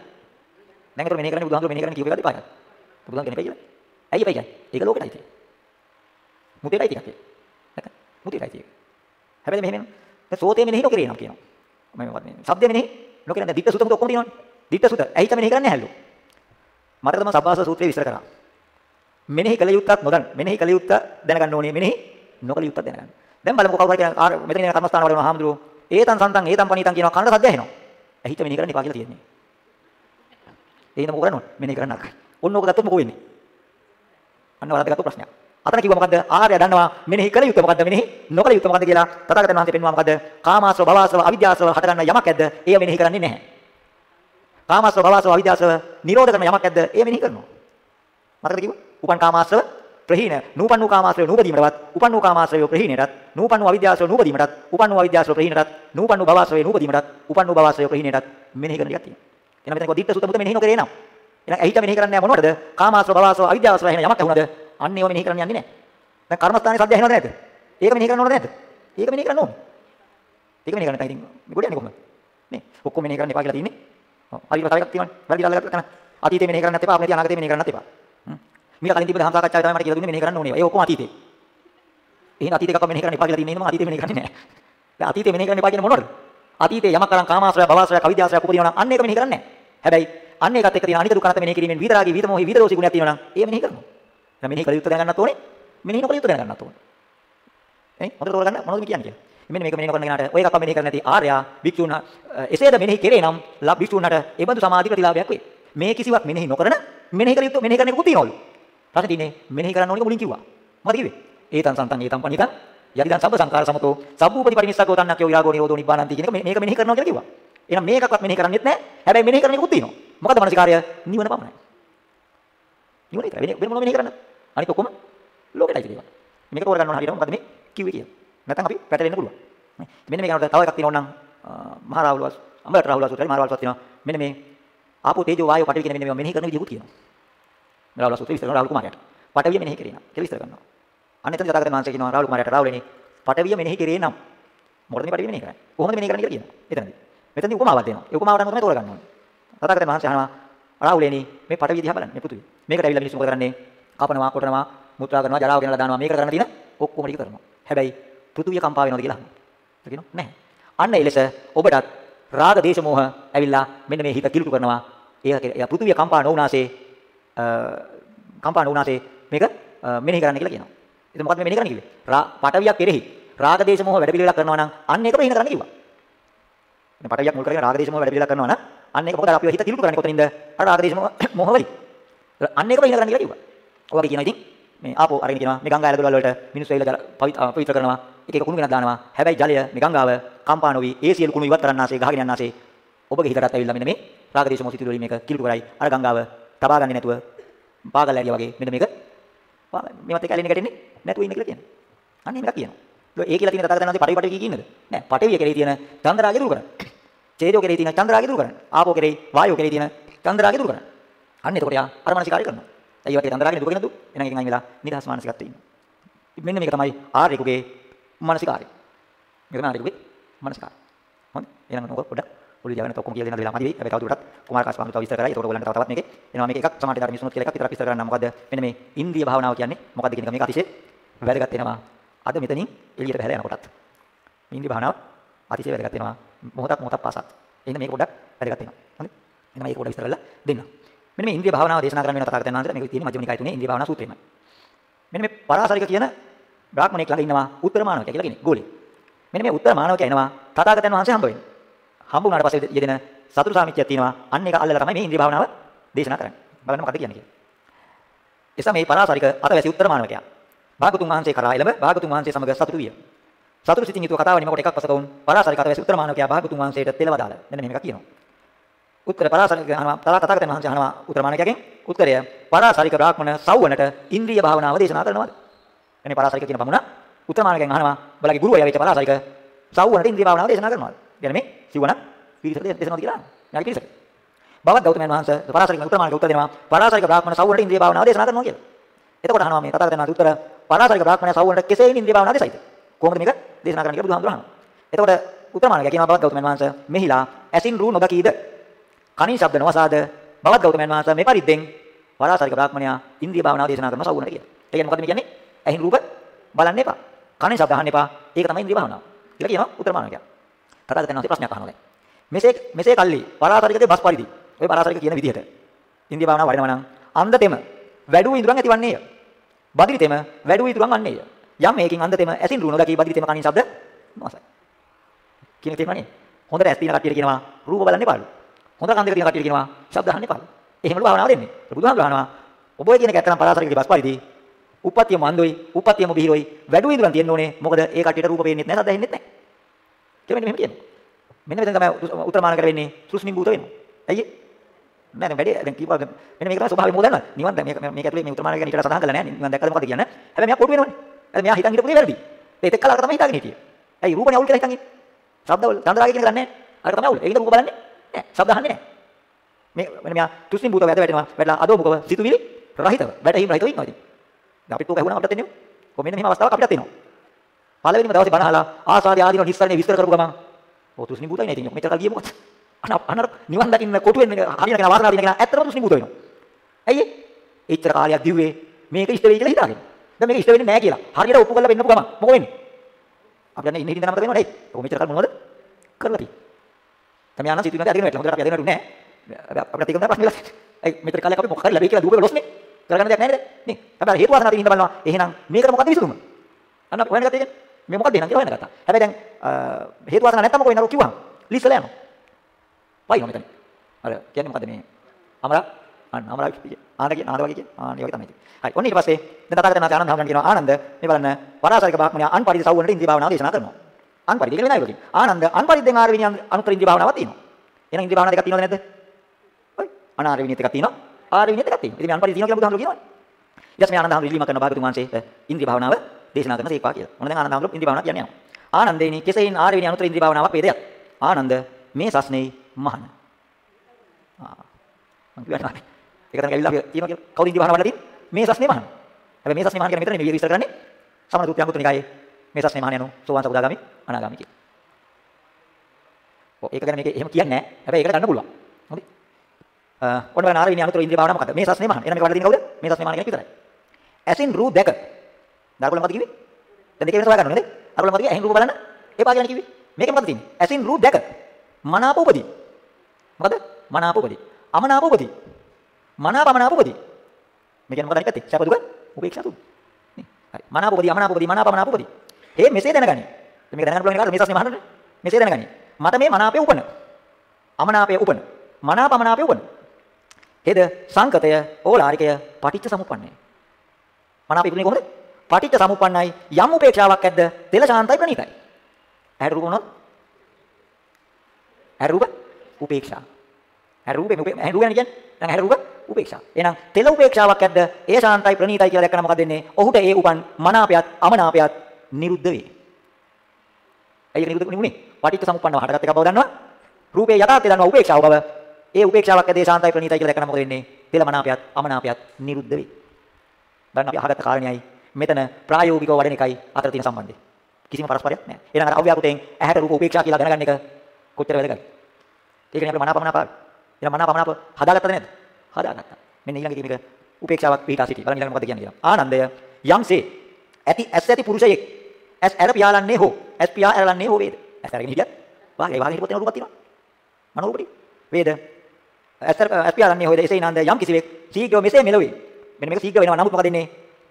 Speaker 1: දැන් ඒතර මෙනෙහි කරන්නේ බුදුහාමුදුරුවෝ මෙනෙහි කරන්න කියව එකද එපා කියලා. බුදුහාම කියන්නේ එපා කියලා. ඇයි එපා කියන්නේ? ඒක ලෝකෙටයි තියෙන්නේ. මුතේටයි ටිකක් ඒක. නැත්නම් මුතේටයි තියෙන්නේ. හැබැයි මෙහෙම දැන් සෝතේ මෙනෙහි නොකරේ නම් කියනවා. මම මොකද මේ ශබ්ද මෙනෙහි නොකරන දැන් ditta සුත මුත ඔක්කොම තියෙනවනේ. ditta සුත ඇහිත මෙනෙහි කරන්නේ නැහැලු. මට තමයි සබ්බාස සූත්‍රය විස්තර කරා. මෙනෙහි කළ යුත්තක් නොදන්න. මෙනෙහි කළ යුත්ත දැනගන්න ඕනේ. මෙනෙහි නොකළ යුත්තක් දැනගන්න. දැන් බලමු කවුරු හරි කියන මෙතන ඉන්න කර්මස්ථාන වල වෙනවා හාමුදුරුවෝ. ඒතන් සන්තන් ඒතන් පණීතන් කියනවා කනට සද්ද ඇහෙනවා. ඇහිත මෙනෙහි කරන්න එපා කියලා තියෙන්නේ. එහෙනම් මොකද කරන්නේ? මෙනෙහි කරන්න අක්කයි. ඔන්න ඕක ගත්තොත් මොකෝ වෙන්නේ? අන්න වරද්දගත්තු ප්‍රශ්නයක්. අතන කිව්වා මොකද්ද? ආර්ය දන්නවා මෙනෙහි කළ යුත්තේ මොකද්ද? මෙනෙහි නොකළ යුත්තේ මොකද්ද කියලා තථාගතයන් වහන්සේ පෙන්වුවා මොකද්ද? කාමාශ්‍රව, භවශ්‍රව, අවිද්‍යාශ්‍රව හට ගන්න යමක් ඇද්ද? එය මෙනෙහි කරන්නේ නැහැ. කාමාශ්‍රව, භවශ්‍රව, අවිද්‍යාශ්‍රව නිරෝධ කරන යමක් ඇද්ද? එය මෙනෙහි කරනවා. මතකද කිව්වා? උපන් කාමාශ්‍රව ප්‍රහීන නූපන් වූ කාමාශ්‍රය නූපදීමටවත් උපන් වූ කාමාශ්‍රය ප්‍රහීනටත් නූපන් වූ අවිද්‍යාශ්‍රය නූපදීමටත් උපන් වූ අවිද්‍යාශ්‍රය ප්‍රහීනටත් නූපන් වූ භවශ්‍රය නූපදීමටත් උපන් වූ භවශ්‍රය ප්‍රහීනටත් මෙනෙහි කරන එකක් තියෙනවා. එහෙනම් මෙතන කොදිත්ත සුත මුත මෙනෙහි නොකරේ නම්. එහෙනම් ඇහිට මෙනෙහි කරන්නේ නැහැ මොනවටද? කාමාශ්‍රය භවශ්‍රය අවිද්‍යාශ්‍රය එහෙනම් යමක් ඇහුණද? අන්න ඒව මෙනෙහි කරන්න යන්නේ නැහැ. දැන් කර්මස්ථානයේ සද්ද ඇහෙනවද නැද්ද? ඒක මෙනෙහි කරන්න ඕනද නැද්ද? ඒක මෙනෙහි කරන්න ඕනේ. ඒක මෙනෙහි කරන්න ඉතින් මේ ගොඩ යන්නේ කොහොමද? නේ ඔක්කොම මෙනෙහි කරන්න එපා කියලා තියෙන්නේ. ඔව් හරියට තව එකක් තියෙනවනේ. වැරදි අල්ලගත්ත තැන. අතීතේ මෙනෙහි කරන්නත් එපා, අපේ අනාගතේ මෙනෙහි කරන්නත් එපා. මීට කලින් තිබ්බ දහම් සාකච්ඡාවේ තමයි මට කියලා දුන්නේ මෙනෙහි කරන්න ඕනේ. ඒ ඔක්කොම අතීතේ. එහෙනම් අතීත එකක්ව මෙනෙහි කරන්න එපා කියලා තියෙන්නේ මම අතීතේ මෙනෙහි කරන්නේ නැහැ. දැන් අතීතේ මෙනෙහි කරන්න එපා කියන්නේ මොනවද? අතීතේ යමක් කරන් කාමාශ්‍රය, භවශ්‍රය, අවිද්‍යාශ්‍රය උපදිනවා නම් අන්න ඒක මෙනෙහි කරන්නේ නැහැ. හැබැයි අන්න ඒකත් එක්ක තියෙන අනිත් දුකනත මෙනෙහි කිරීමෙන් විතරාගී විතමෝහි විතරෝසි ගුණයක් තියෙනවා නම් ඒ මෙනෙහි කරනවා. දැන් මෙනෙහි කළ යුත්තේ දැනගන්නත් ඕනේ. මෙනෙහි නොකළ යුත්තේ දැනගන්නත් ඕනේ. නේ? හොඳට තෝරගන්න මොනවද මේ කියන්නේ කියලා. මෙන්න මේක මෙනෙහි කරන කෙනාට ඔය එකක්ව මෙනෙහි කරන්නේ නැති ආර්යා භික්ෂුන් එසේද මෙනෙහි කරේ නම් ලබ් භික්ෂුන්ට ඒ බඳු සමාධි ප්‍රතිලාභයක් වේ. මේ කිසිවක් මෙනෙහි නොකරන මෙනෙහි කළ යුත්තේ මෙනෙහි කරන එකකුත් තියෙනවලු. රට තියෙන්නේ මෙනෙහි කරන්න ඕනේ මුලින් කිව්වා. මොකද කිව්වේ? ඒතං සන්තං ඒතං පණිතං යදිදං සබ්බ සංකාර සමතෝ සබ්බූපති පරිනිස්සග්ගෝ තණ්හක්ඛයෝ විරාගෝ නිරෝධෝ නිබ්බානන්ති කියන එක මේක මෙනෙහි කරනවා කියලා කිව්වා. එහෙනම් මේකක්වත් මෙනෙහි කරන්නේත් නැහැ. හැබැයි මෙනෙහි කරන එකකුත් තියෙනවා. මොකද මනසිකාර්ය නිවන පමණයි. නිවන විතරයි. වෙන වෙන මොනව මෙනෙහි කරන්නද? අනික ඔක්කොම ලෝකෙටයි තියෙනවා. මේක තෝරගන්න ඕන හරියට මොකද මේ කිව්වේ කියලා. නැත්නම් අපි පැටලෙන්න පුළුවන්. මෙන්න මේක නේද තව එකක් තියෙනවා නම් මහා රාහුල වස් අඹට රාහුල වස් උත්තරයි මහා රාහුල වස් තියෙනවා. මෙන්න මේ ආපෝ තේජෝ වායෝ පඨවි කියන මෙන්න මේවා මෙනෙහි කරන විදිහකුත් තියෙනවා. රාහුල වස් උත්තරي විස්තර කරන රාහුල කුමාරයාට. පඨවිය මෙනෙහි කරේ නම් කියලා විස්තර කරනවා. අන්න එතන තථාගතයන් වහන්සේ කියනවා රාහුල කුමාරයාට රාහුලෙනි පඨවිය මෙනෙහි කරේ නම් මොකටද මේ පඨවිය මෙනෙහි කරන්නේ? කොහොමද මෙනෙහි කරන්නේ කියලා කියනවා. එතනදී. මෙතනදී උපමාවක් දෙනවා. ඒ උපමාවට අනුව තමයි තෝරගන්න ඕනේ. තථාගතයන් වහන්සේ අහනවා රාහුලෙනි මේ පඨවිය දිහා බලන්න මේ පෘථිවිය. මේකට ඇවිල්ලා මිනිස්සු මොකද කරන්නේ? කපනවා, කොටනවා, මුත්‍රා කරනවා, ජරාව ගෙනලා දානවා. මේකට කරන්න තියෙන ඔක්කොම ටික කරනවා. හැබැයි පෘථිවිය කම්පා වෙනවද කියලා අහනවා. කියනවා නැහැ. අන්න ඒ ලෙස ඔබටත් රාග දේශ මොහ ඇවිල්ලා මෙන්න මේ හිත කිලුටු කරනවා. ඒ පෘථිවිය කම්පා නොවුනාසේ කම්පා නොවුනාසේ මේක මෙනෙහි කරන්න කියලා කියනවා. ඉතින් මොකද්ද මේ මෙනෙහි කරන්න කිව්වේ? රා පටවියක් කෙරෙහි රාග දේශ මොහ වැඩ පිළිවෙලක් කරනවා නම් අන්න ඒක ප්‍රහීන කරන්න කිව්වා. මේ පටවියක් මුල් කරගෙන රාග දේශ මොහ වැඩ පිළිවෙලක් කරනවා නම් අන්න ඒක මොකද අපිව හිත කිලුටු කරන්නේ කොතනින්ද? අර රාග දේශ මොහ වලින්. අන්න ඒක ප්‍රහීන කරන්න කියලා කිව්වා. ඔය වගේ කියනවා ඉතින් මේ ආපෝ අරගෙන කියනවා මේ ගංගා ඇලදොල වලට මිනිස්සු ඇවිල්ලා පවිත්‍ර කරනවා එක එක කුණු ගෙනත් දානවා හැබැයි ජලය මේ ගංගාව කම්පා නොවි ඒ සියලු කුණු ඉවත් කරන්නාසේ ගහගෙන යන්නාසේ ඔබගේ හිතටත් ඇවිල්ලා මෙන්න මේ රාග දේශ මොහ සිතුවිලි මේක කිලුටු කරයි අර ගංගාව තබා ගන්නේ නැතුව පාගල ඇරියා වගේ මෙන්න මේක මේවත් එක ඇලෙන්නේ ගැටෙන්නේ නැතුව ඉන්න කියලා කියනවා. අන්න මේක කියනවා. ඒ කියලා තියෙන තථාගතයන් වහන්සේ පටවි පටවි කී කියනද? නෑ. පටවිය කෙරෙහි තියෙන චන්ද්‍රාගය දුරු කරන්න. චේතෝ කෙරෙහි තියෙන චන්ද්‍රාගය දුරු කරන්න. ආපෝ කෙරෙහි වායෝ කෙරෙහි තියෙන චන්ද්‍රාගය දුරු කරන්න. අන්න එතකොට යා අර මානසිකාරය කරනවා. ඇයි වගේ තන්දරාගෙන දුකගෙන දු? එහෙනම් එකෙන් අයින් වෙලා නිදහස් මානසිකත්වයේ ඉන්න. මෙන්න මේක තමයි ආර්යකුගේ මානසිකාරය. මේක තමයි ආර්යකුගේ මානසිකාරය. හොඳයි. එහෙනම් මොකද පොඩ්ඩක් පොඩි ජාගෙන ඔක්කොම කියලා දෙන්න වෙලා මදි වෙයි. හැබැයි තවදුරටත් කුමාර කාශ්‍යප තව විස්තර කරයි. ඒකට ඔයගොල්ලන්ට තව තවත් මේකේ එනවා මේක එකක් සමාන්තර ධර්ම විශ්නුත් කියලා එකක් විතර විස්තර කරන්න මොකද්ද? මෙන්න මේ ඉන්ද්‍රිය භාවනාව කියන්නේ මොකද්ද කියන එක මේක අතිශය වැදගත් වෙනවා. අද මෙතනින් එළියට බහැලා යනකොටත්. ඉන්ද්‍රිය භාවනාව අතිශය වැදගත් වෙනවා. මොහොතක් මොහොතක් පාසත්. එහෙනම් මේක පොඩ්ඩක් වැදගත් වෙනවා. හරි? එහෙනම් මේක පොඩ්ඩක් විස්තර කරලා දෙන්න. මෙන්න මේ ඉන්ද්‍රිය භාවනාව දේශනා කරන්න වෙන තථාගතයන් වහන්සේලා මේක තියෙන්නේ මජ්ක්‍ධිම නිකාය තුනේ ඉන්ද්‍රිය භාවනා සූත්‍රයමයි. මෙන්න මේ පරාසරික කියන බ්‍රාහ්මණෙක් ළඟ ඉන්නවා උත්තර මානවකයා කියලා කෙනෙක් ගෝලෙ. මෙන්න මේ උත්තර මානවකයා එනවා තථාගතයන් වහන්සේ හම්බ වෙන්නේ. හම්බ වුණාට පස්සේ යෙදෙන සතුරු සාමිච්චයක් තියෙනවා. අන්න ඒක අල්ලලා තමයි මේ ඉන්ද්‍රිය භාවනාව දේශනා කරන්නේ. බලන්න මොකද කියන්නේ කියලා. එසම මේ පරාසරික අතවැසි උත්තර මානවකයා භාගතුන් වහන්සේ කරා එළඹ භාගතුන් වහන්සේ සමග සතුටු විය. සතුටු සිතින් යුතුව කතාව නිමකොට එකක් පසක වුන් පරාසරික අතවැසි උත්තර මානවකයා භාගතුන් වහන්සේට තෙලවදාල. මෙන්න මේක කියනවා. උත්තර පරාසරික අහනවා තථාගතයන් වහන්සේ අහනවා උත්තර මානවකයාගෙන් උත්තරය පරාසරික බ්‍රාහ්මණ සව්වනට ඉන්ද්‍රිය භාවනාව දේශනා කරනවාද? එනේ පරාසරික කියන පමුණ උත්තර මානවකයන් අහනවා බලගේ ගුරුවරයා වෙච්ච පරාසරික සව්වනට ඉන්ද්‍රිය භාවනාව දේශනා කරනවාද? කියන්නේ මේ සිවණ පිරිසට දේශනාවද කියලා. යාගේ පිරිසට. බවත් ගෞතමයන් වහන්සේ පරාසරික උත්තර මානවක උත්තර දෙනවා පරාසරික බ්‍රාහ්මණ සව්වනට ඉන්ද්‍රිය භාවනාව දේශනා කරනවා කියලා. එතකොට අහනවා මේ තථාගතයන් වහන්සේ උත්තර පරාසරික බ්‍රාහ්මණය සවුවන්ට කෙසේ ඉන්ද්‍රිය භාවනාව දෙසයිද? කොහොමද මේක දේශනා කරන්න කියලා බුදුහාමුදුරුවෝ අහනවා. එතකොට උත්තමාණන් කියනවා බවත් ගෞතමයන් වහන්සේ මෙහිලා ඇසින් රූ නොදකීද? කනින් ශබ්ද නොවසාද? බවත් ගෞතමයන් වහන්සේ මේ පරිද්දෙන් පරාසරික බ්‍රාහ්මණයා ඉන්ද්‍රිය භාවනාව දේශනා කරනවා සවුවන්ට කියලා. ඒ කියන්නේ මොකද්ද මේ කියන්නේ? ඇහින් රූප බලන්න එපා. කනින් ශබ්ද අහන්න එපා. ඒක තමයි ඉන්ද්‍රිය භාවනාව. කියලා කියනවා උත්තමාණන් කියනවා. තථාගතයන් වහන්සේ ප්‍රශ්නයක් අහනවා දැන්. මෙසේ මෙසේ කල්ලි පරාසරිකගේ බස් පරිදි. ඔය පරාසරික කියන විදිහට ඉන්ද්‍රිය භාවනාව වඩනවා නම් අන්දතෙම වැඩි ඉඳුරන් ඇතිවන්නේය. බදිරිතෙම වැඩි ඉඳුරන් වන්නේය. යම් මේකින් අන්දතෙම ඇසින් රුණ දකි බදිරිතෙම කනින් ශබ්ද මාසයි. කියන තේරුණානේ. හොඳට ඇස් තියෙන කට්ටියට කියනවා රූප බලන්න එපාලු. හොඳ කන් දෙක තියෙන කට්ටියට කියනවා ශබ්ද අහන්න එපාලු. එහෙමලු භාවනාව දෙන්නේ. බුදුහාමුදුරුවෝ අහනවා ඔබ ඔය කියන කැත්තනම් පරාසරිකගේ බස් පරිදි උපත්තියම අන්දොයි උපත්තියම බිහිරොයි වැඩි ඉඳුරන් තියෙන්න ඕනේ. මොකද ඒ කට්ටියට රූප පේන්නේ නැහැ ශබ්ද ඇහෙන්නේ නැහැ. කියලා මෙන්න මෙහෙම කියන්නේ. මෙන්න මෙතන තමයි උත්තරමාන කර වෙන්නේ සෘෂ්ණි භූත වෙනවා. ඇයි ඒ? නෑ දැන් වැඩි දැන් කීපා මෙන්න මේක තමයි ස්වභාවය මොකද දන්නවද? නිවන් දැන් මේක මේක ඇතුලේ මේ උත්තරමාන ගැන ඊට සඳහන් කරලා නෑ. නිවන් දැක්කද මොකද කියන්නේ? හැබැයි මෙයා කොටු වෙනවනේ. හැබැයි මෙයා හිතන් හිටපු දේ වැරදි. ඒ තෙක් කලකට තමයි හිතාගෙන හිටියේ. ඇයි රූපනේ අවුල් කියලා හිතන් ඉන්නේ? ශබ්දවල චන්ද්‍රාගය කියන එක දන්නේ නෑ. අර තමයි අවුල්. ඒකද රූප බලන්නේ නෑ. ශබ්ද අහන්නේ නෑ. මේ මෙන්න මෙයා තුස්මින් භූත වැද වැටෙනවා. වැටලා අදෝ මොකව සිතුවිලි රහිතව. වැටීම් රහිතව ඉන්නවා ඉතින්. දැන් අපිත් ඕක ඇහුණාම අපිට එන්නේ. කොහොමද මෙහෙම අවස්ථාවක් අපිටත් එනවා. පළවෙනිම දවසේ බණ අහලා ආසාදී ආදීන නිස්සරණේ විස්තර කරපු ගමන් ඔය තුස්මින් භූතයි නේ ඉතින් මෙතන කල් ගියේ මොකද? අන අන නිවන් දකින්න කොටු වෙන්න හරියන කෙනා වාසනාව දින කෙනා ඇත්තටම තුස්මින් භූත වෙනවා. ඇයි ඒ? එච්චර කාලයක් දිව්වේ මේක ඉෂ්ට වෙයි කියලා හිතාගෙන. දැන් මේක ඉෂ්ට වෙන්නේ නැහැ කියලා. හරියට ඔප්පු කරලා පෙන්නපු ගමන් මොකෝ වෙන්නේ? අපිට දැන් ඉන්න හිටින්න නමත වෙනවද? ඒක මෙච්චර කල් මොනවද? කරලා තියෙන්නේ. තමයි ආනන්ද සිතුවිලි නැති අදගෙන වැටලා. හොඳට අපි අදගෙන නෑ. අපිට ඒක තමයි ප්‍රශ්නේ වෙලා. ඒ මෙතර කාලයක් අපි මොකක් හරි ලැබෙයි කියලා දුක ලොස්නේ. කරගන්න දෙයක් නැහැ නේද? නේ. හැබැයි හේතු වාසනා තියෙන ඉඳ බලනවා. එහෙනම් මේකට මොකද්ද විසඳුම? අන්න හොයන්න ගත්තා කියන්නේ. මේ මොකද්ද එහෙනම් කියලා හොයන්න ගත්තා. හැබැයි දැන් හේතු වාසනා නැත්තම මොකෝ වෙනවද කිව්වම. ලිස්සලා යනවා. වයින්නවා මෙතන. අර කියන්නේ මොකද්ද මේ? අමරා අන්න අමරා කිය. ආනන්ද කිය ආනන්ද වගේ කිය. ආන්න ඒ වගේ තමයි. හරි. ඔන්න ඊට පස්සේ දැන් තථාගතයන් වහන්සේ ආනන්ද හඳුනන කියනවා ආනන්ද මේ බලන්න පරාසරික බ්‍රාහ්මණයා අන් පරිදි සවුවනට ඉන්ද්‍රිය භාවනාව දේශනා කරනවා. අන් පරිදි කියලා නෑ ඒකකින්. ආනන්ද අන් පරිද්දෙන් ආර විනි අනුතර ඉන්ද්‍රිය භාවනාවක් තියෙනවා. එහෙනම් ඉන්ද්‍රිය භාවනාව දෙකක් තියෙනවද නැද්ද? ඔයි. අනාර විනියත් එකක් තියෙනවා. ආර විනියත් එකක් තියෙනවා. ඉතින් මේ අන් පරිදි තියෙනවා කියලා බුදුහාමුදුරුවෝ කියනවනේ. ඊට පස්සේ ආනන්ද හඳුනන ඉල්ලීම කරන භාගතුන් වහන්සේට ඉන්ද්‍රිය භාවනාව දේශනා කරන සීක්වා කියලා. මොන දැන් ආනන්ද හඳුනන ඉන්ද්‍රිය භාවනාව කියන්නේ යනවා. ආනන්දේනි කෙසේින් ආර විනි අනුතර ඉන්ද්‍රිය භාවනාවක් වේදයක්. ආනන්ද මේ සස්නේ මහන. ආ. මං කියනවා. ඒක තමයි ඇවිල්ලා කියනවා කියලා. කවුද ඉන්ද්‍රිය භාවනාව වලදී මේ සස්නේ මහන. හැබැයි මේ සස්නේ මහන කියන මෙතන නෙවෙයි විස්තර කරන්නේ. සමන දුත්‍ය අංගුත්තර නිකායේ මේ සස්නේ මහන යනු සෝවාන් සකදාගාමි අනාගාමි කියලා. ඔව් ඒක ගැන මේක එහෙම කියන්නේ නැහැ. හැබැයි ඒකට ගන්න පුළුවන්. හරි. අ ඔන්න බලන්න ආර විනි අනුතර ඉන්ද්‍රිය භාවනාව මොකද්ද? මේ සස්නේ මහන. එහෙනම් මේක වලදී තියෙන කවුද? මේ සස්නේ මහන කෙනෙක් විතරයි. ඇසින් රූ දැක. දාරගොල්ල මොකද කිව්වේ? දැන් දෙකේ වෙනස හොයාගන්න ඕනේ නේද? අරගොල්ල මොකද කිව්වේ? ඇහින් රූප බලන්න එපා කියන්නේ කිව්වේ. මේකේ මොකද තියෙන්නේ? ඇසින් රූ දැක. මනාප උපදී. මොකද? මනාප උපදී. අමනාප උපදී. මනාපමනාප උපදී. මේ කියන්නේ මොකද අනිත් පැත්තේ? සැප දුක උපේක්ෂා තුන. නේ. හරි. මනාප උපදී අමනාප උපදී මනාපමනාප උපදී. ඒ මෙසේ දැනගනි. මේක දැනගන්න පුළුවන් එකට මේ සස්නේ මහන්නනේ. මෙසේ දැනගනි. මට මේ මනාපය උපන. අමනාපය උපන. මනාපමනාපය උපන. හෙද සංකතය ඕලාරිකය පටිච්ච සමුප්පන්නය. මනාපය ඉපදුනේ කොහොමද? පටිච්ච සමුප්පන්නයි යම් උපේක්ෂාවක් ඇද්ද? තෙල ශාන්තයි ප්‍රණීතයි. ඇහැ රූප මොනවද? ඇහැ රූප උපේක්ෂා. ඇහැ රූපේ ඇහැ රූප කියන්නේ දැන් ඇහැ රූප උපේක්ෂා. එහෙනම් තෙල උපේක්ෂාවක් ඇද්ද? ඒ ශාන්තයි ප්‍රණීතයි කියලා දැක්කම මොකද වෙන්නේ? ඔහුට ඒ උපන් මනාපයත් අමනාපයත් නිරුද්ධ වේ. ඇයි නිරුද්ධ වුනේ? පටිච්ච සමුප්පන්නව හටගත් එක බව දන්නවා. රූපේ යථාර්ථය දන්නවා උපේක්ෂාව බව. ඒ උපේක්ෂාවක් ඇදී ශාන්තයි ප්‍රණීතයි කියලා දැක්කම මොකද වෙන්නේ? තෙල මනාපයත් අමනාපයත් නිරුද්ධ වෙයි. බලන්න අපි අහගත්ත කාරණේයි මෙතන ප්‍රායෝගිකව වඩන එකයි අතර තියෙන සම්බන්ධය. කිසිම පරස්පරයක් නැහැ. එහෙනම් අර අව්‍යාකෘතෙන් ඇහැට රූප උපේක්ෂා කියලා දැනගන්න එක කොච්චර වැදගත්ද? ඒකනේ අපේ මනාපමනාප ආවේ. එහෙනම් මනාපමනාප හදාගත්තද නැද්ද? හදාගත්තා. මෙන්න ඊළඟ තියෙන එක උපේක්ෂාවක් පිටා සිටි. බලන්න ඊළඟ මොකද කියන්නේ කියලා. ආනන්දය යම්සේ ඇති ඇස් ඇති පුරුෂයෙක් ඇස් ඇර පියාලන්නේ හෝ ඇස් පියා ඇරලන්නේ හෝ වේද? ඇස් අරගෙන හිටියත් වාගේ වාගේ හිටපොත් වෙන රූපක් තියෙනවා. මනෝ රූපටි. වේද? ඇස් ඇස් පියාලන්නේ හොයද එසේ නන්ද යම් කිසිවෙක් සීඝ්‍රව මෙසේ මෙලොවේ. මෙන්න මේක සීඝ්‍ර වෙනවා. නමුත් මොකද වෙන්නේ?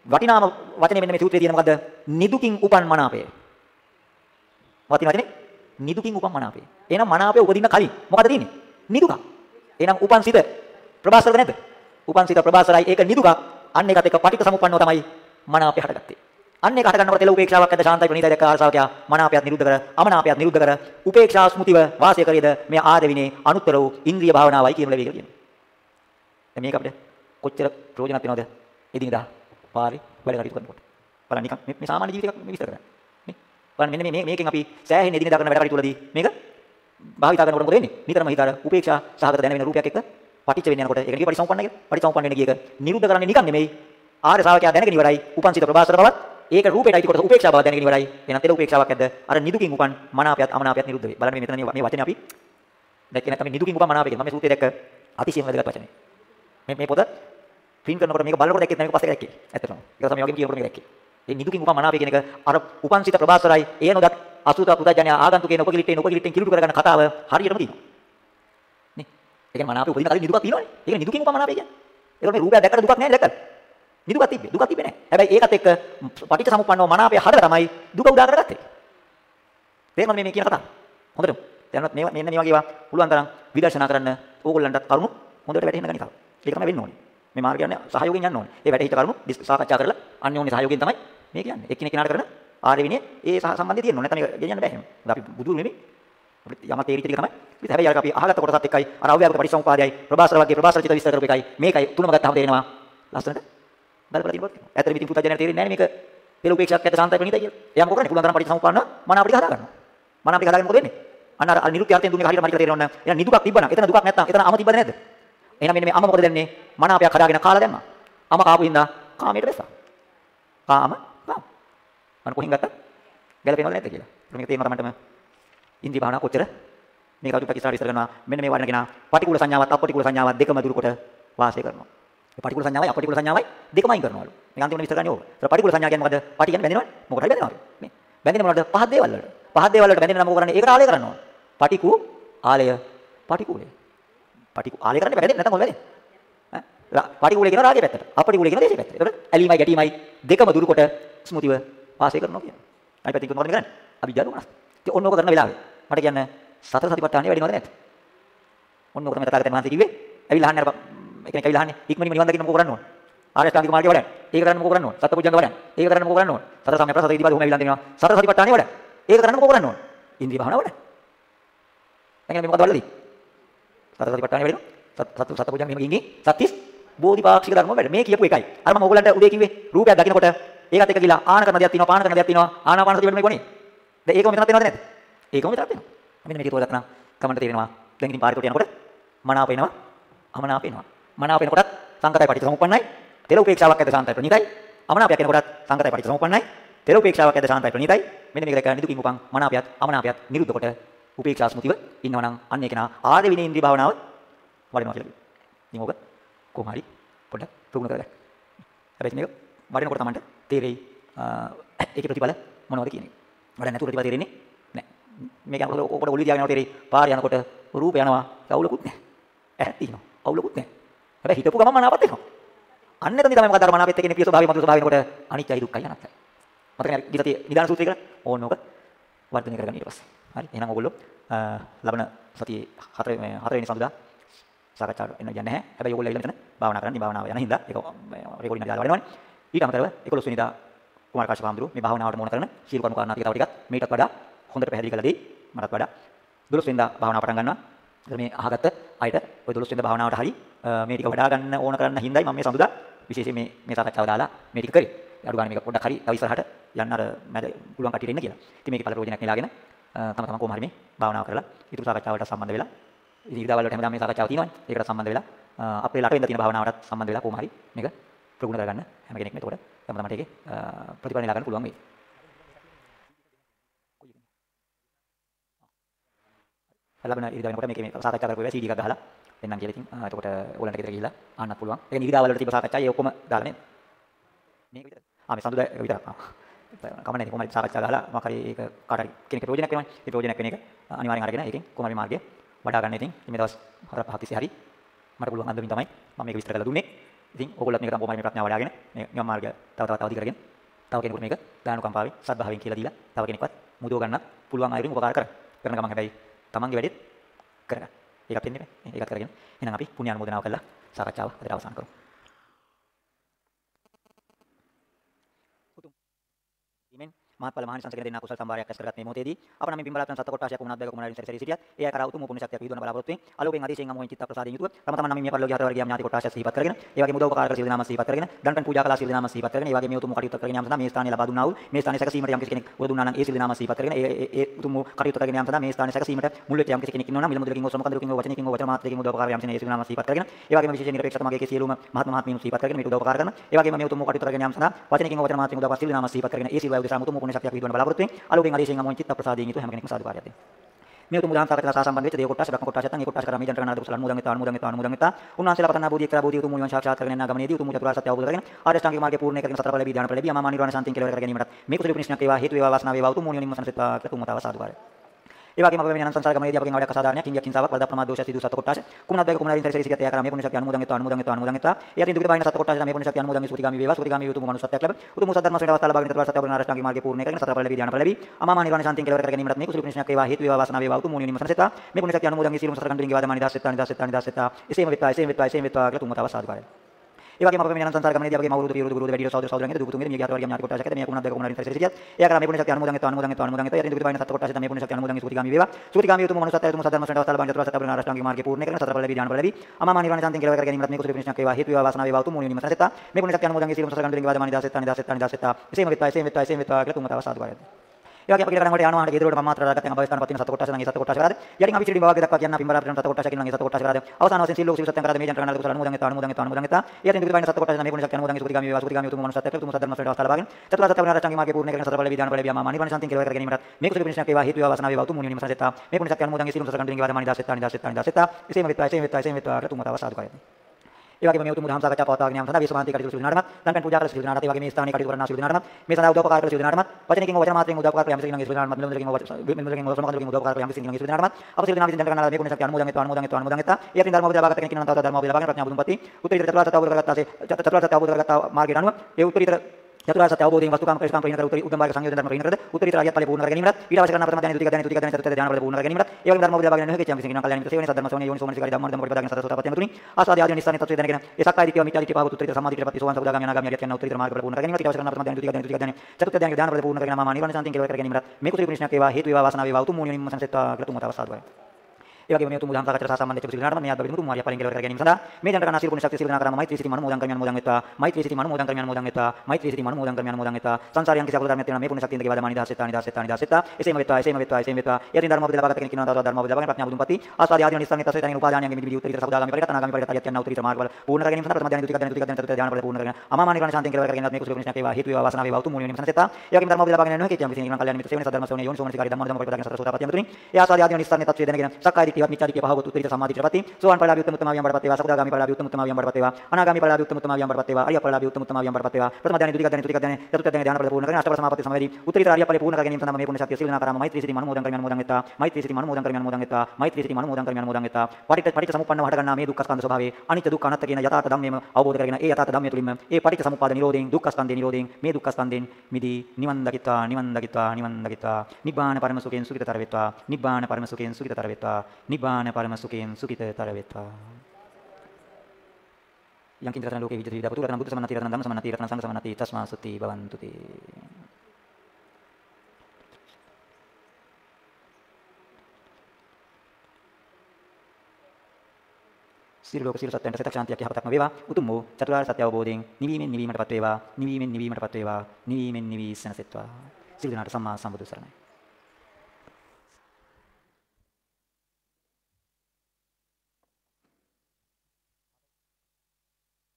Speaker 1: වටිනාම වචනේ මෙන්න මේ සූත්‍රයේ තියෙන මොකද්ද? නිදුකින් උපන් මනාපය. වටින වචනේ නිදුකින් උපන් මනාපය. එහෙනම් මනාපය උපදින්න කලින් මොකද තියෙන්නේ? නිදුක. එහෙනම් උපන් සිත ප්‍රබාසරද නැද්ද? උපන් සිත ප්‍රබාසරයි ඒක නිදුක. අන්න ඒකත් එක්ක පටික සමුප්පන්නව තමයි මනාපය හටගත්තේ. අන්න ඒක හට ගන්නකොට තෙල උපේක්ෂාවක් ඇද ශාන්තයි ප්‍රණීතයි දැක්ක ආසාවකයා මනාපයත් නිරුද්ධ කර අමනාපයත් නිරුද්ධ කර උපේක්ෂා ස්මෘතිව වාසය කරේද මේ ආදවිනේ අනුත්තර වූ ඉන්ද්‍රිය භාවනාවයි කියන ලැබෙයි කියලා කියනවා. දැන් මේක අපිට කොච්චර ප්‍රයෝජනක් වෙනවද? එදිනදා පාරේ වැඩ කටයුතු කරනකොට. බලන්න නිකන් මේ සාමාන්‍ය ජීවිතයක් මේ විස්තර කරන්නේ. නේ? බලන්න මෙන්න මේ මේකෙන් අපි සෑහෙන එදිනදා කරන වැඩ කටයුතු වලදී මේක භාවිතා කරනකොට මොකද වෙන්නේ? නිතරම හිතාර උපේක්ෂා සහගත දැන වෙන රූපයක් එක්ක පටිච්ච වෙන්න යනකොට ඒක නිකන් පරිසම්පන්න කියලා. පරිසම්පන්න වෙන ගියක නිරුද්ධ කරන්නේ නිකන් නෙමෙයි. ආර්ය ශ්‍රාවකයා දැනගෙන ඉවරයි. උපන්සිත ප්‍රබාසර බවත් ඒක රූපේට අයිති කොට උපේක්ෂා බව දැනගෙන ඉවරයි. එහෙනම් තෙල උපේක්ෂාවක් ඇද්ද? අර නිදුකින් උපන් මනාපයත් අමනාපයත් නිරුද්ධ වේ. බලන්න මේ මෙතන මේ වචනේ අපි දැක්කේ නැත්නම් නිදුකින් උපන් මනාපය කියන මම මේ සූත්‍රය දැක්ක අතිශයින් වැදගත් වචනේ. මේ මේ පොත ප්‍රින්ට් කරනකොට මේක බලනකොට දැක්කේ නැහැ මේක පස්සේ දැක්කේ. ඇත්තටම. ඒක තමයි වගේම කියනකොට මේක දැක්කේ. ඒ නිදුකින් උපන් මනාපය කියන එක අර උපන්සිත ප්‍රබාසරයි ඒ නොදත් අසුත පුතජනය ආගන්තුකේන උපකිලිට්ටේන උපකිලිට්ටෙන් කිලුට කරගන්න කතාව හරියටම තියෙනවා. නේ? ඒ කියන්නේ මනාපය උපදින කලින් නිදුකක් තියෙනවනේ. ඒක නිදුකින් උපන් මනාපය කියන්නේ. ඒකට මේ රූපයක් දැක්කට දුකක් නැහැ දැක්කද? නිදුකක් තිබ්බේ. දුකක් තිබ්බේ නැහැ. හැබැයි ඒකත් එක්ක පටිච්ච සමුප්පන්නව මනාපය හදලා තමයි දුක උදා කරගත්තේ. තේරෙනවද මේ මේ කියන කතාව? හොඳට. දැනවත් මේ මෙන්න මේ වගේ ඒවා පුළුවන් තරම් විදර්ශනා කරන්න ඕගොල්ලන්ටත් කරුණු හොඳට වැටහෙන්න ගනිතාව. ඒක තමයි වෙන්න ඕනේ. මේ මාර්ගය යන්නේ සහයෝගයෙන් යන්න ඕනේ. ඒ වැටහිච්ච කරුණු සාකච්ඡා කරලා අන්‍යෝන්‍ය සහයෝගයෙන් තමයි මේ කියන්නේ. එක්කිනෙක කෙනාට කරන ආර්ය විනය ඒ සම්බන්ධය තියෙන්න ඕනේ. නැත්නම් ඒක ගෙනියන්න බෑ එහෙම. අපි බුදුරු නෙමෙයි. අපිට යම තේරිච්ච ටික තමයි. ඉතින් හැබැයි අර අපි අහගත්ත කොටසත් එක්කයි අර අව්‍යාපක පරිසම්පාදයයි ප්‍රභාසර වගේ ප්‍රභාසර චිත විස්තර කරපු එකයි මේකයි තුනම ගත්තාම තේරෙනවා. ලස්සනට බලපලා තියෙනවත්. ඇත්තට ඉතින් පුතජනට තේරෙන්නේ නැහැ මේක පෙළ උපේක්ෂාවක් ඇත සාන්තයි ප්‍රණීතයි කියලා. එයා මොකද කරන්නේ? පුළුවන් තරම් පරිසම්පාදන මන අපිට හදා ගන්නවා. මන අපිට හදාගෙන මොකද වෙන්නේ? අන්න අර නිරුක්ති අර්ථයෙන් දුන්නේ හරියට මට තේරෙන්නේ නැහැ. එහෙනම් නිදුකක් තිබ්බනම් එතන දුකක් නැත්තම් එතන අම තිබ්බද නැද්ද? එහෙනම් මෙන්න මේ අම මොකද දෙන්නේ? මන අපයක් හදාගෙන කාලා දැම්මා. අම කාපු හින්දා කාමයට බැස්සා. කාම කාම. මම කොහෙන් ගත්තා? ගැලපෙනවද නැද්ද කියලා. මේක තේරෙනවා තමන්ටම ඉන්ද්‍රිය භාවනාව කොච්චර මේක අපි පැකිසාර විස්තර කරනවා. මෙන්න මේ වඩන කෙනා පටිකුල සංඥාවත් අපටිකුල සංඥාවත් දෙකම දුරු කොට වාසය කරනවා. ඒ පටිකුල සංඥාවයි අපටිකුල සංඥාවයි දෙකම අයින් කරනවලු. මේක අන්තිමට විස්තර කරන්නේ ඕක. ඒතර පටිකුල සංඥා කියන්නේ මොකද? පටි කියන්නේ බැඳෙනවනේ. මොකටද බැඳෙනවද? නේ. බැඳෙන මොනවද? පහත් දේවල් වලට. පහත් දේවල් වලට බැඳෙන නම් මොකද කරන්නේ? ඒකට ආලය කරනවා. පටිකු ආලය පටිකුලේ. පටිකු ආලය කරන්නේ බැඳෙන්නේ නැත්නම් මොකද වෙන්නේ? ඈ පටිකුලේ කියන රාගයේ පැත්තට. අපටිකුලේ කියන දේශේ පැත්තට. ඒතර ඇලීමයි ගැටීමයි දෙකම දුරු කොට ස්මෘතිව වාසය කරනවා කියන්නේ. අනිත් පැත්තෙන් මොකද කරන්නේ? අවිජ්ජාව මනස. ඉතින් ඔන්න ඕක කරන වෙලාවේ මට කියන්න සතර සතිපට්ඨානෙ වැඩිනවද නැද්ද? ඔන්න ඕක තමයි තථාගතයන් වහන්සේ කිව්වේ. ඇවිල්ලා අහන්නේ අර එකෙනෙක් ඇවිල්ලා අහන්නේ ඉක්මනින්ම නිවන් දකින්න මොකෝ කරන්න ඕන? ආර්ය අෂ්ටාංගික මාර්ගය වඩන්න. ඒක කරන්න මොකෝ කරන්න ඕන? සත්පුජ්ජංග වඩන්න. ඒක කරන්න මොකෝ කරන්න ඕන? සතර සම්‍යක් ප්‍රසත ඉදිරිපද උම ඇවිල්ලා දෙනවා. සතර සතිපට්ඨානෙ වඩන්න. ඒක කරන්න මොකෝ කරන්න ඕන? ඉන්ද්‍රිය භාවනාව වඩන්න. දැන් මේ මොකද වලදී? සතර සතිපට්ඨානෙ වැඩිනවා. සත් සත්පුජ්ජංග මෙහෙම ගින්ගේ සත්‍තිස් බෝධිපාක්ෂික ධර්ම වැඩ. මේ කියපු එකයි. අර මම ඕගලන්ට උදේ කිව්වේ රූපයක් දකින්නකොට ඒකත් එක්ක ගිලා ආන කරන දෙයක් තියෙනවා පාන කරන දෙයක් තියෙනවා ආනාපාන සතිය වැඩ මේ කොනේ. දැන් ඒකම මෙතනත් වෙනවද නැද්ද? ඒකම මෙතනත් වෙනවා. මෙන්න මේක තෝරගත්තා නම් කමන්ට තේරෙනවා. දැන් ඉතින් පාරකට යනකොට මනාප වෙනවා. අමනාප වෙනවා. මනාප වෙනකොටත් සංකතයි පටිච්චසමුප්පන්නයි. තෙල උපේක්ෂාවක් ඇද සාන්තයි ප්‍රණීතයි. අමනාපයක් වෙනකොටත් සංකතයි පටිච්චසමුප්පන්නයි. තෙල උපේක්ෂාවක් ඇද සාන්තයි ප්‍රණීතයි. මෙන්න මේක දැක්ක නිදුකින් උපන් මනාපයත් අමනාපයත් නිරුද්ධ කොට උපේක්ෂා ස්මෘතිව ඉන්නවා නම් අන්න ඒක නා ආර්ය විනය ඉන්ද්‍රිය භාවනාව වඩනවා කියලා කියනවා. ඉතින් ඕක කොහොම හරි පොඩ්ඩක් ප්‍රගුණ කරගන්න. හැබැයි මේක වඩනකොට Tamanට තේරෙයි ඒකේ ප්‍රතිඵල මොනවද කියන එක. වඩන්න නැතුව ප්‍රතිඵල තේරෙන්නේ නැහැ. මේක යනකොට ඔකට ඔළුව තියාගෙන යනකොට තේරෙයි පාර යනකොට රූප යනවා අවුලකුත් නැහැ. ඇහත් තියෙනවා අවුලකුත් නැහැ. හැබැයි හිතපු ගමන් මනාපත් එනවා. අන්න එතනදී තමයි මොකද අර මනාපෙත් එක්කනේ පිය ස්වභාවය මතු ස්වභාවය වෙනකොට අනිත්‍යයි දුක්ඛයි අනාත්තයි. මතකනේ ගිතතිය නිදාන සූත්‍රය කරා ඕනෝක වර්ධනය කරගන්න ඊට පස්සේ. හරි එහෙනම් ඔයගොල්ලෝ ලබන සතියේ හතර හතරවෙනි සඳුදා සාකච්ඡාවට එන්න යන්නේ නැහැ. හැබැයි ඔයගොල්ලෝ ඇවිල්ලා මෙතන භාවනා කරන්න භාවනාව යන හින්දා ඒක රෙකෝඩින් දාලා වඩනවනේ. ඊට අමතරව 11 වෙනිදා කුමාර කාශ්‍යප හාමුදුරුවෝ මේ භාවනාවට මොන කරන සීල කර්ම කාරණා ටික තව ටිකක් මේකටත් වඩා හොඳට පැහැදිලි කරලා දෙයි. මටත් වඩා 12 වෙනිදා භාවනාව පටන් ගන්නවා. මේ අහගත්ත අයට ඔය 12 වෙනිදා භාවනාවට හරි මේ ටික වඩා ගන්න ඕන කරන හින්දායි මම මේ සඳුදා විශේෂයෙන් මේ මේ සාකච්ඡාව දාලා මේ ටික කරේ. අඩු ගන්න මේක පොඩ්ඩක් හරි තව ඉස්සරහට යන්න අර මැද පුළුවන් කටියට එන්න කියලා. ඉතින් මේකේ පළ ප්‍රයෝජනයක් නෙලාගෙන තම තමන් කොහොම හරි මේ භාවනාව කරලා ඊටු සාකච්ඡාවට සම්බන්ධ වෙලා ඉතින් ඉරිදා වලට හැමදාම මේ සාකච්ඡාව තියෙනවානේ. ඒකට සම්බන්ධ වෙලා අපේ ළට වෙන්න තියෙන භාවනාවටත් සම්බන්ධ වෙලා කොහොම හරි මේක ප්‍රගුණ කරගන්න හැම කෙනෙක්ම එතකොට තම තමන්ට ඒකේ ප්‍රතිඵල නෙලා ගන්න පුළුවන් වෙයි. ලබන ඉරිදා වෙනකොට මේකේ මේ සාකච්ඡා කරපු වෙලාව CD එකක් ගහලා එන්නම් කියලා ඉතින් එතකොට ඕගලන්ට ගෙදර ගිහිල්ලා ආන්නත් පුළුවන්. ඒ කියන්නේ ඉරිදා වලට තිබ්බ සාකච්ඡා ඒ ඔක්කොම දාලා නේද? මේක විතර. ආ මේ සඳුදා විතරක්. කමන්නේ කොහොමද සාකච්ඡා ගහලා මොකක් හරි ඒක කාට හරි කෙනෙක් ප්‍රයෝජනයක් වෙනවනේ. ඒ ප්‍රයෝජනයක් වෙන එක අනිවාර්යෙන් අරගෙන ඒකෙන් කොහොම හරි මාර්ගය වඩා ගන්න ඉතින් මේ දවස් 4 5 තිස්සේ හරි මට පුළුවන් අන්දමින් තමයි මම මේක විස්තර කරලා දුන්නේ. ඉතින් ඕගොල්ලොත් මේක තමයි කොහොම හරි මේ ප්‍රඥාව වඩාගෙන මේ නිවන් මාර්ගය තව තවත් අවදි කරගෙන තව කෙනෙකුට මේක දානුකම්පාවෙන් සත්භාවයෙන් කියලා දීලා තව කෙනෙක්වත් මුදව ගන්නත් පුළුවන් අයුරින් උපකාර කර. කරන ගමන් හැබැයි තමන්ගේ වැඩෙත් කරගන්න. ඒකත් වෙන්නේ නැහැ. ඒකත් කරගෙන එහෙනම් අපි පුණ්‍ය අනුමෝදනාව කළා සාකච්ඡාව අද අවසන් කරමු. මහත්ඵල මහානිසංස කියන දෙන්නා කුසල සම්භාරයක් ඇස් කරගත් මේ මොහොතේදී. අප නම් පින්බලාපන සත්ත කොටාශයක් වුණත් බයක කුමනාරින් සැරසී සිටියත් ඒ අය කරා උතුම් පුණ්‍ය ශක්තියක් විදුවන බලාපොරොත්තු වෙන අලෝකෙන් අධිශයෙන් අමෝහින් චිත්ත ප්‍රසාදයෙන් යුතුව තම තමන් නම් මිය පරලෝකී හතර වර්ගයේ ඥාති කොටාශය සිහිපත් කරගෙන ඒ වගේම උදව් උපකාර කර සියලු නාම සිහිපත් කරගෙන දන්පන් පූජා කළා සියලු නාම සිහිපත් කරගෙන ඒ වගේම මේ උතුම් කටයුතු කරගෙන යාම සඳහා මේ ස්ථානයේ ලබා දුන්නා වූ මේ ස්ථානයේ සැකසීමට යම් කෙනෙක් උදව් දුන්නා නම් ඒ සියලු නාම සිහිපත් කරගෙන ඒ ඒ උතුම් කටයුතු කරගෙන යාම සඳහා මේ ස්ථානයේ සැකසීමට මුල් වෙච්ච යම් කෙනෙක් ඉන්නවා නම් මිල මුදලකින් හෝ සමකන්දරකින් හෝ වචනකින් හෝ වචන මාත්‍රකින් උදව් උපකාර යම් කෙනෙක් ඒ සියලු නාම සිහිපත් කරගෙන ඒ වගේම විශේෂ නිරපේක්ෂ තමගේ සියලුම මහත් මහත්මීන් සිහිපත් කරගෙන මේ උදව් උපකාර කරන ඒ වගේම මේ උතුම් කටයුතු කරගෙන යාම සඳහා වචනකින් හෝ වචන මාත්‍රකින් උදව් සියලු නාම සිහිපත් කරගෙන ඒ සියලු උදෙසා උතුම් පුණ්‍ය ශක්තියක් විදුවන බලාපොරොත්තු වෙන අලෝකෙන් අධිශයෙන් අමෝහින් චිත්ත ප්‍රසාදයෙන් යුතුව හැම කෙනෙක්ම සාදුකාරයක් දෙන්න. මේ උතුම් උදාහරණ සාකච්ඡා සහ සම්බන්ධ වෙච්ච දේව කොටස් බ්‍රහ්ම කොටස් නැත්නම් ඒ කොටස් කරා මේ ජනක නාද කුසල අනුමෝදන් වෙත්තා අනුමෝදන් වෙත්තා අනුමෝදන් වෙත්තා උන්වහන්සේලා පතනා බෝධිය කරා බෝධිය උතුම් මුලින් සාක්ෂාත් කරගෙන යන ගමනේදී උතුම් චතුරාර්ය සත්‍ය අවබෝධ කරගෙන ආර්ය ශ්‍රාංගික මාර්ගය පූර්ණ කරගෙන සතර බල ලැබී ධානය ලැබී අමා නිර්වාණ සාන්තිය කෙලවර කර ගැනීමට මේ කුසල උපනිෂ්ණක් වේවා හේතු වේවා වාසනාව වේවා උතුම් මුලින් නිම්මසන සත්‍යා කියලා තුමතාව සාදුකාරය ඒ වගේම අපේ වෙනන සංසාර ගමනේදී අපගෙන් අවඩක් අසාධාරණයක්. කිංගයක් කිංසාවක් වරද ප්‍රමාද දෝෂ සිදු සත කොටස කුමනත් බයක කුමනාරින් තරසේ සිගත යා කරා මේ පුණ්‍ය ශක්තිය අනුමෝදන් වෙත්වා අනුමෝදන් වෙත්වා අනුමෝදන් වෙත්වා. ඒ අතින් දුකට බයින සත කොටස මේ පුණ්‍ය ශක්තිය අනුමෝදන් වේ සුතිගාමි වේවා. සුතිගාමි වූ උතුම් මනුස්සත්වයක් ලැබ. උතුම් සද්ධර්ම ශ්‍රේණි අවස්ථාව ලබාගෙන තත්වාර සත්‍ය අවබෝධ නාරෂ්ඨාංගික මාර්ගය පූර්ණ කරගෙන සතර බල ලැබී ධ්‍යාන බල ලැබී. අමාමා නිර්වාණ ශාන්තියෙන් කෙලවර කර ගැනීමට මේ කුසල පුණ්‍යශක්තිය වේවා. හේතු වේවා වාසනාව වේවා. උතුම් මුනිය නිමසන සෙතා මේ පුණ්‍ය ශක්තිය අනුමෝදන් වේ සියලුම සතර කන්දුරින් වාදමානි දාස් සෙතා නිදාස් සෙතා නිදාස් සෙතා එසේම වෙත්වා එසේම වෙත්වා එසේම වෙත්වා කියලා තුන්වතාව සාදුකාරය. ඒ වගේම අපේ මෙන්න සංසාර ගමනේදී අපගේ මවුරුදු පිරුදු ගුරුදු වැඩිහිටියෝ සහෝදර සහෝදරයන්ගේ දුපුතුන්ගේ මිය ගියාට වර්ගය ඥාති කොටසකට මේ කුණක් දෙක කුණරින් තරසේ සිටියත් එයා කරා මේ පුණ්‍ය ශක්තිය අනුමෝදන් වෙත්වා අනුමෝදන් වෙත්වා අනුමෝදන් වෙත්වා යටින් දුකට බයින සත කොටසට මේ පුණ්‍ය ශක්තිය අනුමෝදන් වේ සුතිගාමි වේවා සුතිගාමි උතුම් මනුස්සත්වය උතුම් සද්ධර්ම ශ්‍රේණි අවස්ථාව ලබාගෙන චතුරාර්ය සත්‍ය අවබෝධ නාරෂ්ඨාංගික මාර්ගය පූර්ණ කරගෙන සතර බල ලැබී ධ්‍යාන බල ලැබී අමාමා නිර්වාණ සාන්තියෙන් කෙලවර කර ගැනීමට මේ කුසල පුණ්‍යශක්තිය වේවා හේතු වේවා වාසනාව වේවා උතුම් මුනිය නිමසන සෙතා මේ පුණ්‍ය ශක්තිය අනුමෝදන් වේ සියලුම සතර කන්දුරින් වාදමානි දාස් සෙතා නිදාස් සෙතා නිදාස් සෙතා එසේම වෙත්වා එසේම වෙත්වා එසේම වෙත්වා කියලා තුන්වතාව සාදුකාරය ඒ වගේ අපේ කරන කොට යනවා ගෙදරට මම මාත්‍ර දාගත්තන් අභයස්ථාන පතින සත කොටස නම් ඒ සත කොටස කරාද යටින් අපි චිරි බවාගේ දක්වා කියන්න පින්බලා ප්‍රේම සත කොටස කියලා නම් ඒ සත කොටස කරාද අවසාන වශයෙන් සිල් ලෝක සිල් සත්‍යම් කරාද මේ ජන කරන කුසල අනුමෝදන් වෙතා අනුමෝදන් වෙතා අනුමෝදන් වෙතා යටින් දුක බයින සත කොටස නම් මේ පුණ්‍ය ශක්තිය අනුමෝදන් වේ සුතිගාමි වේවා. සුතිගාමි උතුම් මනුස්සත්වයට උතුම් සද්ධර්ම ශ්‍රේණි අවස්ථාව ලබාගෙන චතුරාර්ය සත්‍ය අවබෝධ මාර්ගය පූර්ණ කරගෙන සතර බල විදාන බල වියම මානිවන සම්තින් කෙලවර කර ගැනීමට මේ කුසල පුණ්‍ය ශක්තිය වේවා හේතු වේවා වාසනාව වේවා උතුම් මුනිය නිමසන සෙතා මේ පුණ්‍ය ශක්තිය අනුමෝදන් වේ සියලුම සතර කන්දුරින් වාදමානි දාස් සෙතා නිදාස් සෙතා නිදාස් සෙතා එසේම වෙත්වා එසේම වෙත්වා එසේම වෙත්වා කියලා තුන්වතාව සාදුකාරය ඒ වගේම මේ උතුම් දහම් සාකච්ඡා පවත්වාගෙන යාම සඳහා විශ්වාන්ති කටයුතු සිදු නාටමත් දැන් පූජා කළ සිදු නාටමත් ඒ වගේම මේ ස්ථානයේ කටයුතු කරන සිදු නාටමත් මේ සඳහා උදව්පකාර කළ සිදු නාටමත් වචනකින් වචන මාත්‍රයෙන් උදව්පකාර කළ යම් සිදු නාටමත් මෙලොන්දරකින් මෙලොන්දරකින් සමකන්දරකින් උදව්පකාර කළ යම් සිදු නාටමත් අප සිදු නාමයෙන් දැන් කරන මේ පුණ්‍ය ශක්තිය අනුමෝදන් වෙත්වා අනුමෝදන් වෙත්වා අනුමෝදන් चतुरा सत्यावबोधि वस्तु काम काम कहीं उत्तरी उद्यम मार्ग संयोजन धर्म कहीं उत्तरी तराजत पले पूर्ण करके निमृत पीड़ा वश प्रथम ज्ञान दुति ज्ञान दुति ध्यान चतुर्थ ज्ञान पूर्ण करके निमृत एवं धर्म उपजा ज्ञान के चम सिंह कल्याण सेवन सदर्म सोने योनि सोमन सिकारी धर्म धर्म पदार्थ सदा सोता पत्यं तुनि आसादि आदि निस्तान तत्व देने के सकता दित्य अमित्यादि के पाव उत्तरी समाधि के पति सोवन सदा गामी अनागामी यत्न उत्तरी मार्ग पूर्ण करके निमृत वश करना प्रथम ज्ञान दुति ज्ञान दुति ज्ञान चतुर्थ ध्यान ज्ञान पूर्ण करके नाम निवारण शांति के करके निमृत मे कुछ कृष्ण के वा हेतु विवाह वासना विवाह तु मूल्य संसेता कृतु मतावसाद අවශ්‍ය කරන ප්‍රථම ඥාන ද්විතික ඥාන තෘතික ඥාන චතුර්ථ ඥාන ඥාන ඵල පූර්ණ කරගෙන මා නිවන සාන්තිය කෙලවර කර ගැනීමට මේ කුසල පුණ්‍යයක් වේවා හේතු වේවා වාසනාව වේවා උතුම් මුනියන් මසන්සෙත්වා කියලා තුමතාව සාදුවයි ඒ වගේම මේ උතුම් බුදුහාම සාකච්ඡා සහ සම්බන්ධ චතුරු සිල්නාටම මේ ආද බෙදුණු මාර්ය පලින් කෙලවර කර ගැනීම සඳහා මේ ජනක නාසිර පුණ්‍ය ශක්තිය සිල්නා කරාම මෛත්‍රී සිටි මනෝමෝදන් කරමියන් මෝදන් වෙත්වා මෛත්‍රී සිටි මනෝමෝදන් කරමියන් මෝදන් වෙත්වා මෛත්‍රී සිටි මනෝමෝදන් කරමියන් මෝදන් වෙත්වා සංසාරයන් කිසි අකුල ධර්මයක් තියෙනවා මේ පුණ්‍ය ශක්තියෙන් දෙකේ වදමානි දාසෙත්තා නිදාසෙත්තා නිදාසෙත්තා එසේම වෙත්වා එසේම වෙත්වා එසේම වෙත්වා යතින් ධර්ම අවබෝධ ලබාගත කෙනෙක් ඉන්නවා තව ධර්ම අවබෝධ ලබාගෙන ප්‍රඥා බුදුන්පති ආස්වාදී ආදී නිස්සං තසේ තනින් උපාදානයන්ගේ මිදි විදි උත්තරීතර සබදාගාමි පරිගත අනාගාමි පරිගත යත් යන උත්තරීතර මාර්ගවල පූර්ණ කර ගැනීම සඳහා ප්‍රථම ඥාන ද්විතික ඥාන තෘතික ඒවත් මිච්ඡාදිට්ඨිය පහවොත් උත්තරීතර සම්මාදිට්ඨියපත් වීම. සෝවන් පරලාභී උත්තම උත්තමාවියන් බඩපත් වේවා. සකදාගාමි පරලාභී උත්තම උත්තමාවියන් බඩපත් වේවා. අනාගාමි පරලාභී උත්තම උත්තමාවියන් බඩපත් වේවා. අරිය පරලාභී උත්තම උත්තමාවියන් බඩපත් වේවා. ප්‍රථම ඥාන දුතික ඥාන තුතික ඥාන චතුර්ථ ඥාන ඥාන පල පූර්ණ කරගෙන අෂ්ටපද සමාපatti සමවැදී. උත්තරීතර අරිය පල පූර්ණ කර ගැනීම සඳහා මේ පුණ්‍ය ශක්තිය සීලනා කරාම මෛත්‍රී සිතින් මනෝමෝදන් කරමින් මනෝමෝදන් වෙත්තා. මෛත්‍රී සිතින් මනෝමෝදන් කරමින් මනෝමෝදන් වෙත්තා. මෛත්‍රී සිතින් මනෝමෝදන් කරමින් මනෝමෝදන් වෙත්තා. පටිච්ච පටිච්ච සමුප්පන්නව හට ගන්නා මේ දුක්ඛ ස්කන්ධ ස්වභාවය අනිත්‍ය දුක්ඛ අනාත්ම කියන යථාර්ථ ධම්මයම අවබෝධ කරගෙන ඒ යථාර්ථ ධම්මය තුලින්ම ඒ පටිච්ච සමුප්පාද නිරෝධයෙන් දුක්ඛ ස්කන්ධේ නිරෝධයෙන් මේ දුක්ඛ ස්කන්ධෙන් මිදී නිවන් දකිතා නිවන් දකිතා නිවන් දකිතා නිබ්බාන පරම සුඛයෙන් සුඛිතතර වෙත්වා නිබ්බාන පරම සුඛයෙන් සුඛිතතර වෙත්වා නිබ්බාන පරම සුඛයෙන් සුඛිතතර වෙත්වා. යම් කිං රතන ලෝකේ විජිත විදා පුතු රතන බුද්ධ සමනති රතන ධම්ම සමනති රතන සංඝ සමනති තස්මා සුති භවන්තු තේ. සියලු ලෝක සියලු සත්‍යයන්ට සිතක් ශාන්තියක් යහපතක්ම වේවා. උතුම් වූ චතුරාර්ය සත්‍ය අවබෝධයෙන් නිවීමෙන් නිවීමටපත් වේවා. නිවීමෙන් නිවීමටපත් වේවා. නිවීමෙන් නිවී සනසෙත්වා. සියලු දෙනාට සම්මා සම්බුදු සරණයි.